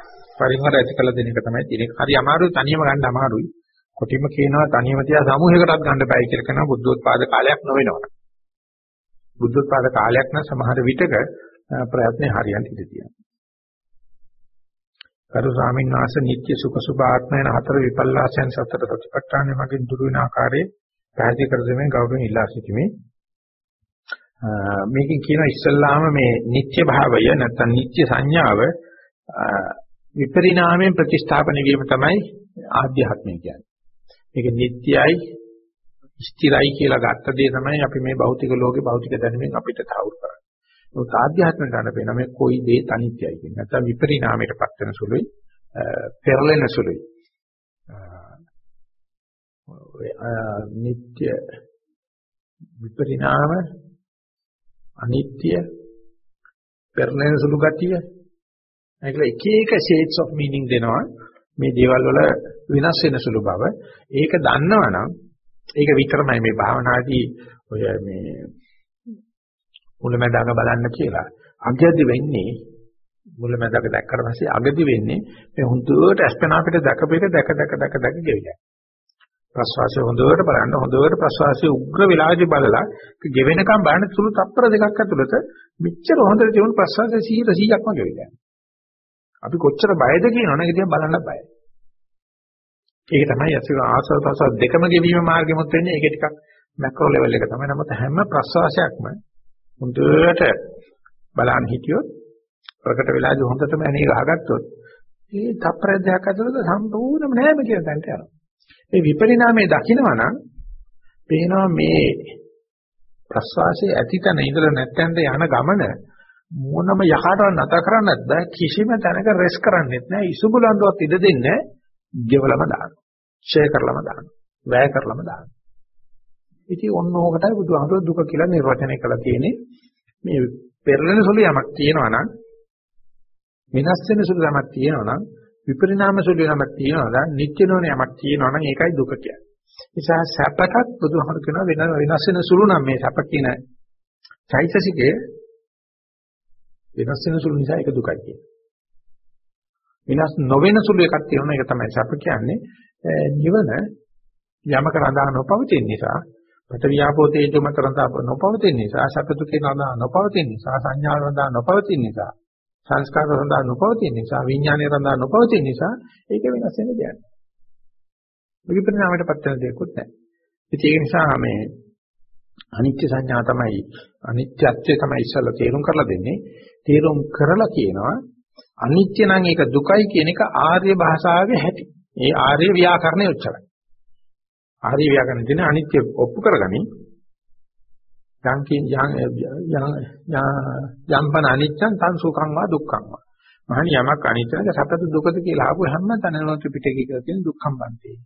A: පරිමර ඇති කළ දෙන එක තමයි තියෙන්නේ. හරි අමාරුයි තනියම ගන්න අමාරුයි. කොටිම කියනවා තනියම තියා සමූහයකටත් ගන්න බෑ කියලා කරනවා බුද්ධෝත්පාද කාලයක් නොවෙනවා. බුද්ධෝත්පාද කාලයක් නම් සමහර විටක ප්‍රයත්නේ හරියන් ඉඳී තියෙනවා. කරු ස්වාමීන් වහන්සේ නිත්‍ය සුඛ සුභ ආත්මයන් හතර විපල්ලාසයන් සතර ප්‍රතිපත්තානේ මගින් දුරු වෙන ආකාරයේ පැහැදිලි කර දෙමින් ගෞරවයෙන් ඉල්ලා සිටිමි. මේකෙන් කියනවා ඉස්සල්ලාම මේ නිත්‍ය භාවය නැත්නම් නිත්‍ය සංඥාව විපරිණාමයෙන් ප්‍රතිස්ථාපන වීම තමයි ආධ්‍යාත්මය කියන්නේ. මේක නිට්ටයයි ස්ථිරයි කියලා ගත්ත දේ තමයි අපි මේ භෞතික ලෝකේ භෞතික දැනුමින් අපිට තහවුරු කරන්නේ. ඒක ආධ්‍යාත්ම ගන්න පේන මේ කොයි දේ තනිත්‍යයි කියන්නේ. නැත්නම් විපරිණාමයටපත් වෙන සුළුයි, පෙරලෙන සුළුයි. නිට්ටය විපරිණාම අනිත්‍ය පෙරලෙන සුළු ගතිය ඒකල එක එක shades of meaning දෙනවා මේ දේවල් වල වෙනස් වෙන සුළු බව. ඒක දන්නවනම් ඒක විතරමයි මේ භාවනාදී ඔය මේ මුලමඳාක බලන්න කියලා. අගයදි වෙන්නේ මුලමඳාක දැක්කට පස්සේ අගදි වෙන්නේ මේ හුදුවට අස්පන අපිට දැකපෙට දැක දැක දැක දැක ගෙවිලා. ප්‍රස්වාසය හොඳට බලන්න හොඳට ප්‍රස්වාසයේ උග්‍ර වෙලාවදී බලලා ගෙවෙනකම් බලන්න සුළු තප්පර දෙකක් ඇතුළත මෙච්චර හොඳට තියුණු ප්‍රස්වාසය 100 100ක්ම ගෙවිලා. අපි කොච්චර බයද කියනවනේ ඒක දිහා බලන්න බයයි. ඒක තමයි අසු ආසල් ප්‍රසවාස දෙකම ගෙවීම මාර්ගෙමුත් වෙන්නේ ඒක ටිකක් මැක්‍රෝ ලෙවල් එක තමයි. නමුත් හැම ප්‍රසවාසයක්ම හොඳට බලන්න හිටියොත් ප්‍රකට වෙලාදී හොඳටම ඇනේ ගහගත්තොත් මේ තප්පර දෙකක් ඇතුළත සම්පූර්ණම නෑම කියන තැනට යනවා. මේ විපරිණාමයේ දකිනවා නම් පේනවා මේ ප්‍රස්වාසයේ ඇතිතන ඉඳලා නැත්තෙන්ද යන ගමන මොනම යකටවත් නැතර කරන්නත් බෑ. කිසිම තැනක රෙස් කරන්නෙත් නෑ. ඉසුබුලන්ඩවත් ඉඩ දෙන්නේ ගෙවලම දානවා ෂෙයා කරලම දානවා වැය කරලම දානවා ඉතින් ඔන්න ඕකටයි බුදුහාමුදුරුවෝ දුක කියලා නිර්වචනය කළා තියෙන්නේ මේ පෙරලෙන සුළු යමක් තියෙනවා නම් වෙනස් වෙන සුළු යමක් තියෙනවා නම් විපරිණාම සුළු යමක් තියෙනවා නම් නිත්‍ය නොවන යමක් තියෙනවා නම් ඒකයි දුක කියන්නේ. නිසා සැපටත් බුදුහාමුදුරුවෝ කියනවා වෙන වෙනස් වෙන සුළු නම් මේ සැප කියන චෛතසිකය වෙනස් වෙන සුළු නිසා ඒක දුකයි කියන්නේ. වෙනස් නොවන සුළු එකක් තියෙනවා ඒක තමයි සැප කියන්නේ. නිවන යමක රඳා නොපවතින නිසා පටවියාපෝ තේජෝ මත රඳා නොපවතින නිසා සැපතුකේ රඳා නොපවතින නිසා සංඥා රඳා නොපවතින නිසා සංස්කාර රඳා නොපවතින නිසා විඥානය රඳා නොපවතින නිසා ඒක වෙනස් වෙන දෙයක්. විපරිණාමයට පත් වෙන දෙයක්වත් නැහැ. ඒක නිසා මේ අනිත්‍ය සංඥා තමයි අනිත්‍යත්වය තමයි ඉස්සල්ලා තේරුම් කරලා දෙන්නේ. තේරුම් කරලා කියනවා අනිත්‍ය නම් ඒක දුකයි කියන එක ආර්ය භාෂාවේ හැටි. ඒ ආර්ය ව්‍යාකරණය උච්චරයි. ආර්ය ව්‍යාකරණ කියන අනිත්‍ය ඔප්පු කරගනින් යංකින් යම්පන අනිච්චං තං සුඛං වා දුක්ඛං වා. මහණි යමක් අනිත්‍යද සැපද දුකද කියලා ආපු හැම තැනම ත්‍රිපිටකය කියලා තියෙන දුක්ඛම් බන්තේ.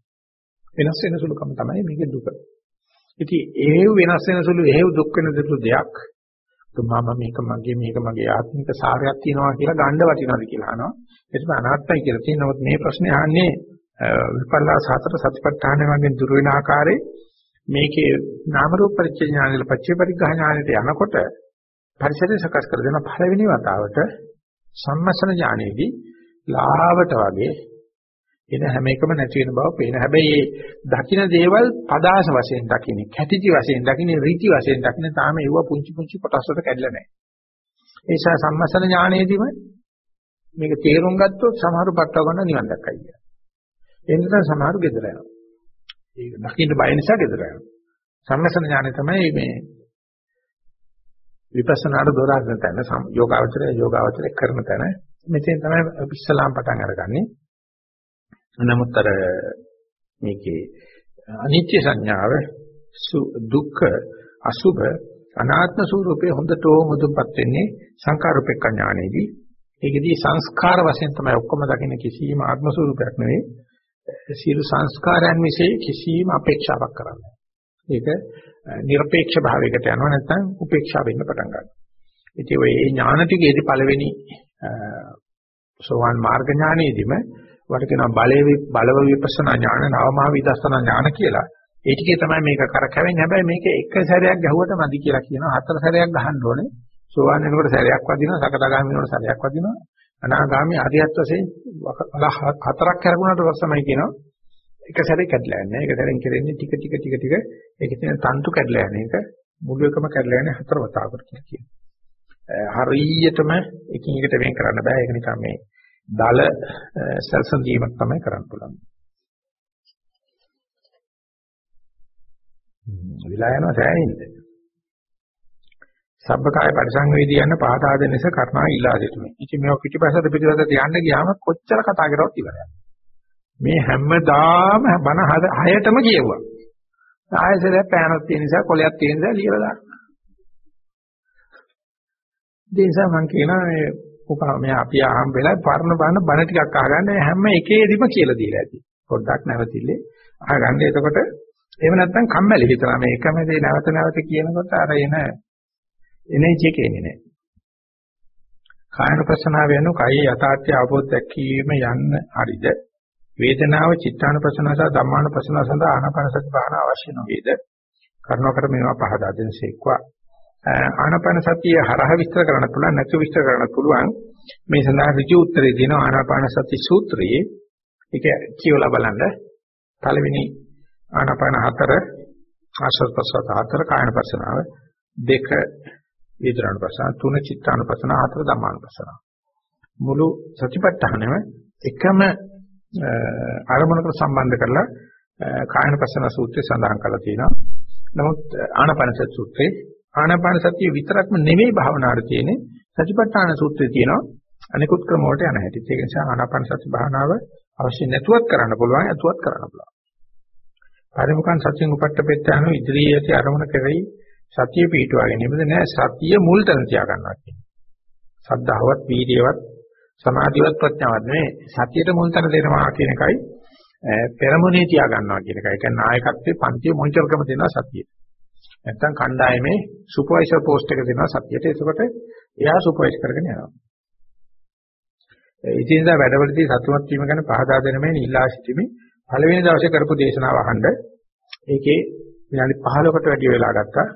A: වෙනස් වෙන සුළුකම තමයි මේකේ දුක. ඉතින් ඒ වෙනස් වෙන සුළු එහෙව් දුක් වෙන සුළු දෙයක් මම මේක මගේ මේක මගේ ආත්මික සාරයක් තියෙනවා කියලා ගන්න වටිනවද කියලා අහනවා. ඒක අනාත්මයි කියලා තියෙන නමුත් මේ ප්‍රශ්නේ අහන්නේ විපල්ලාස හතර සතිපට්ඨාන වගේ දුර වෙන ආකාරයේ මේකේ නාම රූප පරිච්ඡේ ඥානෙල පච්චේ පරිග්‍රහ ඥානෙට යනකොට පරිසරය සකස් කර දෙන පළවෙනි වතාවට සම්මසන ඥානෙදී ලාවට වගේ එන හැම එකම නැති වෙන බව පේන. හැබැයි මේ දකින්න දේවල් පදාස වශයෙන් දකින්නේ, කැටිටි වශයෙන් දකින්නේ, රීති වශයෙන් දකින්නේ තාම ඒව පුංචි පුංචි කොටස් වලට කැඩලා නැහැ. ඒ නිසා සම්මසන ඥානයේදීම මේක තේරුම් ගත්තොත් සමහරු පටව ගන්න නිවන් දැක්කයි කියලා. ඒ නිසා සමහරු gedera යනවා. ඒක දකින්න බය නිසා gedera යනවා. සම්මසන ඥානය තමයි මේ විපස්සනාට දොර අරගෙන තැන යෝගාවචරය යෝගාවචරය කරන තැන මෙතෙන් තමයි ඉස්සලාම් පටන් අරගන්නේ. නමුත් අර මේකේ අනිත්‍ය සංඥාව දුක්ඛ අසුභ අනාත්ම ස්වરૂපේ හොඳටම මුදුපත් වෙන්නේ සංකාරූපේක ඥානෙදී ඒකෙදී සංස්කාර වශයෙන් තමයි ඔක්කොම දකින්න කිසිම ආත්ම ස්වરૂපයක් නෙවෙයි. සියලු සංස්කාරයන් මිසේ කිසිම අපේක්ෂාවක් කරන්නේ ඒක নিরপেক্ষ භාවයකට යනවා නැත්නම් උපේක්ෂා වෙන්න පටන් ගන්නවා. ඉතින් ඔය ඥාන ටිකේදී පළවෙනි සෝවාන් මාර්ග ඥානෙදීම වට කියනවා බලේ බලව විපස්සනා ඥාන නවමහා විදර්ශනා ඥාන කියලා. ඒ ටිකේ තමයි මේක කරකැවෙන්නේ. හැබැයි මේක එක සැරයක් ගැහුවට මදි කියලා කියනවා. හතර සැරයක් ගහන්න ඕනේ. සෝවාන් වෙනකොට සැරයක් වදිනවා, සකදාගාමී වෙනකොට සැරයක් වදිනවා. අනාගාමී අරියත් වශයෙන් හතරක් කරගුණාට පස්සමයි කියනවා. එක සැරේ කැඩලා යන්නේ. ඒක සැරෙන් කෙරෙන්නේ ටික ටික ටික ටික ඒකේ තියෙන තන්තු කැඩලා යන එක මුළු එකම කැඩලා යන්නේ හතර වතාවකට කියලා කියනවා. හරියටම එකින් එකට වෙන් කරන්න බෑ. ඒක නිකන් මේ දල සැලසඳීමක් තමයි කරන්න පුළුවන්. විලා යනවා සෑයින්ද. සබ්බකාය පරිසංවේදී යන පාඨාද නිසා කර්ණා ඉල්ලා සිටුනේ. ඉතින් මේක පිටිපස්සට පිටිපස්සට යන්න ගියාම කොච්චර කතා කරවත් ඉවරයි. මේ හැමදාම බණ හයටම කියුවා. ආයෙසර පෑනක් තියෙන නිසා කොලයක් තියෙන නිසා ලියලා දාන්න. ඒ නිසා මම කියනවා මේ උපා මේ අපි ආහම් වෙලා පරණ බණ බණ ටිකක් අහගන්න හැම එකේදීම කියලා දීලා ඇති. පොඩ්ඩක් නැවතිල්ලේ අහගන්න එතකොට එහෙම නැත්නම් කම්මැලි හිතනවා මේ එකම දේ නැවත නැවත කියනකොට අර එන එනර්ජි එක එන්නේ නැහැ. කායන ප්‍රශ්නාව වෙනු කයි යථාර්ථය අවබෝධ දැකීම යන්න හරිද? වේදනාව චිත්තානුපස්සන සහ ධම්මානුපස්සන සඳහා ආනාපාන සති භාවනා අවශ්‍ය නොවේද? කරුණාකර මේවා පහදා දෙනසේක්වා. ආනාපාන සතිය හරහ විස්තර කරන්න පුළුවන් නැතු විස්තර කරන්න පුළුවන්. මේ සඳහා ඍජු උත්තරේ දෙනවා ආනාපාන සති සූත්‍රයේ. ඒක කියවලා බලන්න. පළවෙනි ආනාපාන හතර ආශ්වාස ප්‍රශ්වාස හතර කායන පස්සනාව දෙක වේදනානුපස්සන තුන චිත්තානුපස්සන හතර ධම්මානුපස්සන මුළු සතිපට්ඨානෙම එකම අරමුණකට සම්බන්ධ කරලා කායනපස්සන සූත්‍රය සඳහන් කරලා තියෙනවා. නමුත් ආනාපානසති සූත්‍රේ ආනාපාන සතිය විතරක්ම නෙමෙයි භාවනාවට තියෙන්නේ සතිපට්ඨාන සූත්‍රයේ තියෙනවා අනිකුත් ක්‍රම වලට යන හැටි. ඒක නිසා ආනාපාන සති භාවනාව අවශ්‍ය නැතුවත් කරන්න පුළුවන්, ඇතුවත් කරන්න පුළුවන්. පරිමුඛං සත්‍යං උපට්ඨපෙත්තාන ඉදිරියේ ඇති අරමුණ කෙරෙහි සතිය පිටුවා ගැනීමද නෑ සතිය මුල් තැන තියා ගන්නවා කියන්නේ. සද්ධාවත්, වීර්යවත්, සමාධිවත් ප්‍රඥාවත් නෙමෙයි සතියට මුල් තැන දෙනවා කියන එකයි පෙරමුණේ තියා ගන්නවා කියන එකයි. ඒ කියන්නේ නායකත්වයේ පන්තිය මොනිටර් කරන දෙනවා සතියට. නැත්තම් කණ්ඩායමේ සුපර්වයිසර් පෝස්ට් එක දෙනවා සතියට. ඒකකොට එයා සුපර්වයිස් කරගෙන යනවා. ඉතින්දා වැඩවලදී සතුටුමත් වීම ගැන පහදා දෙන මේ නිලා සිටීමේ. පළවෙනි දවසේ කරපු දේශනාව අහන්න ඒකේ විනාඩි 15කට වැඩි වෙලා ගත්තා.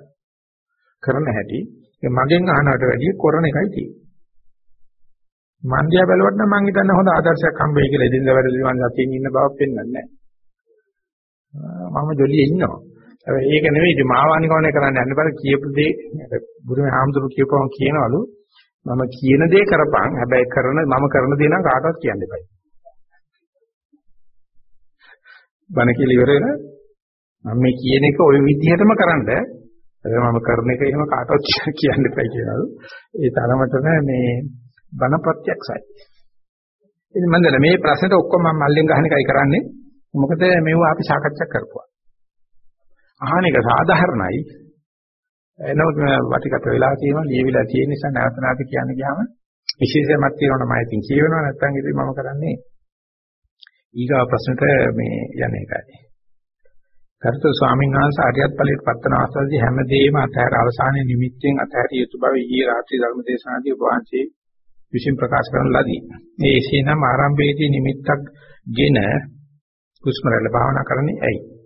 A: කරන හැටි. මගෙන් අහනවට වැඩිය කරන එකයි තියෙන්නේ. මන් දිහා බැලුවට නම් මං හිතන්නේ හොඳ ආදර්ශයක් හම්බෙයි කියලා. එදින්ද වැඩි මං සතියින් ඉන්න බවක් පෙන්වන්නේ නැහැ. මම ජොලියේ ඉන්නවා. හැබැයි ඒක නෙවෙයි ඉතින් මාවානිකෝණය කරන්න යන්න බෑ. කියපු දේ බුදුමේ හාමුදුරු කියපුවම කියනවලු මම කියන දේ කරපන්. හැබැයි කරන මම කරන දේ නම් කාටවත් කියන්න එපා. බණ කියලා ඉවර වෙන මම මේ කියන එක ওই විදිහටම කරන්න. මම කරන එක එහෙම කාටවත් (laughs) කියන්න එපා කියලාලු ඒ තරමටම මේ බණ ප්‍රත්‍යක්ෂයි. ඉතින් මම දන්නේ මේ ප්‍රශ්නෙට ඔක්කොම මම මල්ලෙන් ගහන එකයි කරන්නේ. මොකද මේව අපි සාකච්ඡා කරපුවා. අහන එක සාධාරණයි එනකොට වටිගත වෙලා තියෙනවා ලියවිලා තියෙන නිසා නැවත නැවත කියන්න ගියාම විශේෂයක් තියෙනවා නම් මම ඉතින් කියවෙනවා නැත්නම් ඉතින් මම කරන්නේ ඊගා ප්‍රශ්නට මේ යන එකයි. කරුතර ස්වාමීන් වහන්සේ ආර්යත් ඵලයට පත්තන අවස්ථාවේදී හැමදේම අතහැර අවසානයේ නිමිත්තෙන් අතහැරිය යුතු බව ඊයේ රාත්‍රී ධර්ම දේශනාදී ඔබ වහන්සේ විසින් ප්‍රකාශ කරන ලදී. මේ එසේනම් ආරම්භයේදී නිමිත්තක් ගෙන හුස්ම රැල්ල භාවනා කරන්නේ ඇයි?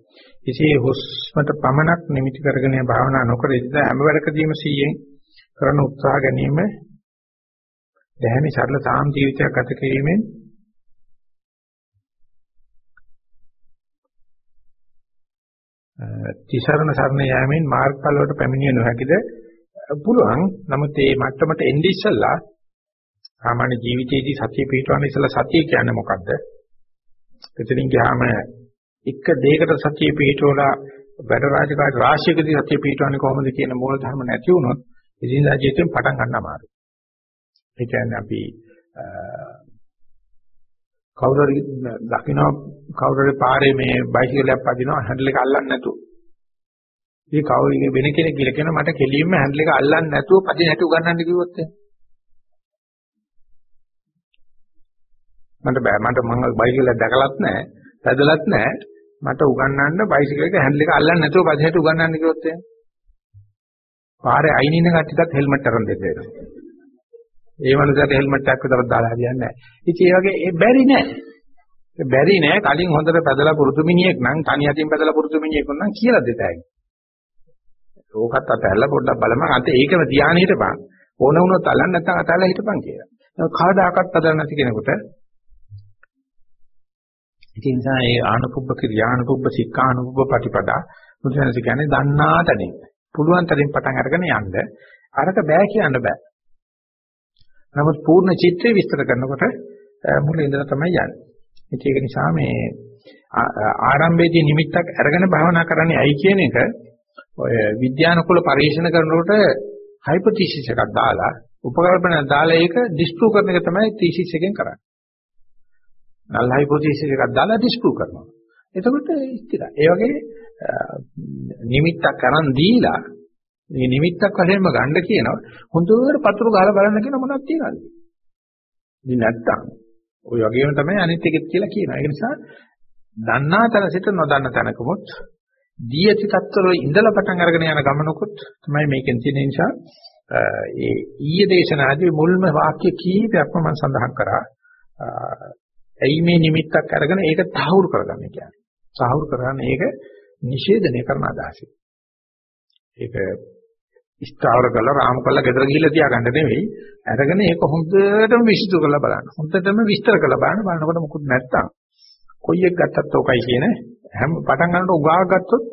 A: එසේ හුස්මට පමණක් නිමිති කරගෙන භාවනා නොකර ඉඳ හැම වැඩකදීම සීයෙන් කරන උත්සාහ ගැනීම දැහැමි සරල සාම් ජීවිතයක් ගත කිරීමෙන් තිසරණ සරණ යෑමෙන් මාර්ගඵල වලට පැමිණිය නොහැකිද? පුළුවන්. නමුත් මේ මට්ටමට එන්නේ ඉස්සෙල්ලා සාමාන්‍ය ජීවිතයේදී සතිය පිටවන්න ඉස්සෙල්ලා සතිය කියන්නේ මොකද්ද? එතනින් ගියාම එක දෙයකට සතිය පිටවලා වැඩ රාජකාරී රාශියකදී සතිය පිටවන්නේ කොහොමද කියන මූල ධර්ම නැති වුණොත් ඉදින්දා ජීවිතෙන් පටන් ගන්න අමාරුයි. ඒ කියන්නේ අපි කවුරු හරි දකින්න කවුරු හරි පාරේ මේ බයිසිකලයක් පදිනවා හැන්ඩල් එක අල්ලන්නේ නැතුව. ඉතින් කවුරු වෙන කෙනෙක් කියලා කියන මට කෙලින්ම හැන්ඩල් එක අල්ලන්නේ නැතුව පදින හැටි උගන්නන්න කිව්වොත් මට බෑ මට මම බයිසිකලයක් දැකලත් නැහැ, පැදලත් නැහැ. මට උගන්නන්න බයිසිකල් එක හැන්ඩල් එක අල්ලන්නේ නැතුව පදින හැටි උගන්නන්න කිව්වොත් පාරේ අයින් ඉන්න කට්ටියත් හෙල්මට් අරන් දෙන්න වෙනවා. ඒ මනුස්සයාට හෙල්මට් එකක් විතරක් දාලා හරියන්නේ නැහැ. ඉතින් ඒ වගේ ඒ බැරි නෑ. ඒ බැරි නෑ කලින් හොඳට පැදලා පුරුදු මිනිහෙක් නම් තනි අතින් පැදලා පුරුදු මිනිහෙක් නම් කියලා දෙතයි. ඕකත් අතහැරලා පොඩ්ඩක් බලමු. අන්ත ඒකම ධානය හිටපන්. ඕන වුණොත් අල්ලන්න නැත්නම් අතහැරලා හිටපන් කියලා. කවදාකවත් පදලා නැති කෙනෙකුට ඉතින් නිසා ඒ ආනුපුබ්බ ක්‍රියානුපුබ්බ සික්ඛානුපුබ්බ ප්‍රතිපදා මුද්‍රණස කියන්නේ දන්නා තැනින් පුළුවන් තරම් පටන් අරගෙන යන්න අරක බෑ කියන්න බෑ නමුත් පූර්ණ චිත්‍රය විස්තර කරනකොට මුල ඉඳලා තමයි යන්නේ. ඒක නිසා මේ ආරම්භයේදී නිමිත්තක් අරගෙන භාවනා කරන්නේ ඇයි කියන එක ඔය විද්‍යානුකූල පරීක්ෂණ කරනකොට හයිපොතීසිස් එකක් දාලා උපකල්පන දාලා ඒක ඩිස්ප්‍රූව් කරන එක තමයි තීසිස් එකෙන් කරන්නේ. නල් හයිපොතීසිස් එකක් දාලා ඩිස්ප්‍රූව් කරනවා. එතකොට ඉතිරා. ඒ වගේ නිමිත්තක් කරන් දීලා මේ නිමිත්තක් වශයෙන්ම ගන්න කියනවා. හොඳට පතුරු ගහලා බලන්න කියන මොනවද තියනවද? ඉතින් නැත්තම් ওই වගේම තමයි අනිත් එකෙත් කියලා කියනවා. ඒ නිසා දන්නා තැන සිට නොදන්න තැනකමුත් දී ඇති තත්ත්වවල ඉඳලා පටන් අරගෙන යන ගමනකුත් තමයි මේකෙන් තියෙන නිසා ඒ ඊයේ දේශනාදී මුල්ම වාක්‍ය කීපයක්ම මම සඳහන් කරා ඇයි මේ නිමිත්තක් අරගෙන ඒක තහවුරු කරගන්න කියන්නේ. තහවුරු කරගන්න ඒක නිෂේධනය කරන අදහසයි. ඒක ස්ථාවර කරලා රාම කරලා ගෙදර ගිහිල්ලා තියාගන්න නෙවෙයි අරගෙන ඒක හොඳටම විශ්තු කරලා බලන්න. හොඳටම විස්තර කරලා බලන්න බලනකොට මොකුත් නැත්තම් කොයි එක ගත්තත් ඕකයි කියන හැම පටන් ගන්නකොට උගා ගත්තොත්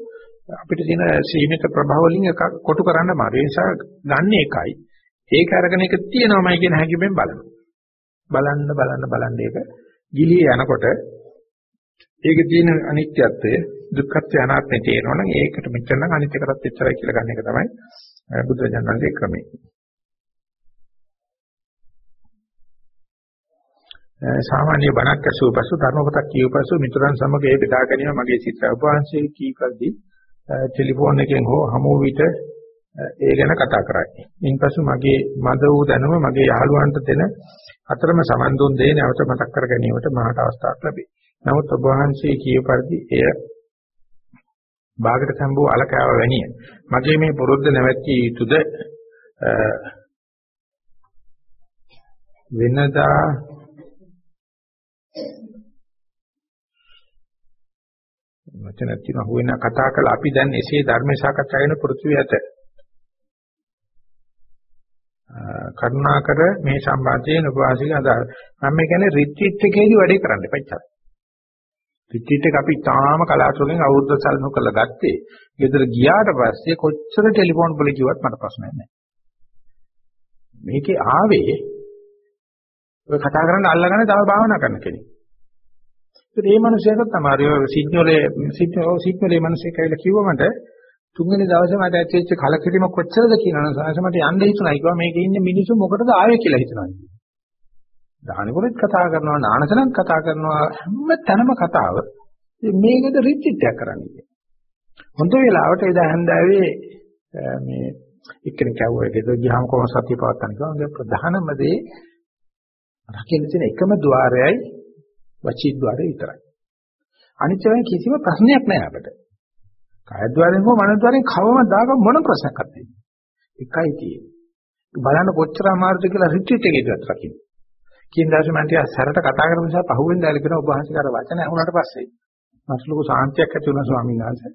A: අපිට තියෙන සීමිත ප්‍රභාව වලින් එක කොටු කරන්න මාරු. ඒ නිසා ගන්න එකයි. ඒක අරගෙන එක තියෙනවමයි කියන හැඟීමෙන් බලන්න. බලන්න බලන්න බලන්න ඒක ගිලී යනකොට ඒකේ තියෙන අනිත්‍යත්වය දුක්ඛත්වය අනාත්මය තේරෙනවා නම් ඒකට මෙච්චර නම් අනිත්‍ය කරත් එච්චරයි කියලා ගන්න එක තමයි බුදුරජාණන්ගේ ක්‍රමය. සාමාන්‍ය බණක් ඇසූ පසු ධර්ම පොතක් කියව පසු මිතුරන් සමග ඒ බෙදා ගැනීම මගේ සිත උපවාසයේ කීකල්දී ටෙලිෆෝන් එකෙන් හෝ හමු විට ඒ ගැන කතා කරයි. ඉන්පසු මගේ මද වූ දැනුම මගේ යහළුවන්ට දෙන අතරම සමන් දුන් දේ නැවත මතක් කර ගැනීමට මහට අවස්ථාවක් ලැබේ. නමුත් ඔබ වහන්සේ කියව පරිදි එය බාගට සම්බෝ අලකාව වැනිය. මගේ මේ පුරුද්ද නැවැත්විය යුතුද වෙනදා වචන තියෙන හුවෙන කතා කළ අපි දැන් එසේ ධර්ම සාකච්ඡා කරන පෘථිවිය ඇත. කරුණාකර මේ සම්බන්ධයෙන් උපවාසික අදහස්. මම මේ කියන්නේ රිට්‍රීට් එකේදී වැඩේ කරන්න එපා. රිට්‍රීට් එක අපි තාම කලාතුරකින් අවුරුද්ද සල්නු කරලා ගත්තේ. ගෙදර ගියාට පස්සේ කොච්චර ටෙලිෆෝන් වල කිව්වත් මට ප්‍රශ්නයක් නැහැ. මේකේ ආවේ ඔය කතා කරන්න අල්ලගන්න තව භාවනා කරන කෙනෙක්. ඒත් මේ මිනිහයාට තමයි ඔය සිග්නලේ සිග්නලේ මිනිහෙක් කියලා කිව්වමට තුන්වෙනි දවසේ මට ඇතිවෙච්ච කලකිරීම කොච්චරද කියනවනම් සාංශ මට යන්න හිතුණා. ඒකවා මේකේ ඉන්න මිනිස්සු මොකටද ආවේ කියලා හිතනවා. දානකොලෙත් කතා කරනවා, නානසලත් කතා කරනවා හැම තැනම කතාව. මේකද රිට්ටිටයක් කරන්නේ. හොඳ වෙලාවට එදා හන්දාවේ මේ එක්කෙනෙක් ඇහුවා ඒක ගියාම කොහොමද සත්‍ය පවත්වන්නේ කියලා. ඒක ප්‍රධානම දේ රකින්න තියෙන එකම ద్వාරයයි වචී ద్వාරය විතරයි. අනිත් ඒවා කිසිම ප්‍රශ්නයක් නෑ අපිට. කායද්වාරයෙන් හෝ මනද්වාරයෙන් කවමදාක මොන ප්‍රශ්නක්වත් නැහැ. එකයි තියෙන්නේ. බලන්න කොච්චර අමාරුද කියලා රිට්‍රීට් එකේ ඉඳලා රකින්න. කියන දවසේ මම ටිකක් සැරට කතා කරපු නිසා පහුවෙන් දැලි කරන ඔබ වහන්සේ කර වචන ඇහුණාට පස්සේ මට ලොකු සාන්තියක් ඇති වුණා ස්වාමීන් වහන්සේ.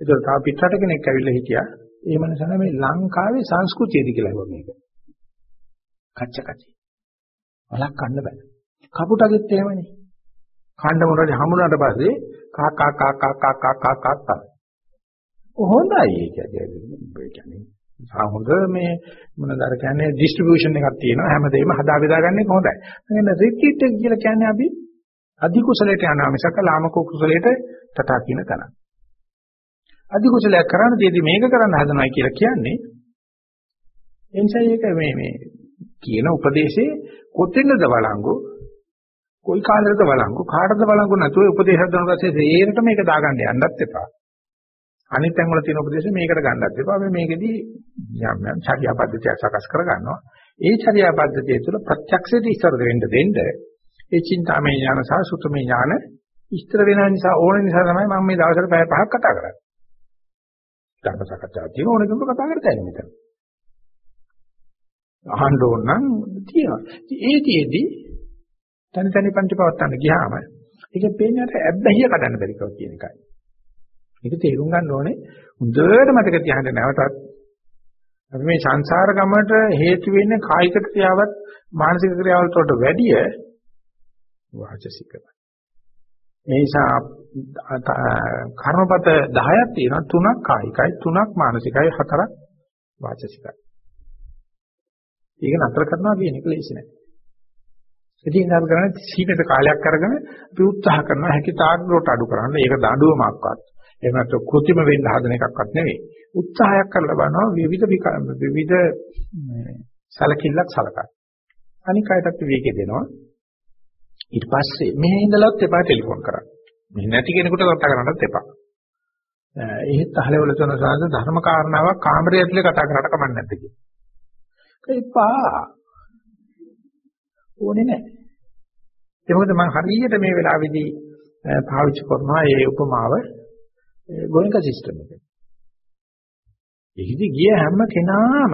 A: ඒක තව පිටරට කෙනෙක් ඇවිල්ලා හිටියා. ඒ මනසන මේ ලංකාවේ සංස්කෘතියද කියලා හුවා මේක. කච්ච කචි. වලක් කන්න බෑ. කපුටගෙත් එහෙමනේ. කණ්ඩ මොනවාද හමුණාට පස්සේ කා කා කා කා කා කා කා කා තමයි. හොඳයි ඒක කියන්නේ. හොඳ මේ මොනවාද අර කියන්නේ ඩිස්ට්‍රිබියුෂන් එකක් තියෙනවා හැමදේම හදා බෙදා ගන්න එක හොඳයි. එහෙනම් රිට්‍රීට් එක කියලා කියන්නේ අපි අධි කුසලයට යනවා මිසක ලාමක කුසලයට තථා කියන තැන. අධි කුසලයක් කරන්න දෙදී මේක කරන්න හදනවා කියලා කියන්නේ එනිසා ඒක මේ මේ කියන උපදේශේ කොතෙන්ද වළංගු කොයි කාලෙද වළංගු කාටද වළංගු නැතුව උපදේශයක් දෙන පස්සේ සේරට මේක දාගන්න යන්නත් එපා. අනිත් තැන් වල තියෙන උපදේශ මේකට ගන්නත් එපා. අපි මේකෙදී යම් යම් චර්යා පද්ධතිය සකස් කර ගන්නවා. ඒ චර්යා පද්ධතිය තුළ ප්‍රත්‍යක්ෂයට ඉස්සර දෙන්න දෙන්න ඒ චින්තාමය ඥාන සහ සුතමේ ඥාන ඉස්තර වෙන නිසා ඕන නිසා තමයි මම මේ දවසට පැය පහක් කතා කරන්නේ. ධර්ම සාකච්ඡාවක් තියෙන ඕනෙකම කතා කරතයි මෙතන. අහන්න ඕන නම් තියෙනවා. ඒතිෙදි තනි තනි පන්ති පවත්තන්න ගියාම ඒක පේන්නේ අර ඇබ්බැහිය කඩන්න බැරි කව කියන එකයි. මේක තේරුම් ගන්න ඕනේ හොඳට මතක තියාගන්න නැවතත් අපි මේ සංසාර ගමනට හේතු වෙන්නේ කායික ක්‍රියාවත් මානසික ක්‍රියාවලට වඩා වැඩිය වාචසිකයි. ඒ නිසා කර්මපත 10ක් තියෙනවා තුනක් කායිකයි තුනක් මානසිකයි හතරක් වාචසිකයි. ඒක නතර කරනවා කියන එක ලේසි නෑ. ඉතින් අපි කරන්නේ සීමිත කාලයක් අරගෙන අපි උත්සාහ කරනවා හැකි තාක් දුරට අඩු කරන්න. ඒක දඬුවමක්වත්. එහෙම නැත්නම් කෘතිම වෙන්න හදන එකක්වත් නෙවෙයි. උත්සාහයක් කරලා බලනවා විවිධ විවිධ සලකිල්ලක් සලකන්න. අනික් අයටත් විවේකී දෙනවා. ඊට පස්සේ මෙහි ඉඳලත් එපා ටෙලිෆෝන් කරන්න. මෙහි නැති කෙනෙකුට කතා කරන්නත් එපා. එහෙත් අහලවල තන සාද ධර්ම කාරණාවක් කාමරය ඇතුලේ කතා කරාට කමක් නැද්ද කියලා. එපා. ඕනේ නැහැ. ඒ මොකද මම හරියට මේ වෙලාවේදී පාවිච්චි කරනවා මේ උපමාව ගොනික සිස්ටම් එක. ඒකෙදි ගිය හැම කෙනාම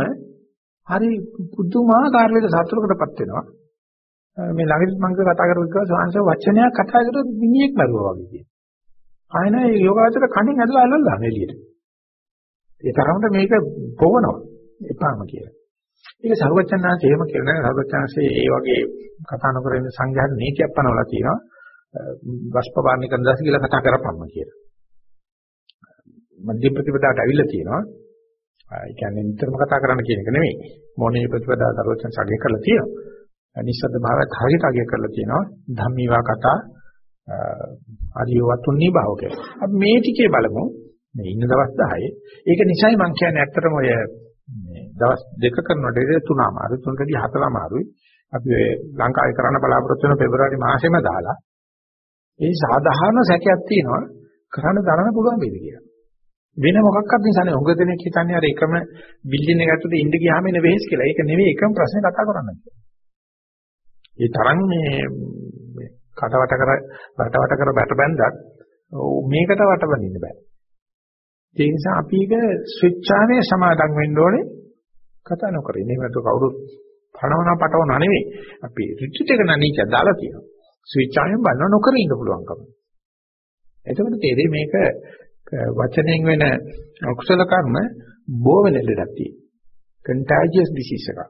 A: හරි පුදුමාකාර විදිහට සතුටකටපත් වෙනවා. මේ ළඟදී මම කතා කරපු ගා සාංශ වචනයක් කතා කරද්දී මිනිහෙක් මරුවා වගේ කියන. ආයන ඒ යෝගාචර කණින් ඇදලා අල්ලලා එළියට. ඒ තරමට මේක පොවනවා. එපාම කියලා. ඒක සර්වචන්නාංශ එහෙම කියලා නෑ සර්වචන්නාංශයේ ඒ වගේ කතා නොකර ඉන්න සංඝයාට නීතියක් පනවලා තියෙනවා. වස්පවාරණි කන්දස් කියලා කතා කරපම්ම කියලා. මධ්‍ය ප්‍රතිපදාවට අවිල්ල තියෙනවා. ඒ කියන්නේ නිතරම කතා කරන්න කියන එක නෙමෙයි. මොනේ ප්‍රතිපදාව සර්වචන්නාංශ අගය කරලා තියෙනවා. නිස්සද්ද භාවයත් හරියට අගය කරලා තියෙනවා. ධම්මීවා කතා ආදියවතුන්නී භාවකය. අපි මේ ටිකේ බලමු. මේ ඉන්න දවස් 10 ඒක නිසයි මම කියන්නේ ඇත්තටම ඔය මේ දවස් දෙක කරනකොට ඒක තුන අමාරුයි තුනටදී හතර අමාරුයි අපි ඔය ලංකාවේ කරන්න බලාපොරොත්තු වෙන පෙබරවාරි මාසෙම දාලා ඒ සාධාරණ සැකයක් තියෙනවා කරන්න දරන්න පුළුවන් වේද කියලා වෙන මොකක්වත් නිසා නේ උඟ දෙනෙක් හිතන්නේ අර එකම බිල්ඩින් එක ඇතුලේ ඉඳ ගියාම එන වෙහෙස් කියලා ඒක නෙවෙයි එකම ප්‍රශ්නේ කතා කරන්නේ ඒ තරම් මේ කටවට කර වටවට කර බැට බැන්දත් මේකට වටබඳින්න බෑ ඒ නිසා අපි ඒක ස්විච්ඡාවේ සමාදන් වෙන්න ඕනේ කතා නොකර. ඉන්නේ නැතු කවුරුත් පණවන පටවන නෙවෙයි. අපි රිට්‍රීට් එක නනීච දාලා තියෙනවා. ස්විච්ඡාවෙන් බලන නොකර ඉන්න පුළුවන්කම. එතකොට තේරෙයි මේක වචනෙන් වෙන අකුසල කර්ම බෝ වෙන ලෙඩක් තියෙනවා. contagious disease එකක්.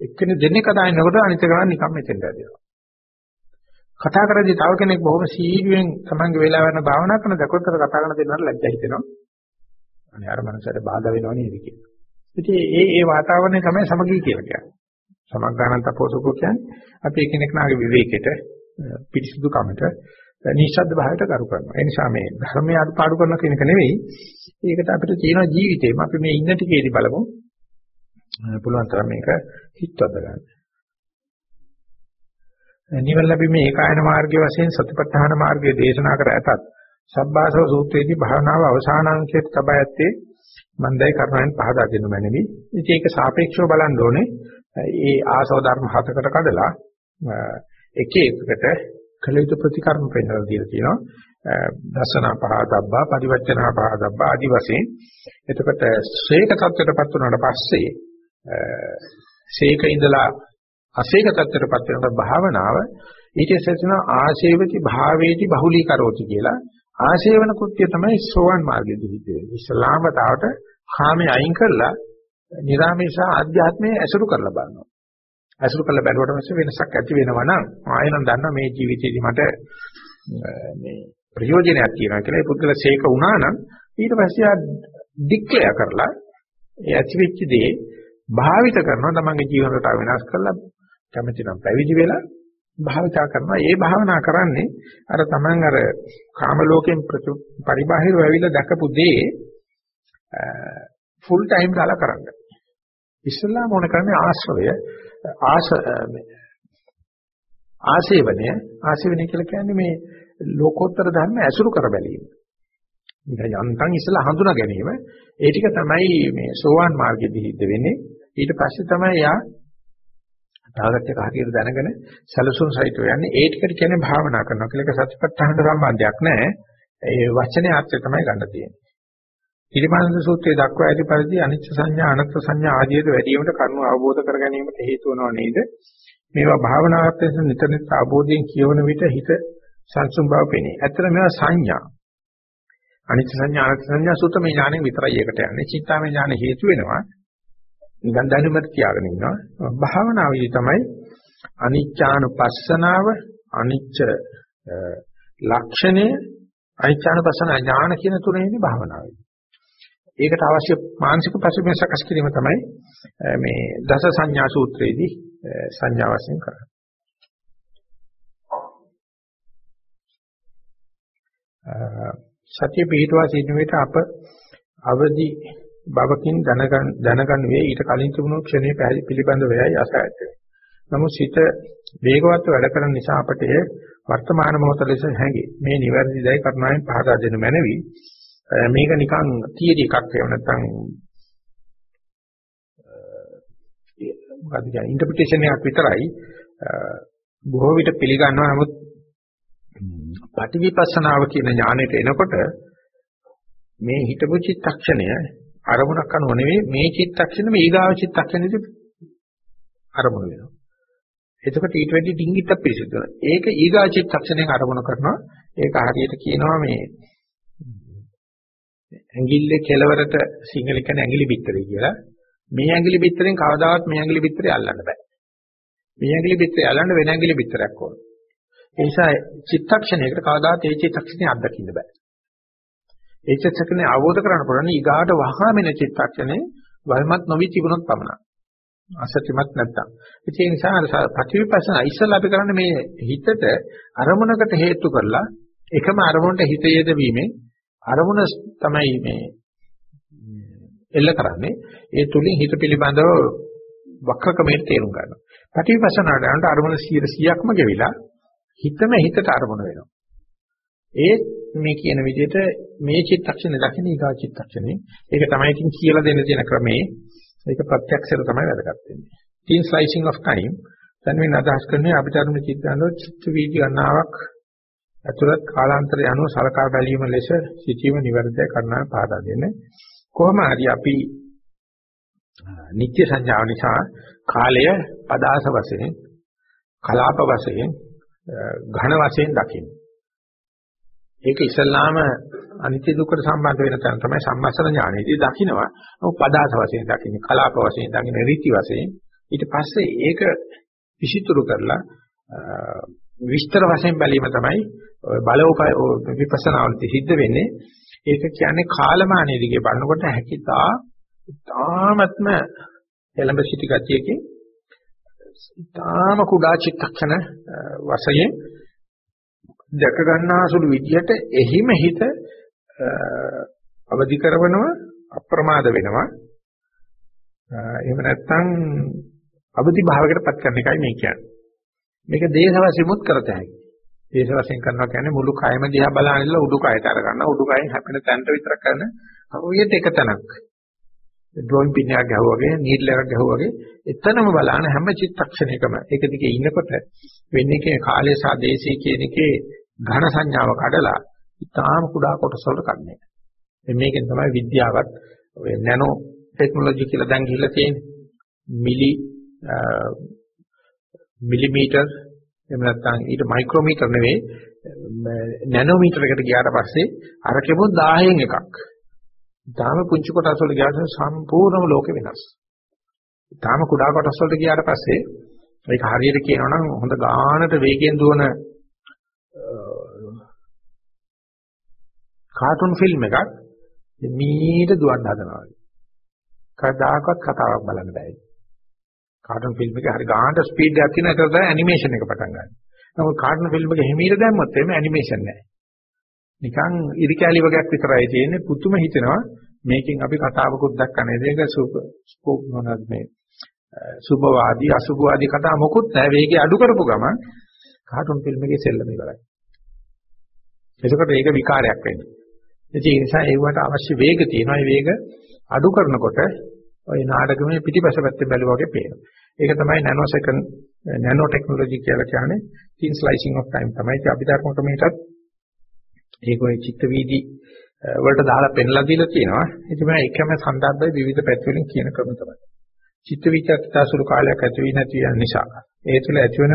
A: එක්කෙනෙක් දෙන්නේ කතා කරනකොට අනිත් කෙනා නිකන් මෙතෙන්ට ඇදෙනවා. කතා කරද්දී තව කෙනෙක් බොහොම සීගුවෙන් තමන්ගේ වෙලාව වෙන භාවනා කරන දකොතර කතා කරන දෙන්නාට ලැජ්ජා හිතෙනවා. අනේ අර මනසට බාධා වෙනව නේද කියලා. ඉතින් ඒ ඒ වාතාවරණය තමයි සමගී කියලා කියන්නේ. සමග්ගානන්ත පොසුකෝ කියන්නේ අපි එකිනෙක නාගේ විවේකයට පිරිසිදු කමට නිශ්ශබ්ද භාවයට කරු කරනවා. ඒ නිසා මේ ධර්මයේ අඩපාඩු කරන කෙනෙක් නෙවෙයි. ඒකට අපිට තියෙන ජීවිතේම අපි මේ ඉන්න ටිකේදී බලමු. පුළුවන් තරම් මේක හිතවද ගන්න. නිවන ලැබීමේ ඒකායන මාර්ගයේ වශයෙන් සතිපට්ඨාන මාර්ගයේ දේශනා කර ඇතත් සබ්බාසව සූත්‍රයේදී භාවනාව අවසානාංකයට තබා ඇත්තේ මන්දයි කර්මයන් පහදා දෙනු මැනවි. ඉතින් ඒක සාපේක්ෂව බලන්න ඕනේ. ඒ ආසව ධර්ම හතකට කඩලා එක එකකට කළ යුතු ප්‍රතිකර්ම පෙන්නලා දීලා තියෙනවා. දසන පහදබ්බා, පරිවර්තන පහදබ්බා ආදි වශයෙන්. එතකොට ශේක තත්ත්වයටපත් වුණාට පස්සේ ශේක ඉඳලා අශේක තත්ත්වයටපත් වෙනකොට භාවනාව ඊට ඉස්සෙල්ලා ආශේවති භාවේති බහුලී කරෝති කියලා ආශේවන කෘත්‍ය තමයි සෝවන් මාර්ගයේදී හිතෙන්නේ. ඉස්ලාම වතාවට කාමයේ අයින් කරලා නිරාමේශ ආධ්‍යාත්මයේ ඇසුරු කරලා බලනවා. ඇසුරු කරලා බැලුවට පස්සේ වෙනසක් ඇති වෙනවා නම් ආයෙනම් දන්නවා මේ ජීවිතේදී මට මේ ප්‍රයෝජනයක් තියෙනවා කියලා ඒ පුද්ගල ශේක වුණා නම් ඊට පස්සේ ආ ඩික්ලෙයාර් කරලා ඒ ඇතිවෙච්ච දේ භාවිත කරනවා තමන්ගේ ජීවන රටාව වෙනස් කරලා කැමති නම් පැවිදි වෙලා භාවිතා කරනවා. ඒ භාවනා කරන්නේ අර තමන් අර කාම ලෝකෙන් පරිබාහිරව ඇවිල්ලා දැකපු දේ ෆුල් ටයිම් දාලා කරන්න. ඉස්ලාම ඕන කරන්නේ ආශ්‍රය ආශ ආශේවනය ආශේවනය කියලා කියන්නේ මේ ලෝකෝත්තර ධර්ම ඇසුරු කර බැලීම. නිකන් යන්තම් ඉස්සලා හඳුනා ගැනීම. ඒ ටික තමයි මේ සෝවාන් මාර්ගෙදී හිට වෙන්නේ. ඊට පස්සේ තමයි යා තාගත් එක හරියට දැනගෙන සැලසුම් සහිතව යන්නේ ඒ ටිකට කියන්නේ භාවනා කරනවා කියලා ඒක සත්‍යපත්තහන සම්බන්ධයක් නැහැ. ඒ වචනේ අර්ථය තමයි ගන්න තියෙන්නේ. ඊළඟ සූත්‍රයේ දක්වා ඇති පරිදි අනිච්ච සංඥා අනත්ත් සංඥා ආදියට වැඩිවීමට කරුණු අවබෝධ කර ගැනීමට හේතු වෙනව නේද? මේවා භාවනාවත් නිතර නිතර අවබෝධයෙන් කියවන විට හිත සංසුම් බව පෙනේ. ඇත්තට මේවා සංඥා. අනිච්ච සංඥා අනත්ත් සංඥා සූත්‍රමය ඥාණයෙන් විතරයි ඒකට යන්නේ. චිත්තාමය ඥාන හේතු වෙනවා. නිකන් දැනුමට තියාගෙන ඉන්නවා. භාවනාවේදී තමයි අනිච්චානුපස්සනාව අනිච්ච ලක්ෂණය අනිච්චානුපස්සන ඥාන කියන තුනේ ඉන්නේ භාවනාවේදී. ඒකට අවශ්‍ය මානසික පසුබිම සකස් කිරීම තමයි මේ දස සංඥා සූත්‍රයේදී සංඥා වශයෙන් කරන්නේ. සත්‍ය පිහිටවා සිටින විට අප අවදි බවකින් දැනගන්න දැනගන්නේ ඊට කලින් තිබුණු ක්ෂණේ පැහැදිලි පිළිබඳ වෙයි අසහායත. නමුත් සිත වේගවත් වැඩ කරන නිසා අපට එය වර්තමාන මොහොත ලෙස හැඟේ. මේ නිවැරදිදයි කරුණාවෙන් පහදා දෙනු මැනවි. මේක නිකන් තියරි එකක් එහෙම නැත්නම් මොකක්ද කියන්නේ ඉන්ටර්ප්‍රිටේෂන් එකක් විතරයි බොහෝ විට පිළිගන්නවා නමුත් පටිවිපස්සනාව කියන ඥාණයට එනකොට මේ හිතපු චිත්තක්ෂණය අරමුණක් අනුව නෙවෙයි මේ චිත්තක්ෂණ මේ ඊගාව චිත්තක්ෂණෙදි අරමුණ වෙනවා. එතකොට ඊට වැඩි ඩිංගිත්ත පිරිසිදු වෙනවා. ඒක ඊගා චිත්තක්ෂණයෙන් අරමුණු කරනවා. ඒක හරියට කියනවා මේ ඇඟිල්ලේ කෙලවරට සිංහල කියන ඇඟිලි පිටරේ කියලා. මේ ඇඟිලි පිටරෙන් කවදාවත් මේ ඇඟිලි පිටරේ අල්ලන්න බෑ. මේ ඇඟිලි පිටරේ අල්ලන්න වෙන ඇඟිලි පිටරයක් ඕන. ඒ නිසා චිත්තක්ෂණයකට කවදාවත් ඒ චිත්තක්ෂණය අත්දකින්න බෑ. ඒ චිත්තක්ෂණය අවබෝධ කරගන්න පුළුවන් ඊගාට වහාමෙන චිත්තක්ෂණේ වල්මත් නොවි තිබුණොත් පමණයි. අසත්‍යමත් නැත්තම්. ඒ නිසා ප්‍රතිවිපස්සන ඉස්සල්ලා අපි කරන්නේ මේ හිතට අරමුණකට හේතු කරලා එකම අරමුණට හිත යෙදවීමෙන් අරමුණ තමයි මේ එල්ල කරන්නේ. ඒ තුලින් හිත පිළිබඳව වක්‍රකමෙන් තේරුම් ගන්නවා. ප්‍රතිවිපස්සනාට යනට අරමුණ 100%ක්ම ගෙවිලා හිතම හිතට අරමුණ වෙනවා. ඒ මේ කියන විදිහට මේ චිත්තක්ෂණය දකින්න ඊගා චිත්තක්ෂණේ ඒක තමයි ඉතින් කියලා දෙන්න තියෙන ක්‍රමේ ඒක ප්‍රත්‍යක්ෂයට තමයි වැදගත් වෙන්නේ. thin slicing of time දැන් මේ අදහස් කරන්නේ අපිට අරුම චිත්තනෝ චිත්ත වීදි ගණනාවක් ඇතුළත් කාලාන්තරය අනුව සලකා බැලීම ලෙස සිටීම නිවැරදිව කරන්න පාදා දෙන්නේ. කොහොම හරි අපි නිත්‍ය සංඥාව නිසා කාලය පදාස වශයෙන් කලාප වශයෙන් ඝන වශයෙන් දකින්න. ඒක ඉස්සල්ලාම අනිත්‍ය දුක්ඛට සම්බන්ධ වෙන තැන තමයි සම්මස්සන ඥානෙදී දකින්නවා. ඔව් පදාස වශයෙන් දකින්නේ, කලාප වශයෙන් දකින්නේ, රීති වශයෙන්. ඊට පස්සේ ඒක විසිතුරු කරලා විස්තර වශයෙන් බැලීම තමයි බලෝපය විපස්සනාවලදී සිද්ධ වෙන්නේ. ඒක කියන්නේ කාලමානයේ දිගේ බලනකොට හැකිතා තාමත්ම එළඹ සිටි ගතියකින් තාම කුඩා චිත්තක්ෂණ වශයෙන් දැක ගන්නාසුළු විදියට එහිම හිත අවදි කරවනවා අප්‍රමාද වෙනවා. එහෙම නැත්නම් අවදි භාවයකට පත් කරන එකයි මේ කියන්නේ. මේක දේශ වශයෙන්මුත් කරත හැකියි දේශ වශයෙන් කරනවා කියන්නේ මුළු කයම දිහා බලන ඉල්ල උඩුකයට අර ගන්න උඩුකයෙන් හැපෙන තැනට විතර කරන හරියට එක තැනක් ඩ්‍රොයින් පින්නයක් ගැහුවා වගේ නීඩල් එකක් ගැහුවා වගේ එතනම බලන හැම චිත්තක්ෂණයකම ඒක දිගේ ඉන්නකොට වෙන්නේ කාලය සහ දේශය කියන එකේ ඝන සංඥාව කඩලා ඉතාම කුඩා කොටස් වලට කන්නේ. මේකෙන් තමයි විද්‍යාවත් ඔය නැනෝ ටෙක්නොලොජි කියලා දැන් ගිහිල්ලා තියෙන්නේ. මිලි මිලිමීටර් එහෙම නැත්නම් ඊට මයික්‍රෝමීටර් නෙවෙයි නැනෝමීටර් එකට ගියාට පස්සේ අරකෙමුත් 1000න් එකක්. ඊටාම පුංචි කොටස් වල ගියාට සම්පූර්ණම ලෝකෙ වෙනස්. ඊටාම කුඩා කොටස් වලට ගියාට පස්සේ ඒක හරියට කියනවා නම් හොඳ ගානට වේගයෙන් දුවන කාටුන් ෆිල්ම් එකක් මීට දුවන්න හදනවා. කවදාකවත් කතාවක් බලන්න බෑ. කාටුන් ෆිල්ම් එකේ හරි ගානට ස්පීඩ් එකක් තියෙන එක තමයි ඇනිමේෂන් එක පටන් ගන්න. නමුත් කාටුන් ෆිල්ම් එක හිමීර දැම්මොත් එimhe ඇනිමේෂන් නැහැ. නිකන් ඉරි කැලි වගේක් විතරයි තියෙන්නේ පුතුම හිතෙනවා මේකෙන් අපි කතාවකුත් දැක්කනේ ඒක සුප මොනවද මේ සුභවාදී අසුභවාදී කතා මොකුත් නැහැ වේගය අඩු කරපු ගමන් කාටුන් ෆිල්ම් එකේ සෙල්ලම ඉවරයි. එතකොට ඒක විකාරයක් වෙන්නේ. ඒ නිසා ඒවට අවශ්‍ය වේග තියෙනවා. ඒ වේග අඩු කරනකොට ওই නාටකමේ පිටිපස පැත්තේ බැලුවා වගේ පේනවා. ඒක තමයි නැනෝ සෙකන්ඩ් නැනෝ ටෙක්නොලොජි කියලා කියන්නේ thin slicing of time තමයි. ඒක අභිධර්ම ක්‍රමයටත් ඒක ওই චිත්ත වීදි eh, වලට දාලා පෙන්ලා දීලා තියෙනවා. ඒක තමයි එකම සන්දර්භයේ විවිධ පැති වලින් කියන ක්‍රම තමයි. චිත්ත විචක්තාසුරු කාලයක් ඇති වෙ නැති යන නිසා ඒ තුළ ඇතිවන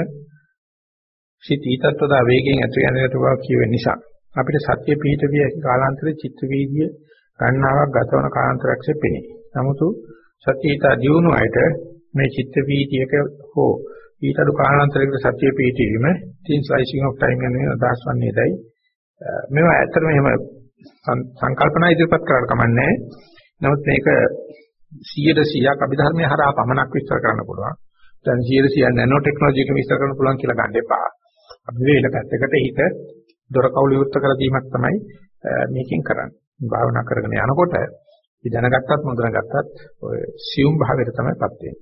A: සිත ඊතත්වදා වේගයෙන් ඇති වෙන බව කියවෙන නිසා අපිට සත්‍ය පිහිට විය කාලාන්තරයේ චිත්ත වීදිය ගණනාවක් ගතවන කාලාන්තරයක්සේ පෙනේ. නමුත් සත්‍යීත දියුණු අයට මේ චිත්ත වීදියක හෝ ඊට අඩු කාලාන්තරයකට සත්‍ය පිහිටීම thin slicing of time යන අදහස් වන්නේදයි. මේවා ඇත්තටම එහෙම සංකල්පනා ඉදිරිපත් කරලා කමන්නේ. නමුත් මේක 100%ක් අභිධර්මයේ හරහා පමණක් විස්තර කරන්න පුළුවන්. දැන් 100% නැනෝ ටෙක්නොලොජි එක විස්තර කරන්න පුළුවන් කියලා ගන්න එපා. අපි වේල පැත්තකට හිත දොර කවුළු විවෘත කර දීමක් තමයි මේකෙන් කරන්නේ. භාවනා කරගෙන යනකොට අපි දැනගත්තත් නොදැනගත්තත් ඔය සියුම් භාවයට තමයිපත් වෙන්නේ.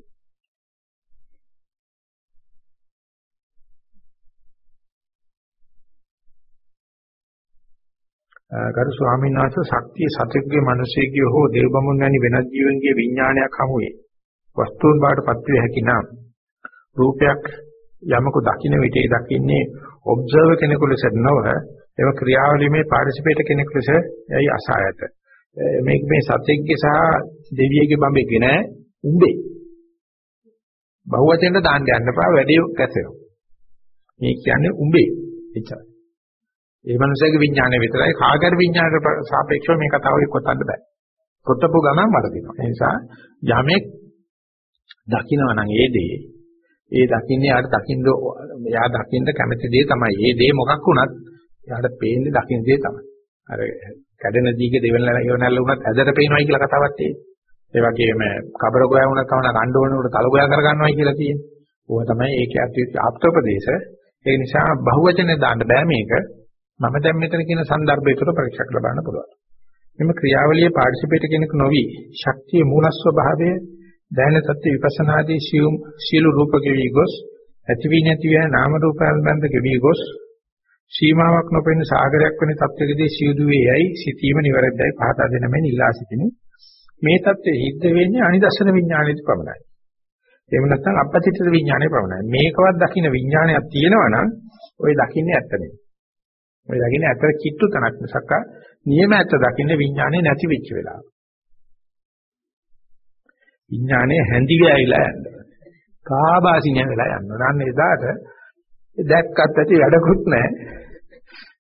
A: ගරු ස්වාමීන් වහන්සේ ශක්තිය සතෙක්ගේ මිනිසෙක්ගේ හෝ දේව බමුණන් වැනි වෙනත් ජීවන්ගේ විඥානයක් හමුවේ වස්තුන් බාටපත් වේ හැකි නම් රූපයක් යමක දකින්න විටේ දකින්නේ ඔබ්සර්වර් කෙනෙකු ලෙස නොව ඒව ක්‍රියාවලියේ පාර්ටිසිපේට් කෙනෙකු ලෙස යයි අසහායත මේක මේ සතෙක්ගේ සහ දෙවියෙක්ගේ බඹෙක්ගේ නෑ උඹේ බහුවචනෙන් දාන්න යන්න එපා වැඩි කැසෙනවා. මේ කියන්නේ උඹේ එච්චරයි. ඒ මනුස්සයාගේ විඥානය විතරයි කාගර විඥානයට සාපේක්ෂව මේ කතාව කොටන්න බෑ. කොටපු ගමන් වරදිනවා. ඒ නිසා යමෙක් දකිනවා නම් ඒ දේ ඒ දකින්නේ යාට දකින්න යා දකින්න කැමති දේ තමයි. ඒ දේ මොකක් වුණත් යාට පේන්නේ දකින්න දේ තමයි. අර කැඩෙන දීගේ දෙවන ඉවනල්ල වුණත් ඇදට පේනවයි කියලා කතාවක් තියෙනවා. ඒ වගේම කබර ගෝයා වුණත් කවන ගන්න ඕන උඩ තල ගෝයා කරගන්නවයි කියලා තියෙනවා. ඕක තමයි ඒකේ ආප්තෝපදේශ. ඒ නිසා බහුවචනේ දාන්න බෑ මේක. මම දැන් මෙතන කියන સંદર્ભය තුළ පරීක්ෂා කළ බලන්න පුළුවන්. මෙම ක්‍රියාවලියේ පාර්ටිසිපේට් කෙනෙක් නොවි ශක්තිය මූල ස්වභාවය දැන සත්‍ය විපස්සනාදී සියුම් සීල රූප කෙවි ගොස් ඇති වී නැති වෙන නාම රූප සම්බන්ධ කෙවි ගොස් සීමාවක් නොපෙනෙන සාගරයක් වෙන තත්ත්වයකදී සියුදු වේ යයි සිතීම නිවැරදියි පහදා දෙන මෙන් ඉල්ලා සිටිනේ මේ தත්ත්වයේ හිද්ද වෙන්නේ අනිදස්සන විඥාණයට පමණයි. එහෙම නැත්නම් අපපතිත විඥාණය පමණයි. මේකවත් දකින්න විඥානයක් තියෙනවා නම් ওই දකින්නේ ඇත්ත නෙමෙයි. ඔය දකින්නේ ඇතර කිට්ටු තනක් මිසක් නියම ඇත දකින්නේ විඥානේ නැති වෙච්ච වෙලාව. විඥානේ හැඳිලා ඇවිලා යනවා. කාබාසිනිය වෙලා යනවා. අන්න එදාට දැක්කත් ඇති වැඩකුත් නැහැ.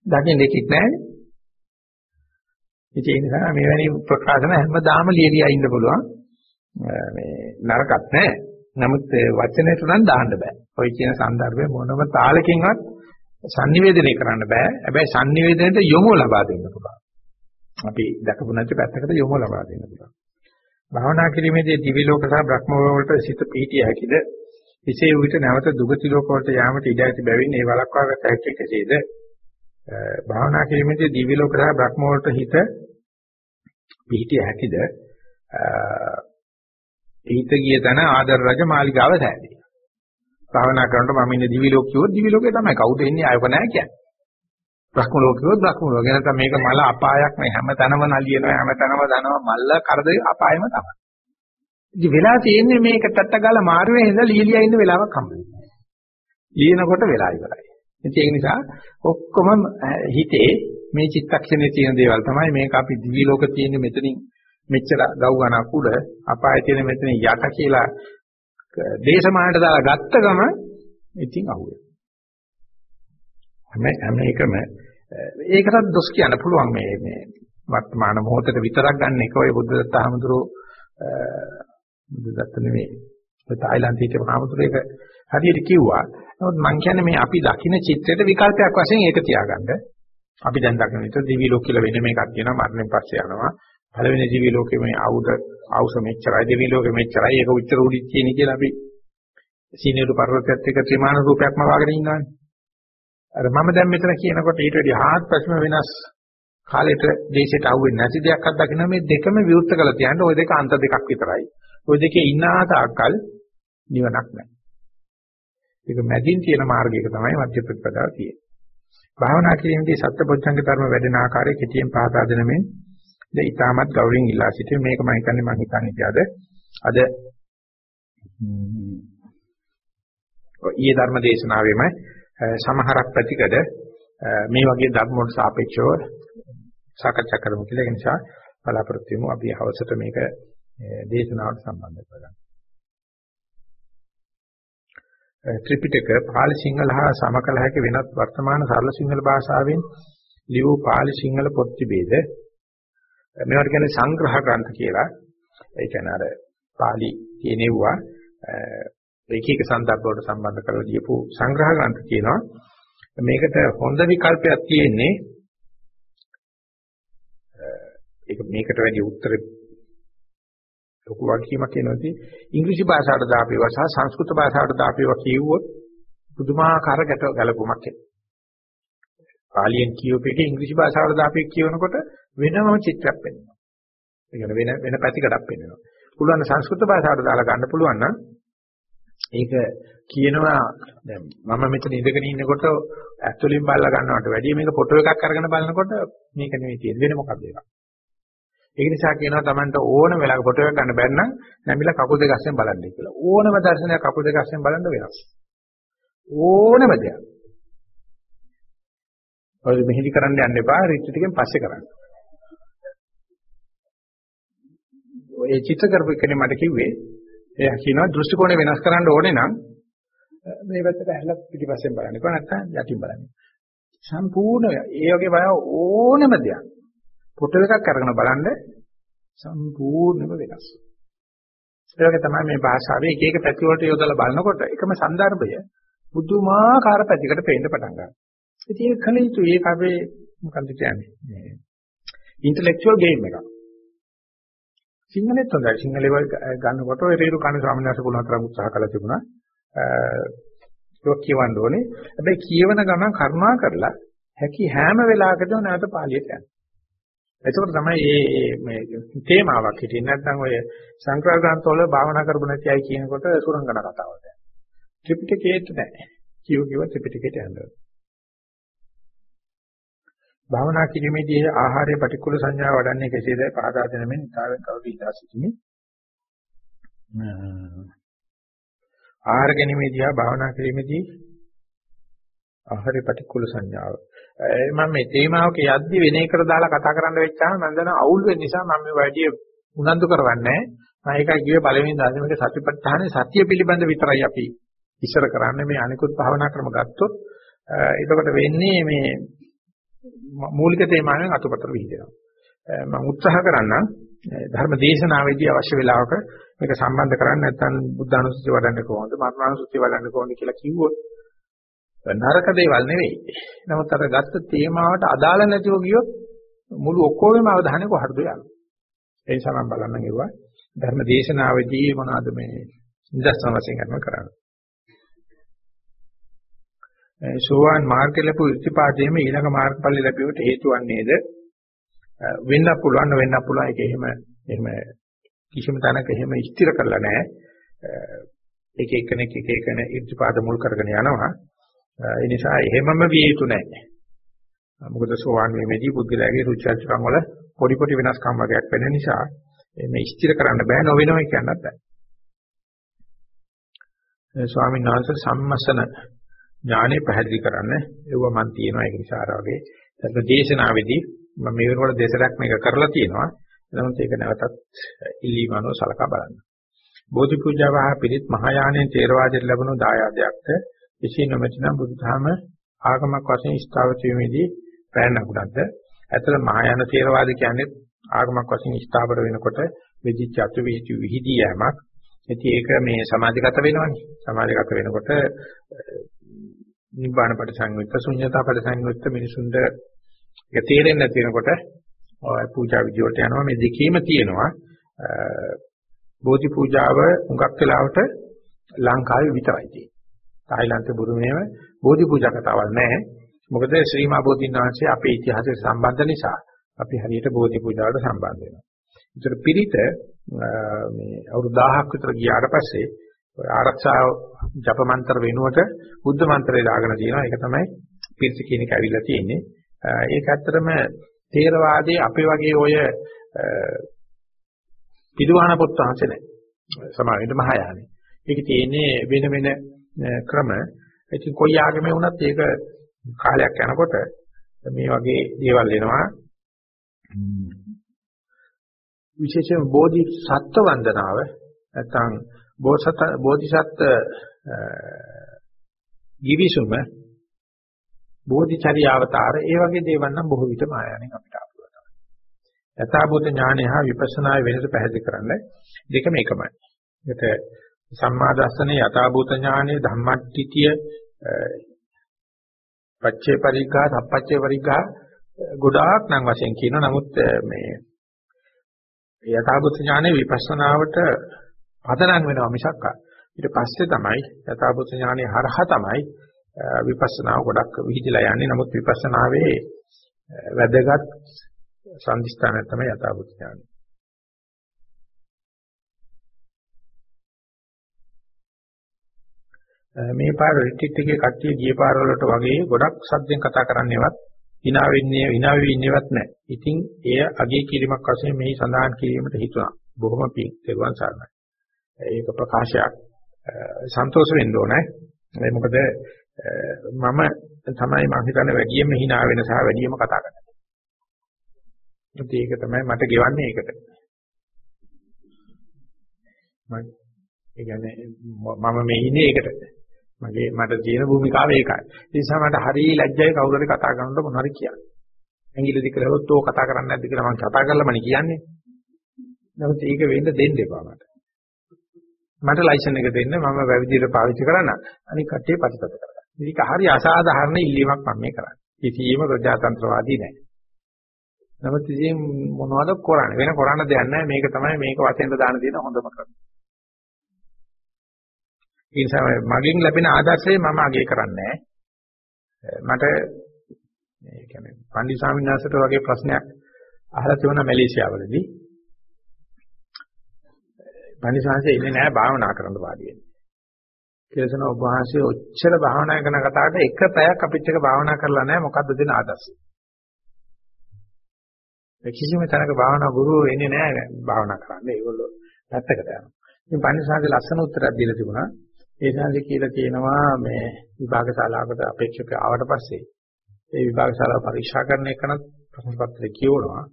A: දකින්නේ කිත් නැහැ. ඒ නිසා මේ වැනි ප්‍රකාශන හැමදාම ලියලියා ඉන්න පුළුවන්. මේ නරකක් නැහැ. නමුත් වචනයට නම් දාන්න බෑ. ඔය කියන સંદર્ભේ මොනම තාලකින්වත් sannivedanaya කරන්න බෑ. හැබැයි sannivedanයට යොමු ලබා දෙන්න පුළුවන්. අපි දැකපු නැති පැත්තකට යොමු ලබා දෙන්න පුළුවන්. භාවනා කිරීමේදී දිවි ලෝක සහ බ්‍රහ්ම වලට සිත පිහිටිය හැකිද? එසේ විට නැවත දුගති ලෝක වලට යාමට ඉඩ ඇති බැවින් ඒ වළක්වාගත හැකි කෙසේද? භාවනා කිරීමේදී දිවි ලෝක සහ බ්‍රහ්ම වලට හිත පිහිටිය හැකිද? හිත ගිය තැන ආදර රජ මාලිගාව සෑදී. භාවනා කරනකොට මම ඉන්නේ දිවි ලෝකියෝ දිවි ලෝකේ තමයි කවුද ඉන්නේ ආයක නැහැ කියන්නේ. බ්‍රහ්ම ලෝකියෝ බ්‍රහ්ම ලෝකේ නැත්නම් මේක මල අපායක් නේ හැම තැනම නලියනවා හැම තැනම දනවා මල්ල කරද අපායම තමයි. ඉතින් වෙලා තියෙන්නේ මේක තත්ත ගාලා මාරුවේ ඉඳලා ලීලියා ඉන්න වෙලාවක් හම්බෙන්නේ. ලියනකොට වෙලා ඉවරයි. ඉතින් ඒ නිසා ඔක්කොම හිතේ මේ චිත්තක්ෂණේ තියෙන දේවල් තමයි මේක අපි දිවි ලෝක තියෙන්නේ මෙතනින් මෙච්චර ගව් ගණක් උඩ අපාය තියෙන මෙතන යට කියලා දේශමානට දාලා ගත්ත ගම ඉතින් අහුවේ. හැම හැම එකම ඒකටත් දොස් කියන්න පුළුවන් මේ මේ වර්තමාන මොහොතේ විතරක් ගන්න එක ඔය බුද්ධ දත්ත හමුදුරෝ බුද්ධ දත්ත නෙමෙයි ඔය තායිලන්තයේ හිටපු හමුදුරෝ ඒක හරියට කිව්වා. නමුත් මම කියන්නේ මේ අපි දකින්න චිත්‍රයට විකල්පයක් වශයෙන් ඒක තියාගන්න. අපි දැන් දකින්න විතර දිවි ලෝක කියලා වෙන මේකක් තියෙනවා මරණයෙන් පස්සේ යනවා. පළවෙනි දිවි ලෝකෙ මේ ආයුධ ආවුස මෙච්චරයි දෙවි ලෝකෙ මෙච්චරයි ඒක උච්චර උඩින් තියෙන කියලා අපි සීනියරු පර්වතයත් එක්ක ත්‍රිමාන රූපයක්ම වාගෙන ඉන්නවානේ. අර මම දැන් මෙතන කියනකොට ඊට වැඩි හාත්පසම වෙනස් කාලෙට දේශයට අහුවෙන්නේ නැති දෙයක් අත්දකින්න මේ දෙකම විවෘත කරලා තියන්න ওই දෙක අන්ත දෙකක් විතරයි. ওই දෙකේ ඉන්න තාක්කල් නිවනක් නැහැ. ඒක මැදින් තියෙන මාර්ගයක තමයි මධ්‍ය ප්‍රතිපදාව තියෙන්නේ. භාවනා කිරීමේදී සත්‍යපොච්චංග ධර්ම වැඩෙන ආකාරය කෙටියෙන් පහදා දෙන මෙන් ද ඊටමත් ගෞරවයෙන් ඉල්ලා සිටින මේක මම හිතන්නේ මම හිතන්නේ කියද අද ඊයේ ධර්ම දේශනාවෙම සමහරක් පැතිකඩ මේ වගේ ධර්ම වලට සාපේක්ෂව සාකච්ඡා කරමු කියලා. ඒ නිසා බලාපොරොත්තු වෙමු. අපි හවසට මේක දේශනාවට සම්බන්ධ කරගන්න. ත්‍රිපිටක පාලි සිංහල හා සමකල හැකි වෙනත් වර්තමාන සරල සිංහල භාෂාවෙන් ලියූ පාලි සිංහල පොත් තිබේද? මේවට කියන්නේ සංග්‍රහ ග්‍රන්ථ කියලා. ඒ කියන්නේ අර පාලි කියනෙව්වා එක එක සන්දර්භ වලට සම්බන්ධ කරලා දීපු සංග්‍රහ ග්‍රන්ථ කියනවා. මේකට හොඳ විකල්පයක් තියෙන්නේ ඒක මේකට වැඩි උත්තර ලොකු වගකීමක් කියනවාදී ඉංග්‍රීසි භාෂාවට දාපේවා සහ සංස්කෘත භාෂාවට දාපේවා කියුවොත් පුදුමාකාර ගැට ගැලපුමක් එනවා. පාලියෙන් කියූප එක ඉංග්‍රීසි භාෂාවට දාපේ කියවනකොට වෙනම චිත්‍රයක් වෙනවා. ඒ කියන්නේ වෙන වෙන පැතිකඩක් වෙනවා. පුළුවන් සංස්කෘත භාෂාවට දාලා ගන්න පුළුවන් නම් ඒක කියනවා දැන් මම මෙතන ඉඳගෙන ඉන්නකොට ඇක්චුලින් බලලා ගන්නවට වැඩිය මේක ෆොටෝ එකක් අරගෙන බලනකොට මේක නෙවෙයි තියෙන්නේ වෙන මොකක්ද ඒක. ඒක නිසා කියනවා Tamanට ඕන වෙලාවක ෆොටෝ එකක් ගන්න බැන්න නැමිලා කකුල් දෙක අස්සෙන් බලන්න කියලා. ඕනම දර්ශනයක් කකුල් දෙක අස්සෙන් බලන්න වෙනස්. ඕනම දෙයක්. ඔය මෙහෙදි කරන්න යන්න එපා රිට්‍රීට් එකෙන් පස්සේ කරන්න. ඒ චිත්‍ර කරපු කෙනෙක් මට කිව්වේ එයා කියනවා දෘෂ්ටි කෝණය වෙනස් කරන්න ඕනේ නම් මේ පැත්තට ඇහැලා පිටිපස්සෙන් බලන්න. ඒක නැත්තම් යටින් බලන්න. සම්පූර්ණ ඒ වගේ බය ඕනම දෙයක්. පොත එකක් අරගෙන බලන්න සම්පූර්ණම වෙනස්. ඒ වගේ තමයි මේ භාෂාවේ එක එක පැති වලට යොදලා බලනකොට එකම સંદર્ભය බුදුමාකාර පැතිකඩ පේන්න පටන් ගන්නවා. ඉතින් ඒක කලින් තු ඒක අපේ මොකන්ද කියන්නේ? ඉන්ටෙලෙක්චුවල් ගේම් එකක්. සිංහලෙත් හොඳයි. සිංහලේ ගන්නකොට ඔය රේරු කණ ස්වාමීන් වහන්සේ පුළුවන් තරම් උත්සාහ කළා තිබුණා. ඒක කියවන්න ඕනේ. හැබැයි කියවන ගමන් කරුණා කරලා හැකි හැම වෙලාවකදීම නැවත පාළියට යන්න. එතකොට තමයි මේ මේ තේමාවක් හිටින්නේ නැත්නම් ඔය සංක්‍රාර ග්‍රන්ථ වල භාවනා කරපු නැති අය කියනකොට සුරංගන කතාවක්. ත්‍රිපිටකයේත් නැහැ. කිව්ව කිව්ව ත්‍රිපිටකයට යනවා. භාවනා කිරීමේදී ආහාරයේ පටික්කුල සංඥා වඩන්නේ කෙසේදයි පහදා දෙන මෙන් ඉතාලෙන් කවුරු ඉඳලා සිටින්නේ. ආහාර ගැනීමේදී භාවනා කිරීමේදී ආහාරයේ පටික්කුල සංඥාව. මම මේ තේමාවක යද්දි වෙන එකට දාලා කතා කරන්න වෙච්චාම මම දන්න අවුල් වෙන නිසා මම මේ වැඩි උනන්දු කරවන්නේ නැහැ. මම ඒකයි කිව්වේ පළවෙනි දවසේ සතිපට්ඨානේ සත්‍ය පිළිබඳ විතරයි අපි ඉස්සර කරන්නේ මේ අනිකුත් භාවනා ක්‍රම ගත්තොත් එතකොට වෙන්නේ මේ මූලික තේමාවෙන් අතුපතර විහිදෙනවා. මම උත්සාහ කරන්නම් ධර්ම දේශනාවේදී අවශ්‍ය වෙලාවක මේක සම්බන්ධ කරන්නේ නැත්නම් බුද්ධානුස්සතිය වඩන්න කොහොමද මරණානුස්සතිය වඩන්න කොහොමද කියලා කිව්වොත් නරක දේවල් නෙවෙයි. නමුත් අර ගත්ත තේමාවට අදාළ නැතිව ගියොත් මුළු ඔක්කොගේම අවධානය කොහටද යන්නේ. ඒ නිසා මම බලන්න ගිහුවා ධර්ම දේශනාවේදී මොනවද මේ නිදර්ශන වශයෙන් ගන්න කරන්නේ. සෝවාන් මාර්ග ලැබු ඉතිපාදයේම ඊළඟ මාර්ගඵල ලැබීමට හේතු වන්නේද? වෙන්න පුළුවන් වෙන්න පුළුවන්. ඒක එහෙම එහෙම කිසිම තැනක එහෙම ස්ථිර කරලා නැහැ. එක එකනෙක් එක එකන ඉතිපාද මුල් කරගෙන යනවා. ඒ නිසා එහෙමම විය යුතු නැහැ. මොකද සෝවාන් වීමේදී පුද්ගලයාගේ රුචිචර්චකම් වල පොඩි පොඩි වෙනස්කම් වගේක් වෙන නිසා මේ ස්ථිර කරන්න බෑ නොවෙනවා කියන්නත් බෑ. ස්වාමීන් වහන්සේ සම්මසන ඥානෙ පැහැදිලි කරන්න ඒව මම තියෙනවා. ඒක නිසා අර වගේ ධර්ම දේශනාවේදී මම මේ වෙනකොට දෙසරක් මේක කරලා තියෙනවා. නමුත් ඒක නැවතත් ඉල්ලීමano සලකා බලන්න. බෝධි පූජාව හා පිරිත් මහායානයේ තේරවාදයට ලැබුණු දායාදයක්ද එසේ නොමැතිනම් බුදුදහම ආගමක් වශයෙන් ස්ථාවිත වීමේදී පැනනකුණක්ද ඇත්තට මහායාන තේරවාද කියන්නේ ආගමක් වශයෙන් ස්ථාවර වෙනකොට වෙදිච්ච අතුවිහිති විහිදී යෑමක්. ඉතින් ඒක මේ සමාජගත වෙනවනේ. සමාජගත වෙනකොට නිබ්බාන පරිසංයුක්ත ශුන්‍යතා පරිසංයුක්ත මිනිසුන්ට ඒක තේරෙන්නේ නැති වෙනකොට ඔය පූජා විදියට යනවා මේ දෙකේම තියෙනවා බෝධි පූජාව හුඟක් වෙලාවට ලංකාවේ විතරයි තියෙන්නේ. තායිලන්තේ බුරුමේම බෝධි පූජා කතාවක් නැහැ. මොකද ශ්‍රී මා බෝධින් වහන්සේ අපේ ඉතිහාසයට සම්බන්ධ නිසා අපි හරියට බෝධි පූජාවට සම්බන්ධ වෙනවා. ඒතර පිරිත මේ අවුරුදු 1000ක් විතර ගියාට පස්සේ ආරක්ෂාව ජප මන්ත්‍ර වෙනුවට බුද්ධ මන්ත්‍රය දාගෙන තියෙනවා. ඒක තමයි පිරිස කියන එක ඇවිල්ලා තියෙන්නේ. ඒක ඇත්තටම තේරවාදයේ අපේ වගේ ඔය පිළිවාන පොත් වහන්සේ නැහැ. සමාවෙන්න මහායානේ. ඒක තියෙන්නේ වෙන වෙන ක්‍රම. ඉතින් කොයි ආගමේ වුණත් ඒක කාලයක් යනකොට මේ වගේ දේවල් එනවා. විශේෂයෙන් බෝධි සත්ත්ව වන්දනාව නැත්නම් බෝසත බෝධිසත්ත්ව givisum බෝධිචර්ය අවතාර ඒ වගේ දේවල් නම් බොහෝ විට මායාවෙන් අපිට ආපුවා. යථාභූත ඥානය හා විපස්සනායේ වෙනස පැහැදිලි කරන්න දෙකම එකමයි. ඒකට සම්මා දර්ශනේ යථාභූත ඥානයේ ධම්මට්ඨිතිය පච්චේ පරිග්ගා සප්පච්චේ පරිග්ගා ගොඩාක් නම් වශයෙන් කියනවා. නමුත් මේ යථාභූත ඥානයේ විපස්සනාවට පදනම් වෙනවා මිසක් ඊට පස්සේ තමයි යථාභූත ඥානයේ හරහා තමයි විපස්සනාව ගොඩක් විහිදලා යන්නේ. නමුත් විපස්සනාවේ වැදගත් සම්දිස්ථානය තමයි යථාභූත ඥානය. මේ පාර රිට්‍රීට් එකේ කට්ටිය ගිය පාරවලට වගේ ගොඩක් සද්දෙන් කතා කරන්නේවත් hina වෙන්නේ hina වෙන්නේවත් නැහැ. ඉතින් එය අගේ කිරීමක් වශයෙන් මෙහි සඳහන් කිරීමට හිතුණා. බොහොම පිං තෙරුවන් සරණයි. ඒක ප්‍රකාශයක් සන්තෝෂ වෙන්න ඕනේ. ඒ මොකද මම තමයි මම හිතන්නේ වැඩියෙන්ම hina වෙන සහ වැඩියෙන්ම කතා කරන්නේ. ඒක තමයි මට ගෙවන්නේ ඒකට. ඒ කියන්නේ මම මේ ඉන්නේ ඒකට. මගේ මට තියෙන භූමිකාව ඒකයි. ඒ නිසා මට හරි ලැජ්ජයි කවුරු හරි කතා කරනකොට මොනවාරි කියන්නේ. ඇඟිලි දික් කරලොත් ඕක කතා කරන්නේ නැද්ද කියලා මම කතා කරලාමනේ කියන්නේ. නමුත් ඒක වෙන්න දෙන්න එපා මට. මට ලයිසන් එක දෙන්න මම වැවිදියට පාවිච්චි කරන්න. අනික කට්ටිය ප්‍රතිපද කරගන්න. මේක හරි අසාධාරණ ඉල්ලීමක් මම මේ කරන්නේ. කිසියම් ප්‍රජාතන්ත්‍රවාදී නැහැ. නමුත් ඉතින් මොනවද කරන්නේ? වෙන කරන්න දෙයක් නැහැ. මේක තමයි මේක වශයෙන් දාන දෙන හොඳම ක්‍රම. ඒ නිසා මගෙන් ලැබෙන ආදර්ශය මම අගය කරන්නේ මට ඒ කියන්නේ පන්දි ස්වාමීන් වහන්සේට වගේ ප්‍රශ්නයක් අහලා තිබුණා මැලේසියාවලදී. පන්දි ස්වාමීන් ඉන්නේ නැහැ භාවනා කරන්න වාඩි වෙන්නේ. කියලා ඔබ වහන්සේ ඔච්චර භාවනා කරන කතාවට එක පැයක් අපිත් එක භාවනා කරලා නැහැ මොකද්ද දෙන ආදර්ශය? කිසිම තැනක භාවනා ගුරු එන්නේ නැහැ භාවනා කරන්න. ඒගොල්ලෝ පැත්තකට යනවා. ඉතින් පන්සිංශ ලස්සන උත්තරයක් දීලා තිබුණා. ඒ සංසි කියලා කියනවා මේ විභාග ශාලාවකට අපේක්ෂක ආවට පස්සේ ඒ විභාග ශාලාව පරීක්ෂා කරන එකනත් ප්‍රශ්න පත්‍රය කියවනවා.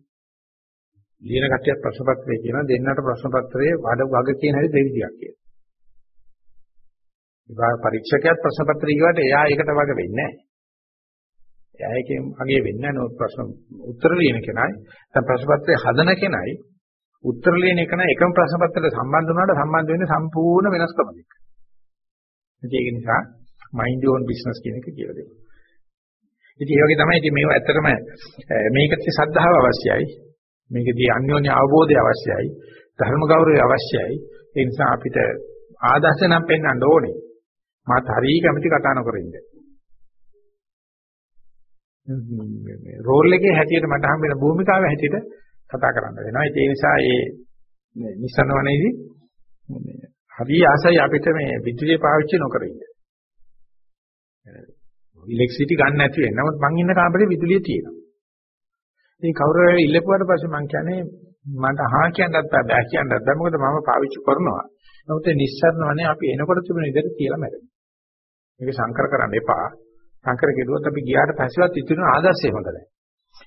A: ලියන කට්ටිය ප්‍රශ්න පත්‍රය කියන දෙන්නට ප්‍රශ්න පත්‍රයේ වඩ වග කියන හැටි දෙවිදියක් කියන. විභාග පරීක්ෂකයාත් ප්‍රශ්න පත්‍රය කියවට එයා ඒකට වග වෙන්නේ නැහැ. එයා එකෙන් අගේ වෙන්නේ නැහැ ප්‍රශ්න උත්තර ලියන කෙනයි. දැන් ප්‍රශ්න පත්‍රය හදන කෙනයි උත්තර ලියන එකන එකම ප්‍රශ්න පත්‍රයට සම්බන්ධ වුණාට සම්බන්ධ වෙන්නේ සම්පූර්ණ වෙනස් ක්‍රමයක. ඒක නිසා mind your own business කියන එක කියලා දෙනවා. ඉතින් ඒ වගේ තමයි ඉතින් මේව ඇත්තටම මේකට ශ්‍රද්ධාව අවශ්‍යයි. මේකදී අන්‍යෝන්‍ය අවබෝධය අවශ්‍යයි. ධර්ම ගෞරවය අවශ්‍යයි. ඒ නිසා අපිට ආදර්ශ නම් පෙන්වන්න ඕනේ. මාත් හරිය කැමති කතා නොකර ඉන්න. මේ රෝල් එකේ හැටියට මට හම් වෙන භූමිකාව හැටියට කතා කරන්න වෙනවා. ඒ නිසා මේ නිසනවනේදී හරි ආසයි අපිට මේ විදුලිය පාවිච්චි නොකර ඉන්න. ඉලෙක්ට්‍රිසිටි ගන්න නැති වෙන. නමුත් මං ඉන්න කාමරේ විදුලිය තියෙනවා. ඉතින් කවුරු හරි ඉල්ලපුවාට පස්සේ මං කියන්නේ මට හා කියන්නත් බෑ කියන්නත් බෑ මොකද මම පාවිච්චි කරනවා. නමුත් නිස්සාරණවනේ අපි එනකොට තිබුණ විදිහට කියලා මැරෙනවා. මේක සංකර කරන්න එපා. සංකර කෙරුවොත් අපි ගියාට පස්සෙවත් ඉතිරි ආදර්ශය හොඳ නැහැ.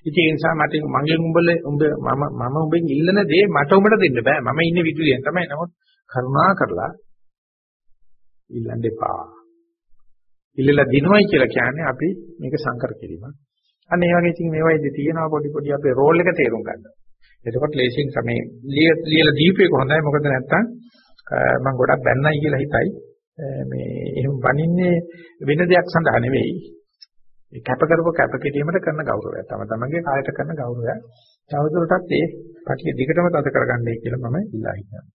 A: ඉතින් ඒ නිසා මට මගෙන් උඹල උඹ මම මම උඹෙන් ඉල්ලන දේ මට උඹට දෙන්න බෑ. මම ඉන්නේ විදුලියෙන් තමයි. නමුත් කරුණා කරලා ඉල්ලන්න එපා. ඉල්ලලා දිනුවයි කියලා කියන්නේ අපි මේක සංකර කිරීම. අන්න ඒ වගේ ඉතින් මේවයිද තියෙනවා පොඩි පොඩි අපේ රෝල් එක තේරුම් ගන්න. එතකොට ලේසින් තමයි ලියලා දීපේක හොඳයි මොකද නැත්තම් මම ගොඩක් බැන්නයි කියලා හිතයි. මේ එහෙම වනින්නේ වෙන දෙයක් සඳහා නෙවෙයි. ඒ කැප කරපු කැප කිරීමට කරන ගෞරවය. තම තමන්ගේ කායයට කරන ගෞරවය. තවදුරටත් ඒ පැටිය දිගටම තද කරගන්නයි කියලා මම ඉල්ලා හිටියා.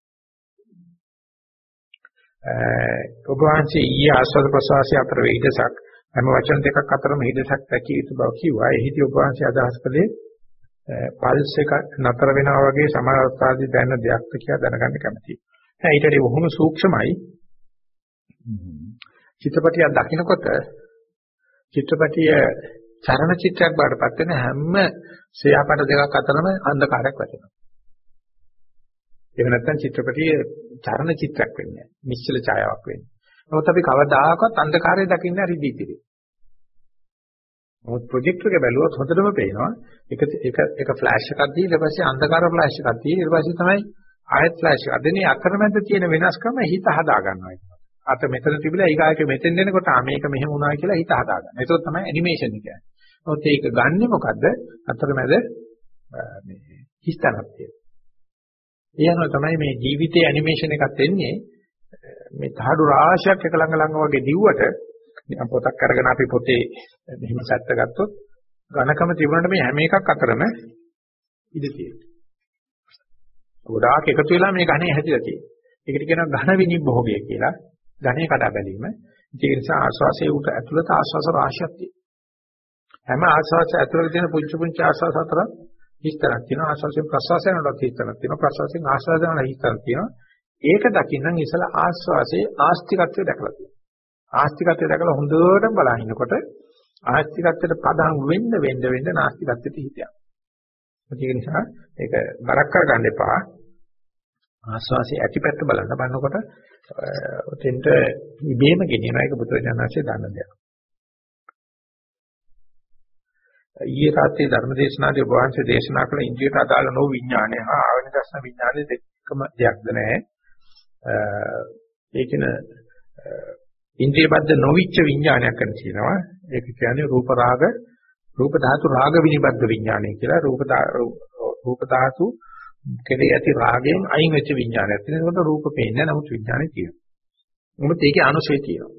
A: ඔබ වහන්සේ ඊයේ ආස්වාද ප්‍රසවාසය අතර වේදසක් හැම වචන දෙකක් අතරම හිදසක් දැකිය යුතු බව කිව්වා. එහිදී ඔබ වහන්සේ අදහස් කළේ පල්ස් එක නතර වෙනවා වගේ සමහර අවස්ථාවේදී දැනෙන දෙයක්ද කියලා දැනගන්න කැමතියි. දැන් ඊට වඩා බොහොම සූක්ෂමයි. චිත්‍රපටියක් දකිනකොට චිත්‍රපටිය චරණ චිත්‍රයක් බාටපත් වෙන හැම සයාපට දෙකක් අතරම අන්ධකාරයක් වැටෙනවා. එහෙම නැත්නම් චිත්‍රපටියේ චරණ චිත්‍රයක් වෙන්නේ නැහැ. නිශ්චල ඡායාවක් වෙන්නේ. නමුත් අපි කවදාකවත් අන්ධකාරය දකින්න රිදී ඉතිරි. නමුත් ප්‍රොජෙක්ටර් එක බැලුවොත් හොඳටම පේනවා. එක එක එක ෆ්ලෑෂ් එකක් දී ඊට පස්සේ අන්ධකාර ෆ්ලෑෂ් එකක් දී ඊට පස්සේ තමයි ආයත් ෆ්ලෑෂ් එක. අදනේ අතරමැද තියෙන වෙනස්කම හිත හදා ගන්නවා ඒක. අත මෙතන තිබිලා ඊගායක මෙතෙන් දෙනකොට ආ මේක මෙහෙම වුණා කියලා හිත හදා ගන්න. ඒක තමයි ඇනිමේෂන් එක කියන්නේ. නමුත් ඒක ගන්නෙ මොකද්ද? අතරමැද මේ හිස්තනක් තියෙනවා. ඒ අනුව තමයි මේ ජීවිතයේ ඇනිමේෂන් එකක් වෙන්නේ මේ තහඩු රාශියක් එක ළඟ ළඟ වගේ දිව්වට පොතක් අරගෙන අපි පොතේ මෙහෙම සැත්ත ගත්තොත් ඝනකම තිබුණාට මේ හැම එකක් අතරම ඉඳ තියෙනවා. ගොඩාක් එකතු වෙලා මේ ඝනේ හැදිලා තියෙනවා. ඒකට කියනවා ඝන විනිභෝගය කියලා. ඝනේ කඩා බැලීම. ඒ නිසා ආස්වාසයේ උට ඇතුළත ආස්වාස රාශියක් තියෙනවා. හැම ආස්වාස ඇතුළත තියෙන පුංචි පුංචි ආස්වාස අතර හිස්තරක් තියෙනවා ආස්වාසයෙන් ප්‍රසවාසයෙන් වලට හිස්තරක් තියෙනවා ප්‍රසවාසයෙන් ආස්වාදයෙන් වලට හිස්තරක් තියෙනවා ඒක දකින්නම් ඉතල ආස්වාසේ ආස්තිකත්වය දැකලා තියෙනවා. ආස්තිකත්වය දැකලා හොඳට බලන ඉන්නකොට ආස්තිකත්වයට පදම් වෙන්න වෙන්න වෙන්න නාස්තිකත්වයට හිතයක් ඒක නිසා ඒක බරක් කරගන්න එපා. ආස්වාසේ ඇතිපැත්ත බලන්න බලනකොට ඔතෙන්ට ඉබේම ගෙනියන එක බුදුරජාණන්සේ දන්න දෙයක්. ඊයේ රාත්‍රියේ ධර්මදේශනාදී ඔබ වහන්සේ දේශනා කළ ඉන්ද්‍රියට අදාළ නො විඥානය හා ආවෙන දර්ශන විඥානයේ දෙකම දෙයක්ද නැහැ. ඒකන ඉන්ද්‍රිය බද්ධ නොවිච්ච විඥානයක් කරන තියෙනවා. ඒක කියන්නේ රූප රාග රූප ධාතු රාග විනිබද්ධ විඥානය කියලා රූප රූප ධාතු කෙරේ ඇති රාගයෙන් අයින් වෙච්ච විඥානයක්. එතකොට රූප පේන්නේ නමුත් විඥානේ තියෙනවා. මොකද ඒකේ අනුශය තියෙනවා.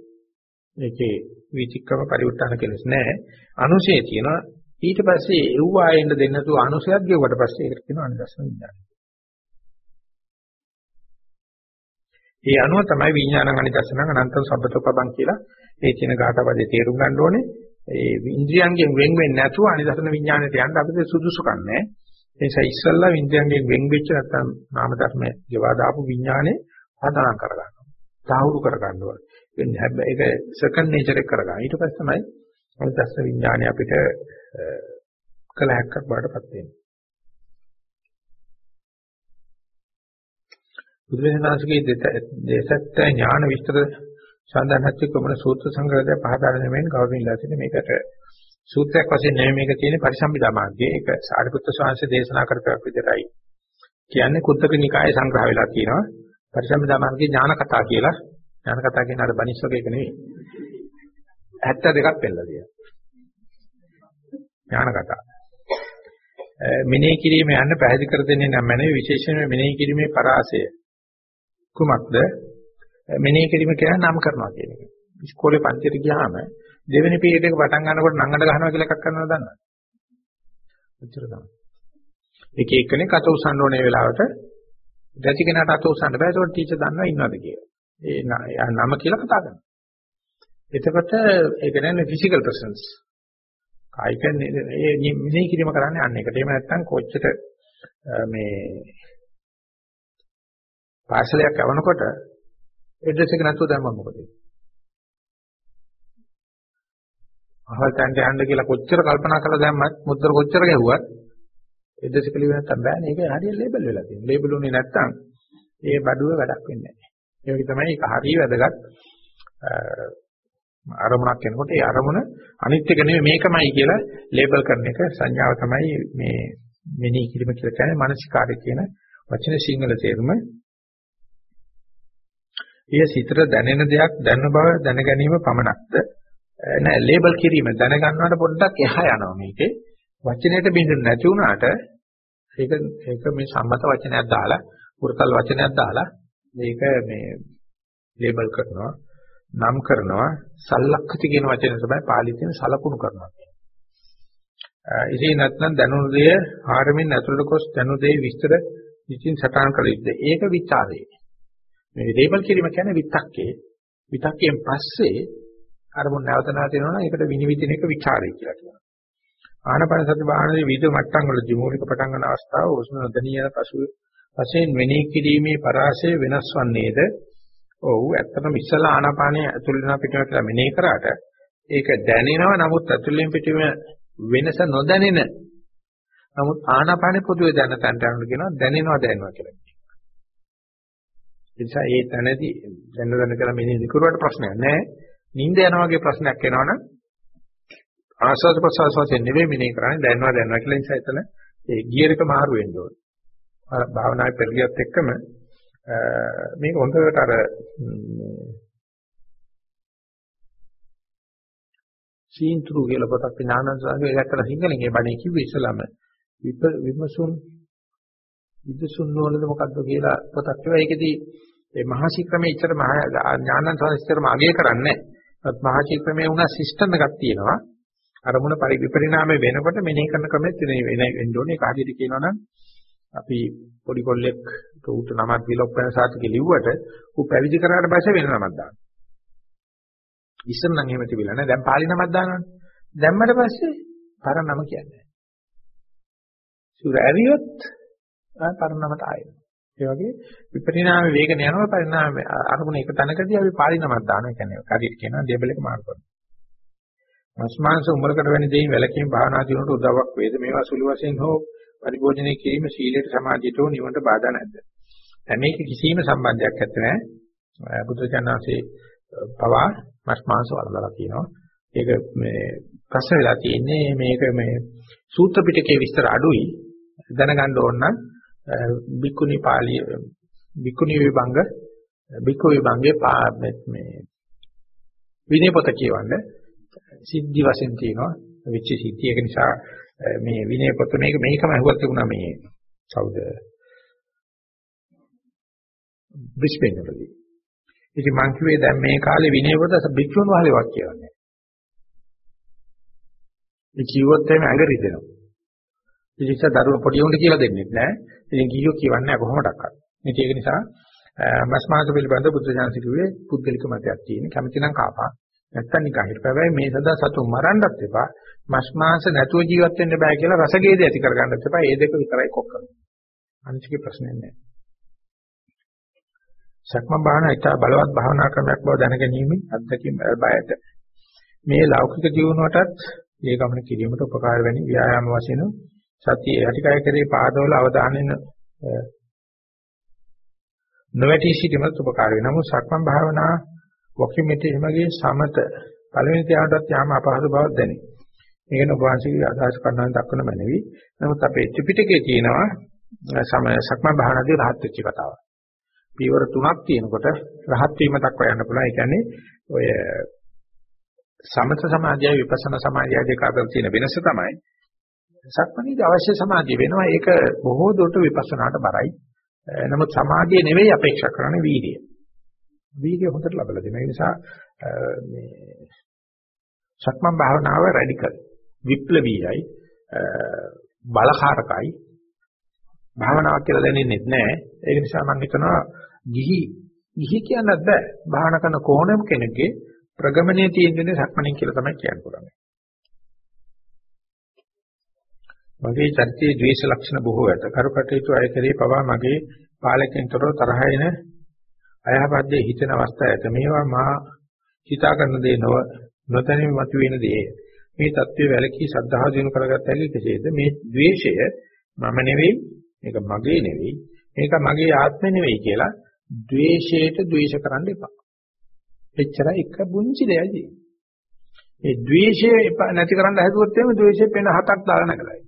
A: ඒකේ විචික්‍රම පරිවර්තන කෙලස් නැහැ. අනුශය තියෙනවා. ඊට පස්සේ එව්ව ආයෙන්න දෙන්න තු අනුශයත් ගෙවුවට පස්සේ ඒකට කියනවා අනිදස්සන විඥානය. ඒ අනුව තමයි විඥානං අනිදස්සනං අනන්තං සබ්බතෝපබං කියලා ඒ කියන ගාථාපදේ තේරුම් ගන්න ඕනේ. ඒ ඉන්ද්‍රියන්ගෙන් වෙන් වෙන්නේ නැතුව අනිදස්සන විඥානයට යන්න අපිට සුදුසුකම් නැහැ. ඒ නිසා ඉස්සල්ලා ඉන්ද්‍රියන්ගෙන් වෙන් වෙච්ච නැත්නම් නාම ධර්ම ගෙවා දාපු විඥානේ හදානම් කරගන්නවා. සාහුරු කරගන්න ඕනේ. වෙන්නේ හැබැයි ඒක සෙකන්ඩ් නේචර් එක කරගන්න. ඊට පස්සේ තමයි අනිදස්සන විඥානය අපිට කලහක්ක් බාටපත් වෙන්නේ. බුදුරජාණන්සේගේ දේශත් ඥාන විස්තර සඳහන්ච්ච කොමන සූත්‍ර සංග්‍රහය පහදාගෙන මෙන් ගෞරවයෙන් ඉලා මේකට. සූත්‍රයක් වශයෙන් නෙමෙයි මේක තියෙන්නේ පරිසම්පදා මාර්ගයේ. ඒක සාරිපුත්‍ර ස්වාමීන් දේශනා කරපුවක් විදිහටයි කියන්නේ කුද්දක නිකායේ සංග්‍රහ වෙලා තියෙනවා. පරිසම්පදා මාර්ගයේ ඥාන කතා කියලා. ඥාන කතා කියන අර බනිස් වගේ එක නෙවෙයි. 72ක් පෙන්නලා තියෙනවා. ඥාන කතා. මෙනෙහි කිරීම යන්න පැහැදිලි කර දෙන්නේ නම් මැනේ විශේෂයෙන්ම මෙනෙහි කිරීමේ පරාසය. කුමක්ද මෙනෙහි කිරීම කියන්නේ නම් කරනවා කියන එක. ඉස්කෝලේ පන්තියට ගියාම දෙවෙනි පීරියඩ් එක පටන් ගන්නකොට නංගඩ ගහනවා කියලා එකක් කරනවද දන්නවද? ඔච්චර තමයි. එක එක්කෙනෙක් අත උස්සන්න ඕනේ වෙලාවට දැටි කෙනාට අත උස්සන්න බෑ ඒකට ටීචර් දන්නවා ඉන්නවද කියලා. ඒ නම කියලා කතා කරනවා. එතකොට ඒක නන්නේ ෆිසිකල් ප්‍රසන්ස්. කායික මේ මෙනෙහි කිරීම කරන්නේ අන්න එකට. එහෙම නැත්නම් කොච්චර මේ පාර්සලයක් යවනකොට ඇඩ්‍රස් එක නැතුව දැම්මම මොකද වෙන්නේ? අහල් තැන්ට යන්න කියලා කොච්චර කල්පනා කරලා දැම්මත් මුද්දර කොච්චර ගැහුවත් ඇඩ්‍රස් එක ලියන්න නැත්තම් බෑනේ. ඒක හරියට ලේබල් වෙලා තියෙනවා. ලේබල් උනේ නැත්තම් ඒ බඩුව වැඩක් වෙන්නේ නැහැ. ඒ වගේ තමයි ඒක හරිය වැදගත් අරමුණක් එනකොට ඒ අරමුණ අනිත් එක නෙමෙයි මේකමයි කියලා ලේබල් කරන එක සංඥාව තමයි මේ මෙනෙහි කිරීම කියලා කියන්නේ මානසිකාරය කියන වචන සිංහල තේරුම එය සිතට දැනෙන දෙයක් දැනන බව දැන ගැනීම පමණක්ද නෑ ලේබල් කිරීම දැනගන්නවට පොඩ්ඩක් එහා යනවා මේකේ වචනයට බින්දුනේ නැති වුණාට ඒක ඒක මේ සම්මත වචනයක් දාලා පුරතල් වචනයක් දාලා මේක මේ ලේබල් කරනවා නම් කරනවා සල්ලක්ඛති කියන වචනේ තමයි පාලි තියෙන සලකුණු කරනවා කියන්නේ. ඉතින් නැත්නම් දැනුණු දෙය හාරමින් ඇතුළට කොස් දැනුණු දෙය විස්තර ඉතින් සටහන් කළ යුත්තේ. ඒක විචාරේ. මේ ලේබල් කිරීම කියන්නේ විතක්කේ. විතක්කයෙන් පස්සේ අරමුණ නැවත නැවත එනවා නම් ඒකට විනිවිදින එක ਵਿਚාරය කියලා කියනවා. ආනපන සති භාවනාවේ විවිධ මට්ටම් වලදී මූලික පටන් ගන්න අවස්ථාව උෂ්ණ නොදැනියන පසු වශයෙන් මෙනෙහි කිරීමේ පරාසය වෙනස් වන්නේද? ඔව් ඇත්තටම ඉස්සලා ආනාපානය ඇතුළේන පිටම කියලා මෙනෙහි කරාට ඒක දැනෙනවා නමුත් ඇතුළෙන් පිටම වෙනස නොදැනෙන නමුත් ආනාපානේ පොදුවේ දැන තැනට යනවා කියනවා දැනෙනවා දැනෙනවා කියලා. ඒ නිසා ඒ තැනදී දැන දැන කරලා මෙනෙහි කරුවාට ප්‍රශ්නයක් නැහැ. නිින්ද යනවා වගේ ප්‍රශ්නයක් එනවනම් ආස්වාද ප්‍රසවාස වශයෙන් නෙවෙයි මෙනෙහි කරන්නේ දැනනවා දැනනවා කියලා නිසා එතන ඒ ගියර් එක මාරු වෙන්න ඕනේ. භාවනාවේ පෙරලියත් එක්කම මේක හොඳට අර සීන්තුරු කියලා පොතක් ඥානන්ත සංගේ දැක්කලා සිංහලෙන් ඒ බණේ කිව්වේ ඉස්සලම විමසුන් විදසුන් නෝනද මොකද්ද කියලා පොතක් කිව්වා ඒකෙදී ඒ මහසි ක්‍රමයේ ඉතර මහ ඥානන්ත සංස්තරම අගය කරන්නේ නැහැ. මහසි ක්‍රමයේ උනා සිස්ටම් එකක් තියෙනවා. අරමුණ පරිවිපරිණාමය වෙනකොට මෙනෙහි කරන ක්‍රමෙත් වෙන වෙන්න ඕනේ. ඒක හරියට කියනවා නම් අපි පොඩි කොල්ලෙක් උට නමක් දීලා ඔප්පන සාතිකේ ලිව්වට ඌ පැවිදි කරාට පස්සේ වෙන නමක් දානවා. ඉස්සර නම් එහෙම තිබිලා නෑ. දැන් පාලි නමක් දානවනේ. දැම්මට පස්සේ පර නම කියන්නේ. සුර ඇරියොත් පර නමට ආයෙත්. ඒ වගේ විපරිණාම වේගන යනවා පරිණාම අරමුණ එක තැනකදී අපි පාලි නමක් දානවා. ඒ කියන්නේ හරියට කියනවා ඩේබල් එක මාරු කරනවා. මස් මාංශ උමලකට වැනි දෙයින් වැලකීම් භාවනා දිනුට උදව්වක් වේද මේවා සුළු වශයෙන් හෝ පරිභෝජනය කිරීම සීලයට සමාධියට හෝ නිවනට බාධා නැද්ද? මේක කිසිම සම්බන්ධයක් නැත්තේ නෑ. බුදුචානන්සේ පවා මස් මාංශ වලදලා කියනවා. ඒක මේ ප්‍රශ්න වෙලා තියෙන්නේ මේක මේ සූත්‍ර පිටකයේ විස්තර අඩුයි දැනගන්න ඕන නම් බික්කුනි පාළිය බික්කුනි විභංග බිකු විභංගේ මේ විනය පොත කියවන්න සිද්ධි වශයෙන් තියෙනවා. විච්ච සිද්ධිය ඒක නිසා මේ විනය පොත මේක මේකම අහුවක් තිබුණා මේ කවුද බ්‍රිස්බේන් වලදී. ඉතින් මං කිව්වේ දැන් මේ කාලේ විනය පොත බික්ෂුන් වහන්සේවක් කියවන්නේ මේ කිව්වොත් එහෙම ඇඟ රිදෙනවා. ඉතින් දරුවෝ පොඩි උන්ට කියලා දෙන්නේ නැහැ ඉතින් කීයෝ කියවන්නේ කොහොමඩක්වත්. ඉතින් ඒක නිසා මස් මාංශ පිළිබඳ බුද්ධ ඥාන සිටුවේ පුද්ගලික මතයක් තියෙන කැමති නම් කාපා. නැත්තම් නිකන් හිටපැවයි මේ සදා සතුන් මරන්නත් එපා. මස් මාංශ නැතුව ජීවත් වෙන්න බෑ කියලා රසගේද ඇති කරගන්නත් එපා. ඒ දෙක විතරයි කොක්ක අනිත්ගේ ප්‍රශ්නයක් නෑ. සක්ම භාවනා ඉතා බලවත් භාවනා ක්‍රමයක් බව දැනගැනීමෙන් අත්දැකීම් බයට මේ ලෞකික ජීවණයටත් ඒ ගමන කිරීමට උපකාර වෙන ව්‍යායාම වශයෙන් සතිය යටිකය කරේ පාදවල අවධානයෙන් නොවැටි සිටීමත් උපකාර වෙනවා. නමුත් සක්මන් භාවනා වොකියුමෙටි එමගේ සමත පළවෙනි ධ්‍යානටත් යාම අපහසු බවක් දැනේ. මේකන උපවාසිකී අදහස් කරනවා දක්වන මැනවි. නමුත් අපේ ත්‍රිපිටකයේ තියෙනවා සම සක්මන් භාවනාවේ රහත් වෙච්ච කතාව. පීවර තුනක් තියෙනකොට රහත් වීම දක්වා යන්න පුළුවන්. ඒ කියන්නේ ඔය සමත සමාධියයි විපස්සනා සමාධියයි දෙක අතර තියෙන වෙනස තමයි සක්මණේදී අවශ්‍ය සමාධිය වෙනවා. ඒක බොහෝ දුරට විපස්සනාට බරයි. නමුත් සමාධිය නෙවෙයි අපේක්ෂා කරන්නේ වීර්යය. වීර්යය හොඳට ලබලා දෙනවා. ඒ නිසා මේ සක්මන් භාවනාව රැඩිකල් විප්ලවීයයි බලකාරකයි භාවනාවක් කියලා දැනෙන්නේ නැහැ. ඒක නිසා මම හිතනවා ගිහි ගිහි කියන්නත් බෑ. භාවනා කරන කොහොනම කෙනෙක්ගේ ප්‍රගමනයේ තියෙන්නේ සක්මණෙන් කියලා තමයි කියන්න පුළුවන්. මගේ චරිතයේ ද්වේෂ ලක්ෂණ බොහෝ ඇත. කරුකටයුතු අය කරේ පවා මගේ පාලකෙන්තරව තරහ එන අයහපද්දේ හිතෙන අවස්ථා ඇත. මේවා මා හිතා කරන දේ නොව නොතැනීම මතුවෙන දේ. මේ தત્ත්වය වැලකී සද්ධා දිනු කරගත්ත හැකි කෙසේද? මේ ද්වේෂය මම නෙවෙයි, මේක මගේ නෙවෙයි, මේක මගේ ආත්මෙ නෙවෙයි කියලා ද්වේෂයට ද්වේෂ කරන්න එපා. එච්චරයි එක පුංචි දෙයයි. මේ ද්වේෂය නැති කරන්න හැදුවොත් එimhe ද්වේෂය පෙන හතක් දාලා නැගලයි.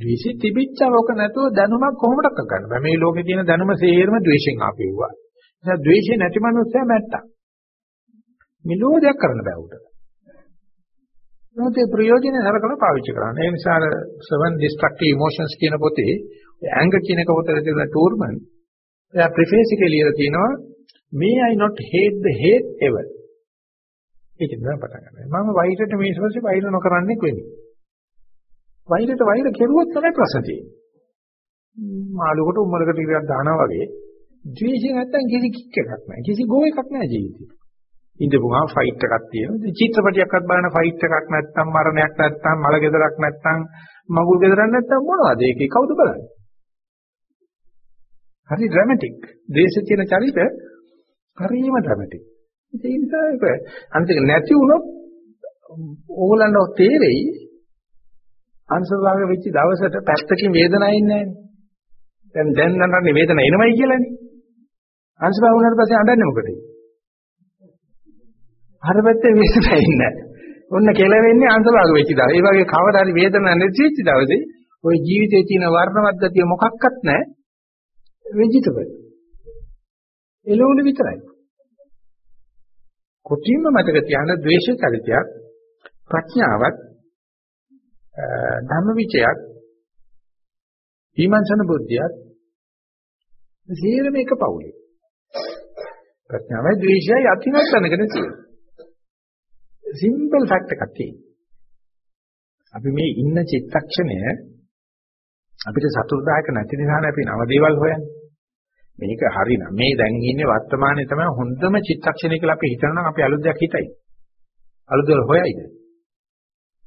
A: ද්වේෂෙ තිබිච්චවක නැතුව දැනුමක් කොහොමද ගන්න බෑ. මේ ලෝකේ තියෙන දැනුම සේරම ද්වේෂෙන් ආපෙව්වා. ඒ නිසා ද්වේෂය නැති මනුස්සයා මැට්ටා. මිලෝදයක් කරන්න බෑ උට. මොකද ප්‍රයෝජන හරකන පාවිච්චි කරන්න. ඒ නිසා seven destructive emotions කියන පොතේ anger කියන කවතර තියෙන ටූර්මන් එයා ප්‍රෙෆේස් එකේ ලියලා තියෙනවා may I not hate the hate ever. ඒක නෑ පටන් ගන්න. මම වෛරයට මේ ශෝෂේ වෛර නොකරන්නේ වෙන්නේ. වෛරයට වෛර කෙරුවොත් තමයි ප්‍රශ්න තියෙන්නේ. මාළුකට උම්මලකට ටිකක් දානවා වගේ ද්වේෂය නැත්තම් කිසි කික් එකක් නැහැ. කිසි ගෝ එකක් නැහැ ජීවිතේ. ඉඳපුවා ෆයිට් එකක් තියෙනවා. චිත්‍රපටයක්වත් බලන ෆයිට් එකක් නැත්තම් මරණයක් නැත්තම් මල ගෙදරක් නැත්තම් මගුල් ගෙදරක් නැත්තම් මොනවද ඒකේ කවුද බලන්නේ? හරි ඩ්‍රමැටික්. දේශ තියෙන චරිත හරිම ඩ්‍රමැටික්. ඒ නිසා ඒක අන්තික නැති වුණොත් ඕගොල්ලන්ට තේරෙයි අංශභාග වෙච්ච දවසට පැත්තකින් වේදනාවක් ඉන්නේ නැහැ. දැන් දැන් නරන්නේ වේදනාව එනවයි කියලානේ. අංශභාග වුණාට පස්සේ අඬන්නේ මොකටද? අර පැත්තේ වේදනාවක් ඉන්නේ ඔන්න කෙලවෙන්නේ අංශභාග වෙච්ච දවසේ. ඒ වගේ කවදා හරි වේදනාවක් නැති වෙච්ච දවසේ ওই ජීවිතේ තියෙන වර්ණවත් ගතිය මොකක්වත් නැහැ. වෙජිටබල්. එළවලු විතරයි. කොටින්ම මතක තියාගන්න ද්වේෂ චරිතයක් ප්‍රඥාවත් ධම්මවිචයක් විමර්ශන බුද්ධියත් සියරම එක පවුලේ. ප්‍රඥාවයි ද්වේෂයයි අතිනත් තැනකට තියෙනවා. සිම්පල් ෆැක්ට් එකක් තියෙනවා. අපි මේ ඉන්න චිත්තක්ෂණය අපිට සතුටුදායක නැති නිසා අපි නව දේවල් හොයන්නේ. මේක හරිනම් මේ දැන් ඉන්නේ වර්තමානයේ තමයි හොඳම චිත්තක්ෂණය කියලා අපි හිතනවා අපි අලුත් දෙයක් හිතයි. අලුත් දේවල් හොයයිද?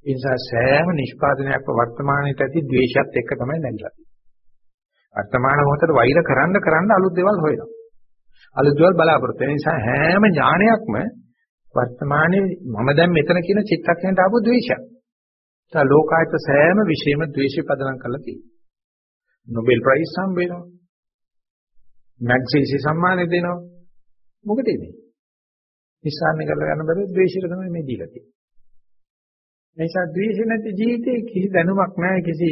A: ඒ නිසා සෑම නිෂ්පාදනයක්ම වර්තමානයේ ඇති ද්වේෂයත් එක්ක තමයි නැగిලා තියෙන්නේ. වර්තමාන මොහොතේ වෛර කරන්න කරන්න අලුත් දේවල් හොයනවා. අලුත් දේවල් බලාපොරොත්තු වෙන නිසා හැම ඥානයක්ම වර්තමානයේ මම දැන් මෙතන කියන චිත්තක්ෂණයට ආපු ද්වේෂයක්. ඒ ලෝකායත සෑම විශේෂම ද්වේෂය පදනම් කරලා තියෙනවා. නොබෙල් ප්‍රයිස් හම්බ වෙනවා. මැග්සීසි සම්මානෙ දෙනවා. මොකද මේ? නිස්සාරණ කරලා ගන්න බැරි ද්වේෂයට තමයි මේ දීලා තියෙන්නේ. නිසා ද්වේෂ නැති ජීවිතේ කිසි දැනුමක් නැහැ කිසි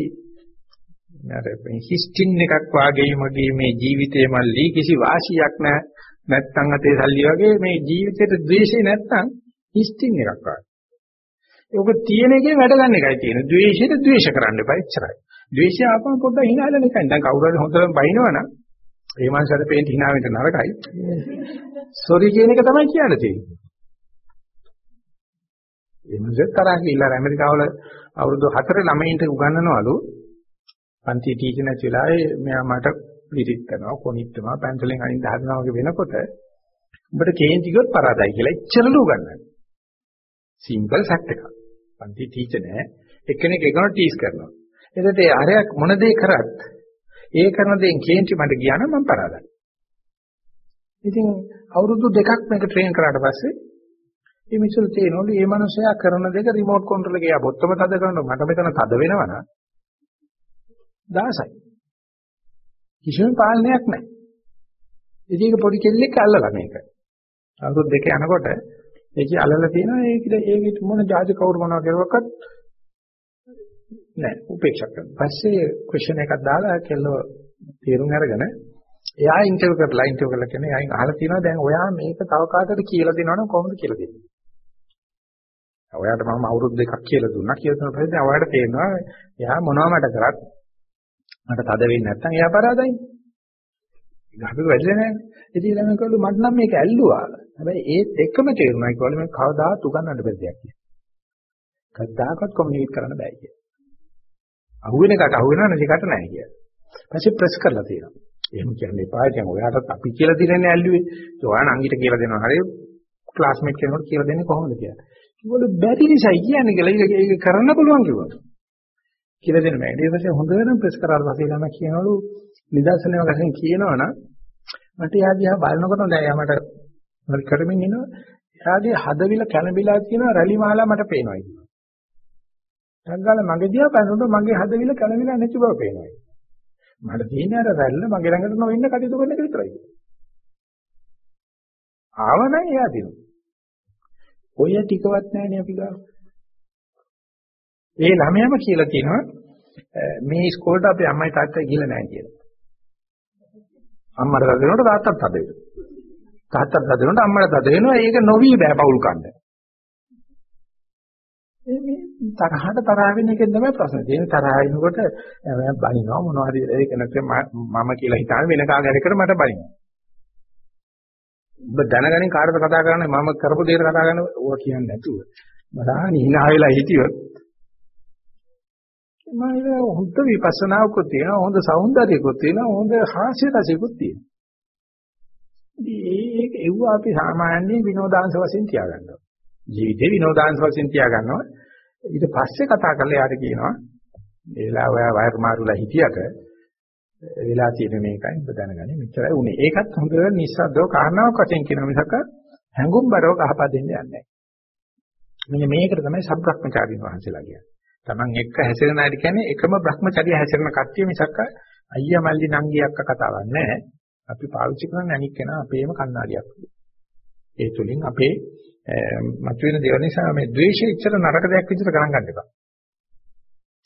A: අර හිස්ටින් එකක් වාගේ මගේ මේ ජීවිතේ මල්ලි කිසි වාසියක් නැහැ. නැත්තම් අතේ සල්ලි වගේ මේ ජීවිතේට ද්වේෂේ නැත්තම් හිස්ටින් එකක් වාගේ. ඒක තියෙන එකේ වැඩ ගන්න එකයි තියෙන්නේ. ද්වේෂයට ද්වේෂ කරන්න එපා එච්චරයි. ද්වේෂය ආපම පොඩ්ඩක් hinaලා නිකන්. දැන් කවුරු හරි හොඳටම බයිනවනම් ඒ මනසට පේන්න hina වෙන්න නරකයි. සෝරි කියන එක තමයි කියන්න තියෙන්නේ. ඒ මනසෙත් තරහ කියලා ඇමරිකාවල අවුරුදු 4 ළමයින්ට උගන්වනවලු පන්ති ටීචර් නැති වෙලාවේ මෙයා මට පිළිත් කරනවා කොනිට්ටනවා පැන්සලෙන් අනිත් හදනවා වගේ වෙනකොට උඹට කේන්ති ගියොත් පරාදයි කියලා එච්චරලු උගන්වන්නේ. සිම්පල් ෆැක්ට් එකක්. පන්ති ටීචර් නෑ එක්කෙනෙක් එකන ටීස් කරනවා. එතකොට ඒ අරයක් මොන දේ කරත් ඒ කරන දේෙන් කේන්ති මට ගියා නම් මම පරාදයි. ඉතින් අවුරුදු දෙකක් මේක ට්‍රේන් කරාට පස්සේ මේ මිසල් තේනවලු මේ මනුස්සයා කරන දෙක රිමෝට් කන්ට්‍රෝල් එකේ බොත්තම තද කරනවා මට මෙතන තද වෙනවනම් දාසයි. කිසිම පාලනයක් නැහැ. ඉතින් ඒක පොඩි කෙල්ලෙක් අල්ලලා මේක. අවුරුදු දෙක යනකොට ඒකේ අල්ලලා තියෙනවා ඒක ඒක මොන જાති කවුරු මොනවා කරුවක්වත් නෑ උපේක්ෂා කරනවා. පස්සේ ක්වෙස්චන් එකක් දාලා කෙල්ලව තීරුම් අරගෙන එයා ඉන්ටර්විව් කරලා ඉන්ටර්විව් කරලා කියන්නේ එයාගෙන් අහලා තියෙනවා දැන් ඔයා මේක තව කාටද කියලා දෙනවනම් කොහොමද කියලා දෙන්නේ? ඔයාට මම අවුරුදු දෙකක් කියලා දුන්නා කියලා දුන්න පස්සේ දැන් ඔයාට තේරෙනවා එයා මොනවා මට කරත් මට තද වෙන්නේ නැත්නම් එයා පරාදයි. ගහපෙක වැඩිලා නැහැ. ඉතින් ළමයි කවලු මට නම් මේක ඇල්ලුවා. හැබැයි ඒත් එක්කම තේරුණා කියලා මේ කවදාත් උගන්නන්න බැරි දෙයක් කියලා. කවදාකවත් කොමියුනිකේට් කරන්න බෑ කියලා. අහුවෙන එකට අහුවෙනවා නැතිකට නැහැ කියලා. පස්සේ ප්‍රෙස් කරලා තියෙනවා. එහෙම කියන්න එපා. දැන් ඔයාටත් අපි කියලා දෙන්නේ ඇල්ලුවේ. ඒ ඔයා නංගිට කියලා දෙනවා. හරි ක්ලාස්මේට් කෙනෙකුට කියලා දෙන්නේ කොහොමද කියලා. කිව්වලු බැරි නිසායි කියන්නේ කියලා. ඒක ඒක කරන්න පුළුවන් කිව්වා. කියලා දෙන්න බෑ. ඊට පස්සේ හොඳටම ප්‍රෙස් කරාට පස්සේ ළමයි කියනවලු නිදර්ශනයක් වශයෙන් කියනවනම් මට එයා දිහා බලනකොට දැන් එයා මට මොකද කරමින් ඉනවා. එයාගේ හදවිල කැළඹිලා තියෙන රැලි මාලා මට පේනවා කියනවා. ඩග්ගාල මගේ දිහා බලනකොට මගේ හදවිල කැළඹිලා නැති බව පේනවා. මට තියෙන අර රැල්ල මගේ ළඟට නොවෙන්න කටයුතු කරන එක විතරයි. ආවනම් එයා දිනු. ඔය ටිකවත් නැහැනේ අපි ගාව. ඒ ළමයාම කියලා තියෙනවා මේ ඉස්කෝලේට අපේ අම්මයි තාත්තයි ගිහලා නැහැ කියලා. අම්මට තද වෙනකොට තාත්තට තද වෙනවා. තාත්තට තද වෙනකොට අම්මට තද වෙනවා. ඒක නොවි බෑ පවුල් කන්න. මේ තරහට තරහ වෙන එකෙන් තමයි ප්‍රශ්නේ. ඒ තරහ වෙනකොට මම බනිනවා මොනවා හරි ඒක නැත්නම් මම කියලා හිතාන වෙන කාගෙරකට මට බනිනවා. ඔබ දැනගනින් කාටද කතා කරන්නේ මම කරපු දෙයට කතා කරන්නේ ඕවා කියන්නේ නැතුව. මරාණි hina වෙලා හිටියොත් මම හොඳ විපස්සනාවකුත් තියෙනවා හොඳ సౌందර්යකුත් තියෙනවා හොඳ හාස්‍ය රසයකුත් තියෙනවා. ඒක ඒව අපි සාමාන්‍ය විනෝදාංශ වශයෙන් තියාගන්නවා. ජීවිතේ විනෝදාංශ වශයෙන් තියාගන්නවා. ඊට පස්සේ කතා කරලා යාට කියනවා ඒ වෙලාව ඔයා වයර් මාරුලා හිටියට වෙලා තියෙන මේකයි ඔබ දැනගන්නේ මෙච්චරයි උනේ. ඒකත් හොඳ නිස්සද්දව කාරණාවක් වශයෙන් කියන මිසක හැඟුම්බරව ගහපා දෙන්න යන්නේ නැහැ. මෙන්න මේකට තමයි සබ්‍රක්‍මචාරින් වහන්සේලා කියන්නේ. Taman එක්ක හැසිරෙන අය කියන්නේ එකම Brahmacharya හැසිරෙන කට්ටිය මිසක් අයියා මල්ලි නංගි අක්ක කතාවක් නැහැ. අපි පාවිච්චි කරන්නේ අනික් කෙනා අපේම කණ්ණාඩියක්. ඒ තුලින් අපේ මතුවෙන දේවල් නිසා මේ ද්වේෂය ඉච්චර නරක දෙයක් විදිහට ගණන් ගන්න එපා.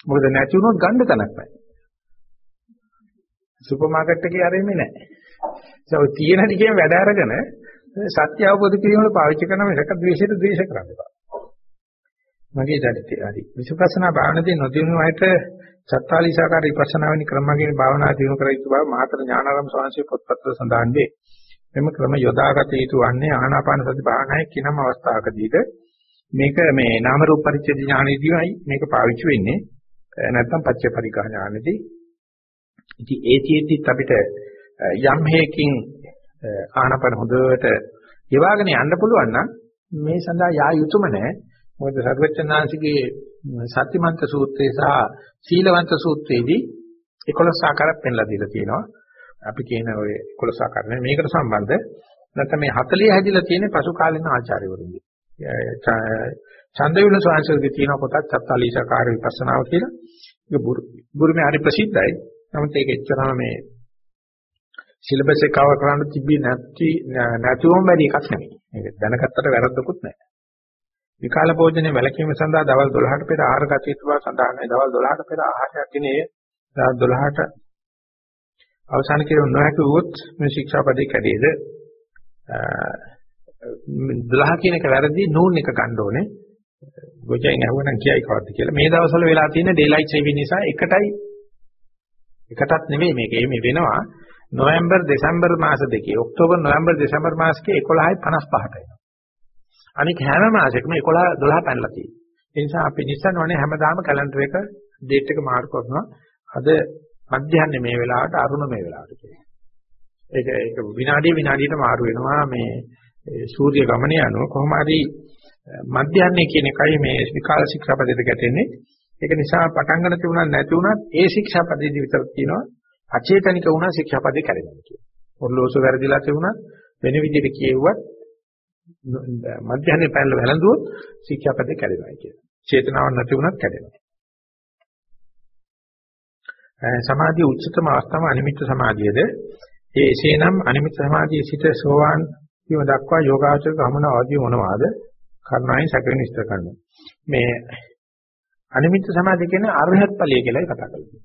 A: මොකද නැති වුණොත් ගන්න තැනක් නැහැ. සුපර් මාකට් එකේ ආරෙන්නේ නැහැ. ඒක තියෙන ටිකෙන් වැඩ අරගෙන සත්‍ය අවබෝධ කිරීමට පාවිච්චි කරන මේක ද්වේෂයට ද්වේෂ කරන්න එපා. මගේ දැරිතේ හරි. විපස්සනා භාවනාවේ නොදිනු අයට සත්තාලිසාකාර විපස්සනා වෙනි ක්‍රමයෙන් භාවනා දිනු කර යුතු බව මාතර ඥානාරාම ස්වාමීන් පොත්පත්වල සඳහන් වේ. මෙම ක්‍රම යොදාගත යුතු වන්නේ ආනාපාන සති භාවනාවේ කිනම් අවස්ථාවකදීද මේක මේ නාම රූප පරිච්ඡේද ඥානෙදීයි මේක පාවිච්චි වෙන්නේ. නැත්නම් පච්චේ පරිගා ඥානෙදී. ඉතින් ඒතිෙද්දිත් අපිට යම් හේකින් ආනාපාන හොඳට ගෙවාගෙන යන්න පුළුවන් නම් මේ සඳහා යා යුතුයම නැහැ. මොකද සර්වචනාංශිකේ සත්‍යමන්ත සූත්‍රය සහ සීලවන්ත සූත්‍රයේදී 11 ආකාරයක් පෙන්ලා දීලා තියෙනවා. අපි කියන ඔය 11 ආකාර නේ මේකට සම්බන්ධ නැත්නම් මේ 40 හැදිලා තියෙන පසු කාලින ආචාර්යවරුන්ගේ. ඡන්දවිල ස්වාමීන්ගේ තියෙන පොතක් සත්තාලීසාකාර විපස්සනාව කියලා. ඒක බුරුමේ හරි ප්‍රසිද්ධයි. නමුත් ඒක එච්චරම මේ සිලබස් එක කවර් කරන්න තිබි නැති නැතුවම බැරි එකක් නෙමෙයි. ඒක දැනගත්තට වැරද්දකුත් නැහැ. විකාල භෝජනේ වැළකීම සඳහා දවල් 12ට පෙර ආහාර ගත යුතු බව සඳහන් වේ. දවල් 12ට පෙර ආහාරයක් ගෙන එය දවස් 12ට අවසන් කිරීම නොහැකි වුවොත් මේ ශික්ෂාපදේ කැඩේද 12 කියන එක වැරදි නූන් එක ගන්න ඕනේ. ගොජෙන් ඇහුවනම් කියයි කවද්ද කියලා. මේ දවස්වල වෙලා තියෙන ඩේලයිට් සේවිං නිසා එකටයි එකටත් නෙවෙයි මේක. මේ වෙනවා නොවැම්බර් දෙසැම්බර් මාස දෙකේ ඔක්තෝබර් නොවැම්බර් දෙසැම්බර් මාසකේ 11යි 55ට එනවා. අනික හැම මාසෙකම 11 12 පැනලා තියෙනවා. ඒ නිසා අපි නිස්සන්වනේ හැමදාම කැලෙන්ඩර් එක ඩේට් එක මාරු කරනවා. අද මධ්‍යහන්නේ මේ වෙලාවට අරුණ මේ වෙලාවට කියලා. ඒක ඒක විනාඩිය විනාඩියට මාරු වෙනවා මේ සූර්ය ගමනේ යනවා කොහොම හරි මධ්‍යහන්නේ කියන එකයි මේ විකාල ශික්ෂාපදයට ගැටෙන්නේ. ඒක නිසා පටන් ගන්න තිබුණා නැති වුණත් ඒ ශික්ෂාපදෙදි විතර තියෙනවා අචේතනික වුණා ශික්ෂාපදේ කැඩෙනවා කියලා. ඔර්ලෝසු වැරදිලා තිබුණත් වෙන විදිහට කියෙව්වත් මධ්‍යහනේ පැනල වැළඳුවොත් ශික්ෂාපදේ කැඩෙනවා කියලා. චේතනාවක් නැති වුණත් කැඩෙනවා. සමාධිය උච්චතම අවස්ථාව අනිමිත්ත සමාධියද ඒ එසේනම් අනිමිත්ත සමාධියේ සිට සෝවාන් වීම දක්වා යෝගාචර ගමන අවදි මොනවාද කර්ණායි සැකෙන ඉස්තර කරනවා මේ අනිමිත්ත සමාධිය කියන්නේ අරහත් ඵලය කියලායි කතා කරන්නේ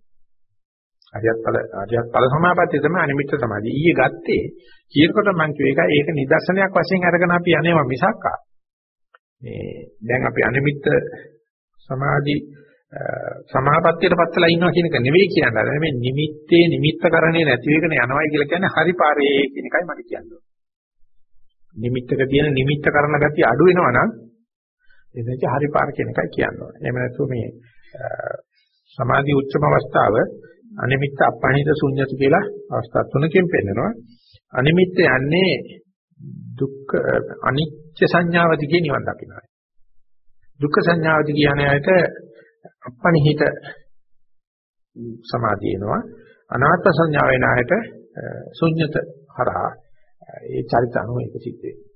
A: අරියත් ඵල අරියත් ඵල සමාපත්තිය තමයි අනිමිත්ත සමාධිය ඊයේ ගත්තේ කියනකොට මම කිව්ව එක ඒක නිදර්ශනයක් වශයෙන් අරගෙන අපි යන්නේවා මිසක් මේ දැන් අපි අනිමිත්ත සමාධි සමාපත්තියට පත්ලා ඉන්නවා කියන එක නෙවෙයි කියන්නේ. මේ නිමිත්තේ නිමිත්තකරණේ නැති වෙගෙන යනවායි කියලා කියන්නේ හරි පාරේ කියන එකයි මම කියන්නේ. නිමිත්තක තියෙන නිමිත්ත කරන ගතිය අඩු වෙනවා නම් එතනච හරි පාර කියන එකයි කියන්නේ. එහෙම නැත්නම් මේ සමාධි උච්චම අවස්ථාව අනිමිත්ත අපහිත ශුන්‍යත කියලා අවස්ථා තුනකින් පෙන්නනවා. අනිමිත්ත යන්නේ දුක්ඛ අනිච්ච සංඥාව දිගේ නිවන් දකින්නයි. දුක්ඛ සංඥාව දිගේ යන අයට අපනිහිත සමාධිය එනවා. අනාත්ම සංඥාව වෙන අයට ශුන්‍යත හරහා ඒ චරිත අනුව ඒක සිද්ධ වෙනවා.